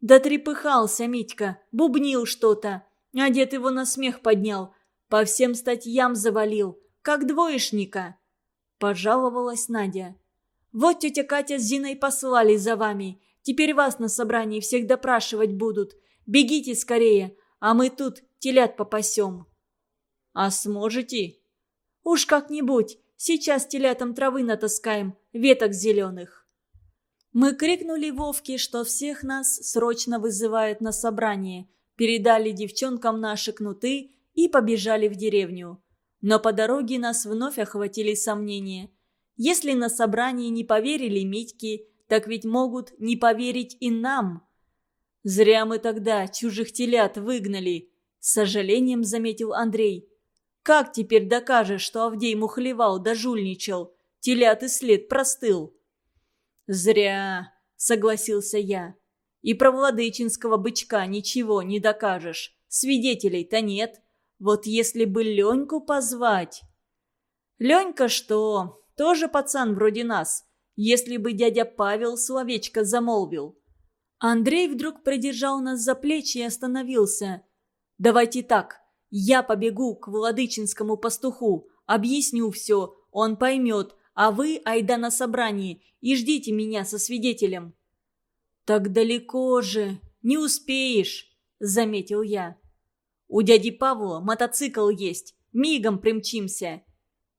«Да трепыхался Митька, бубнил что-то, а дед его на смех поднял, по всем статьям завалил» как двоечника», – пожаловалась Надя. «Вот тетя Катя с Зиной послали за вами. Теперь вас на собрании всех допрашивать будут. Бегите скорее, а мы тут телят попасем». «А сможете?» «Уж как-нибудь. Сейчас телятам травы натаскаем, веток зеленых». Мы крикнули Вовке, что всех нас срочно вызывают на собрание, передали девчонкам наши кнуты и побежали в деревню. Но по дороге нас вновь охватили сомнения. Если на собрании не поверили Митьке, так ведь могут не поверить и нам. Зря мы тогда чужих телят выгнали, с сожалением заметил Андрей. Как теперь докажешь, что Авдей мухлевал да жульничал? Телят и след простыл. Зря, согласился я. И про владычинского бычка ничего не докажешь. Свидетелей-то нет. Вот если бы Леньку позвать... Ленька что? Тоже пацан вроде нас. Если бы дядя Павел словечко замолвил. Андрей вдруг придержал нас за плечи и остановился. «Давайте так. Я побегу к Владычинскому пастуху, объясню все, он поймет, а вы, айда на собрании, и ждите меня со свидетелем». «Так далеко же, не успеешь», — заметил я. У дяди Павла мотоцикл есть, мигом примчимся».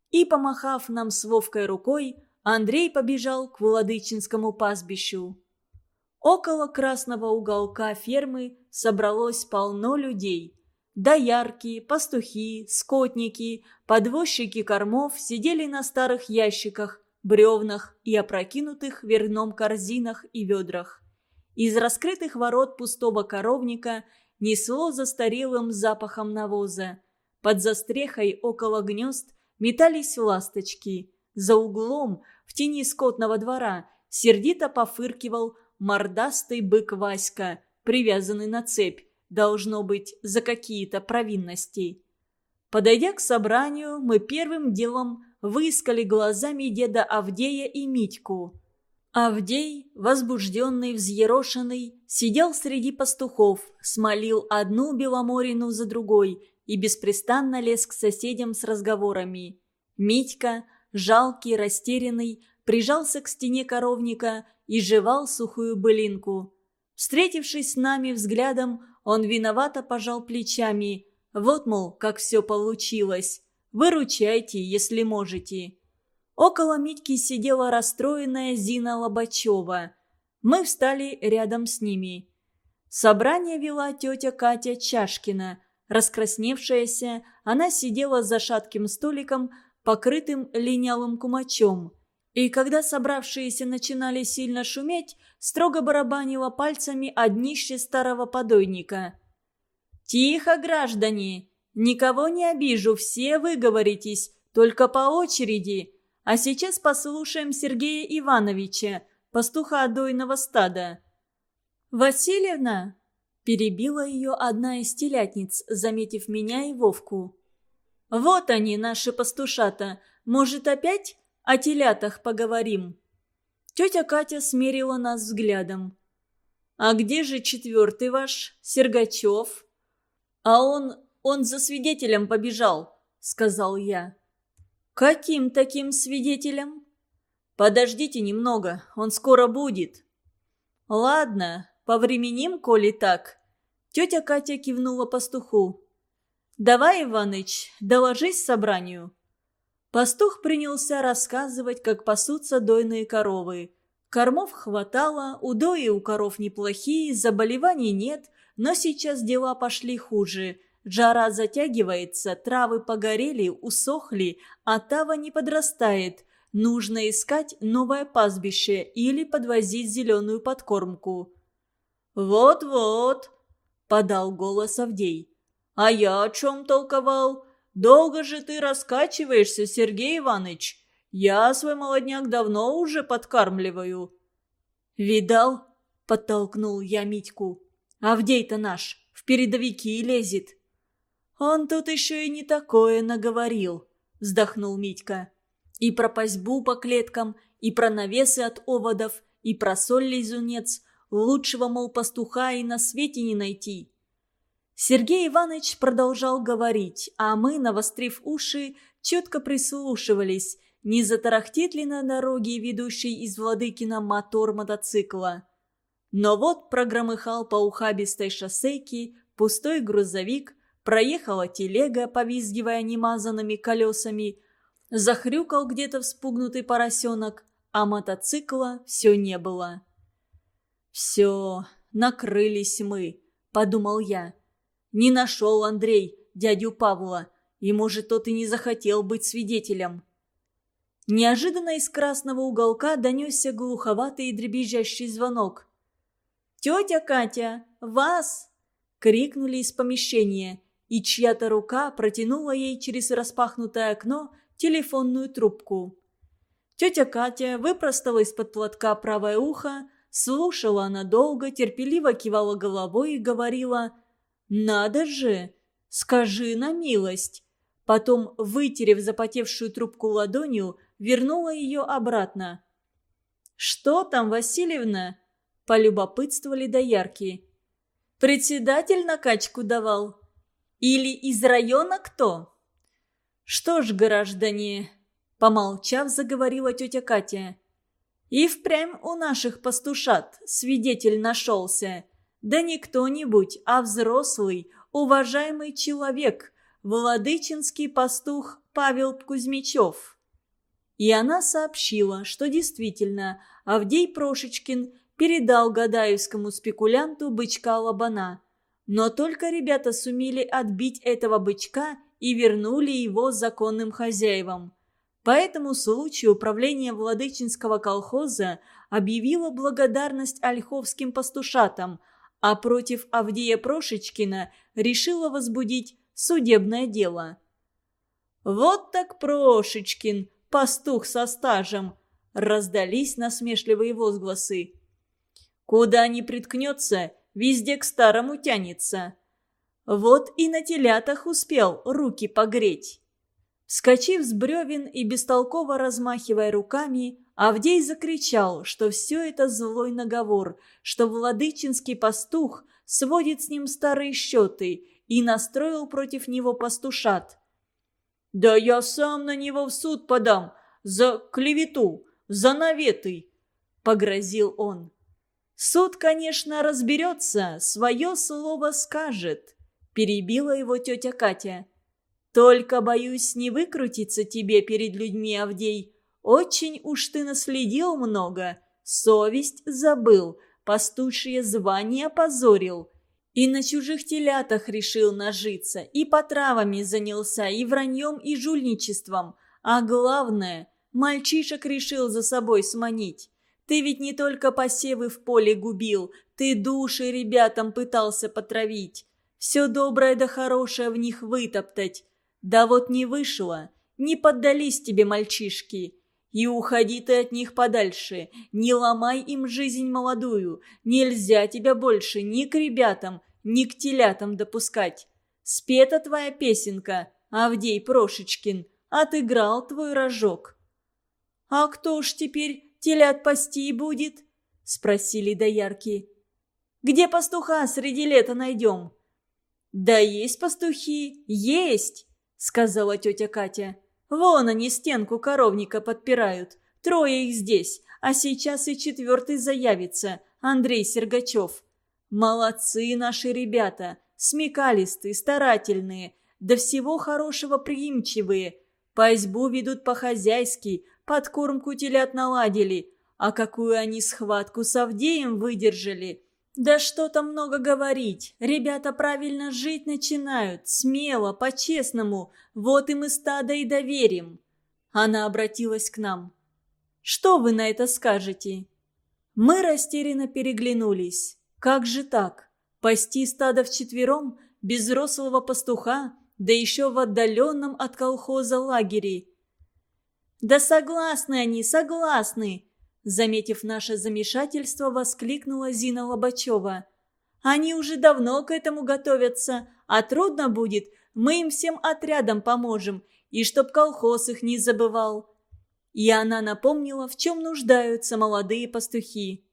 И, помахав нам с Вовкой рукой, Андрей побежал к Владычинскому пастбищу. Около красного уголка фермы собралось полно людей. Доярки, пастухи, скотники, подвозчики кормов сидели на старых ящиках, бревнах и опрокинутых верном корзинах и ведрах. Из раскрытых ворот пустого коровника несло застарелым запахом навоза. Под застрехой около гнезд метались ласточки. За углом, в тени скотного двора, сердито пофыркивал мордастый бык Васька, привязанный на цепь, должно быть, за какие-то провинности. Подойдя к собранию, мы первым делом выискали глазами деда Авдея и Митьку. Авдей, возбужденный, взъерошенный, сидел среди пастухов, смолил одну беломорину за другой и беспрестанно лез к соседям с разговорами. Митька, жалкий, растерянный, прижался к стене коровника и жевал сухую былинку. Встретившись с нами взглядом, он виновато пожал плечами. Вот, мол, как все получилось. Выручайте, если можете. Около Митьки сидела расстроенная Зина Лобачева. Мы встали рядом с ними. Собрание вела тетя Катя Чашкина. Раскрасневшаяся, она сидела за шатким столиком, покрытым линялым кумачом. И когда собравшиеся начинали сильно шуметь, строго барабанила пальцами о днище старого подойника. «Тихо, граждане! Никого не обижу, все выговоритесь, только по очереди!» А сейчас послушаем Сергея Ивановича, пастуха дойного стада. «Васильевна?» – перебила ее одна из телятниц, заметив меня и Вовку. «Вот они, наши пастушата. Может, опять о телятах поговорим?» Тетя Катя смерила нас взглядом. «А где же четвертый ваш, Сергачев?» «А он... он за свидетелем побежал», — сказал я. «Каким таким свидетелем?» «Подождите немного, он скоро будет». «Ладно, повременим, коли так». Тетя Катя кивнула пастуху. «Давай, Иваныч, доложись собранию». Пастух принялся рассказывать, как пасутся дойные коровы. Кормов хватало, удои у коров неплохие, заболеваний нет, но сейчас дела пошли хуже – Жара затягивается, травы погорели, усохли, а тава не подрастает. Нужно искать новое пастбище или подвозить зеленую подкормку. «Вот-вот», — подал голос Авдей. «А я о чем толковал? Долго же ты раскачиваешься, Сергей Иванович. Я свой молодняк давно уже подкармливаю». «Видал?» — подтолкнул я Митьку. «Авдей-то наш в передовики лезет». «Он тут еще и не такое наговорил», — вздохнул Митька. «И про пасьбу по клеткам, и про навесы от оводов, и про соль лизунец. Лучшего, мол, пастуха и на свете не найти». Сергей Иванович продолжал говорить, а мы, навострив уши, четко прислушивались, не затарахтит ли на дороге, ведущей из Владыкина, мотор мотоцикла. Но вот прогромыхал по ухабистой шоссейке пустой грузовик, Проехала телега, повизгивая немазанными колесами. Захрюкал где-то вспугнутый поросенок, а мотоцикла все не было. «Все, накрылись мы», — подумал я. «Не нашел Андрей дядю Павла, и, может, тот и не захотел быть свидетелем». Неожиданно из красного уголка донесся глуховатый и дребезжащий звонок. «Тетя Катя, вас!» — крикнули из помещения, и чья-то рука протянула ей через распахнутое окно телефонную трубку. Тетя Катя выпростала из-под платка правое ухо, слушала она долго, терпеливо кивала головой и говорила «Надо же! Скажи на милость!» Потом, вытерев запотевшую трубку ладонью, вернула ее обратно. «Что там, Васильевна?» – полюбопытствовали доярки. «Председатель накачку давал?» Или из района кто?» «Что ж, граждане...» — помолчав, заговорила тетя Катя. «И впрямь у наших пастушат свидетель нашелся. Да не кто-нибудь, а взрослый, уважаемый человек, владычинский пастух Павел Кузьмичев». И она сообщила, что действительно Авдей Прошечкин передал гадаевскому спекулянту бычка Лобана – но только ребята сумели отбить этого бычка и вернули его законным хозяевам. По этому случаю управление Владычинского колхоза объявило благодарность ольховским пастушатам, а против Авдея Прошечкина решило возбудить судебное дело. «Вот так Прошечкин, пастух со стажем!» раздались насмешливые возгласы. «Куда ни приткнется, везде к старому тянется. Вот и на телятах успел руки погреть. Вскочив с бревен и бестолково размахивая руками, Авдей закричал, что все это злой наговор, что владычинский пастух сводит с ним старые счеты и настроил против него пастушат. «Да я сам на него в суд подам за клевету, за наветы!» — погрозил он. «Суд, конечно, разберется, свое слово скажет», — перебила его тетя Катя. Только, боюсь, не выкрутиться тебе перед людьми, Авдей. Очень уж ты наследил много, совесть забыл, пастушье звание позорил. И на чужих телятах решил нажиться, и по травами занялся, и враньем, и жульничеством. А главное, мальчишек решил за собой сманить. Ты ведь не только посевы в поле губил, ты души ребятам пытался потравить. Все доброе да хорошее в них вытоптать. Да вот не вышло, не поддались тебе мальчишки. И уходи ты от них подальше, не ломай им жизнь молодую. Нельзя тебя больше ни к ребятам, ни к телятам допускать. Спета твоя песенка, Авдей Прошечкин, отыграл твой рожок. «А кто ж теперь телят пасти будет?» — спросили доярки. «Где пастуха среди лета найдем?» «Да есть пастухи, есть!» — сказала тетя Катя. «Вон они стенку коровника подпирают. Трое их здесь, а сейчас и четвертый заявится, Андрей Сергачев. Молодцы наши ребята, смекалистые, старательные, до всего хорошего приимчивые. По избу ведут по-хозяйски, подкормку телят наладили. А какую они схватку с Авдеем выдержали!» Да что там много говорить. Ребята правильно жить начинают, смело, по-честному. Вот им и стадо и доверим. Она обратилась к нам. Что вы на это скажете? Мы растерянно переглянулись. Как же так? Пасти стадо вчетвером, без взрослого пастуха, да еще в отдаленном от колхоза лагере. «Да согласны они, согласны!» Заметив наше замешательство, воскликнула Зина Лобачева. «Они уже давно к этому готовятся, а трудно будет, мы им всем отрядом поможем, и чтоб колхоз их не забывал». И она напомнила, в чем нуждаются молодые пастухи.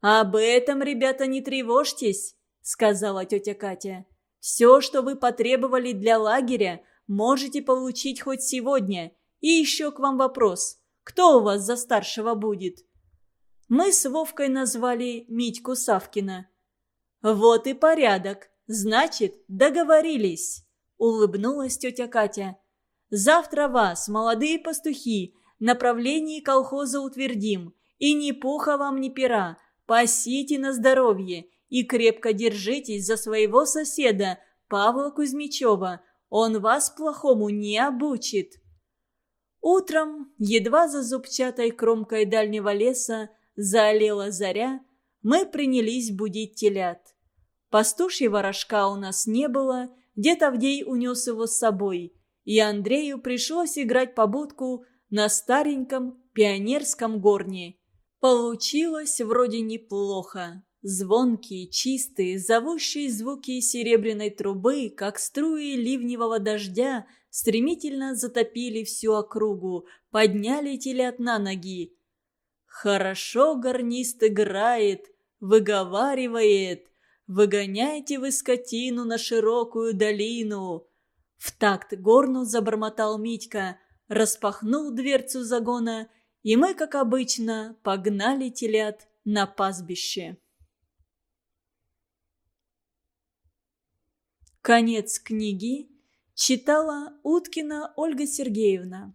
«Об этом, ребята, не тревожьтесь», — сказала тетя Катя. «Все, что вы потребовали для лагеря, можете получить хоть сегодня. И еще к вам вопрос. Кто у вас за старшего будет?» Мы с Вовкой назвали Митьку Савкина. «Вот и порядок. Значит, договорились», — улыбнулась тетя Катя. «Завтра вас, молодые пастухи, направлении колхоза утвердим. И ни пуха вам, ни пера. Пасите на здоровье и крепко держитесь за своего соседа, Павла Кузьмичева. Он вас плохому не обучит». Утром, едва за зубчатой кромкой дальнего леса заолела заря, мы принялись будить телят. Пастушьего рожка у нас не было, дед Авдей унес его с собой, и Андрею пришлось играть побудку на стареньком пионерском горне. Получилось вроде неплохо. Звонкие, чистые, зовущие звуки серебряной трубы, как струи ливневого дождя, стремительно затопили всю округу, подняли телят на ноги. Хорошо гарнист играет, выговаривает, выгоняйте вы скотину на широкую долину. В такт горну забормотал Митька, распахнул дверцу загона, и мы, как обычно, погнали телят на пастбище. Конец книги Читала Уткина Ольга Сергеевна.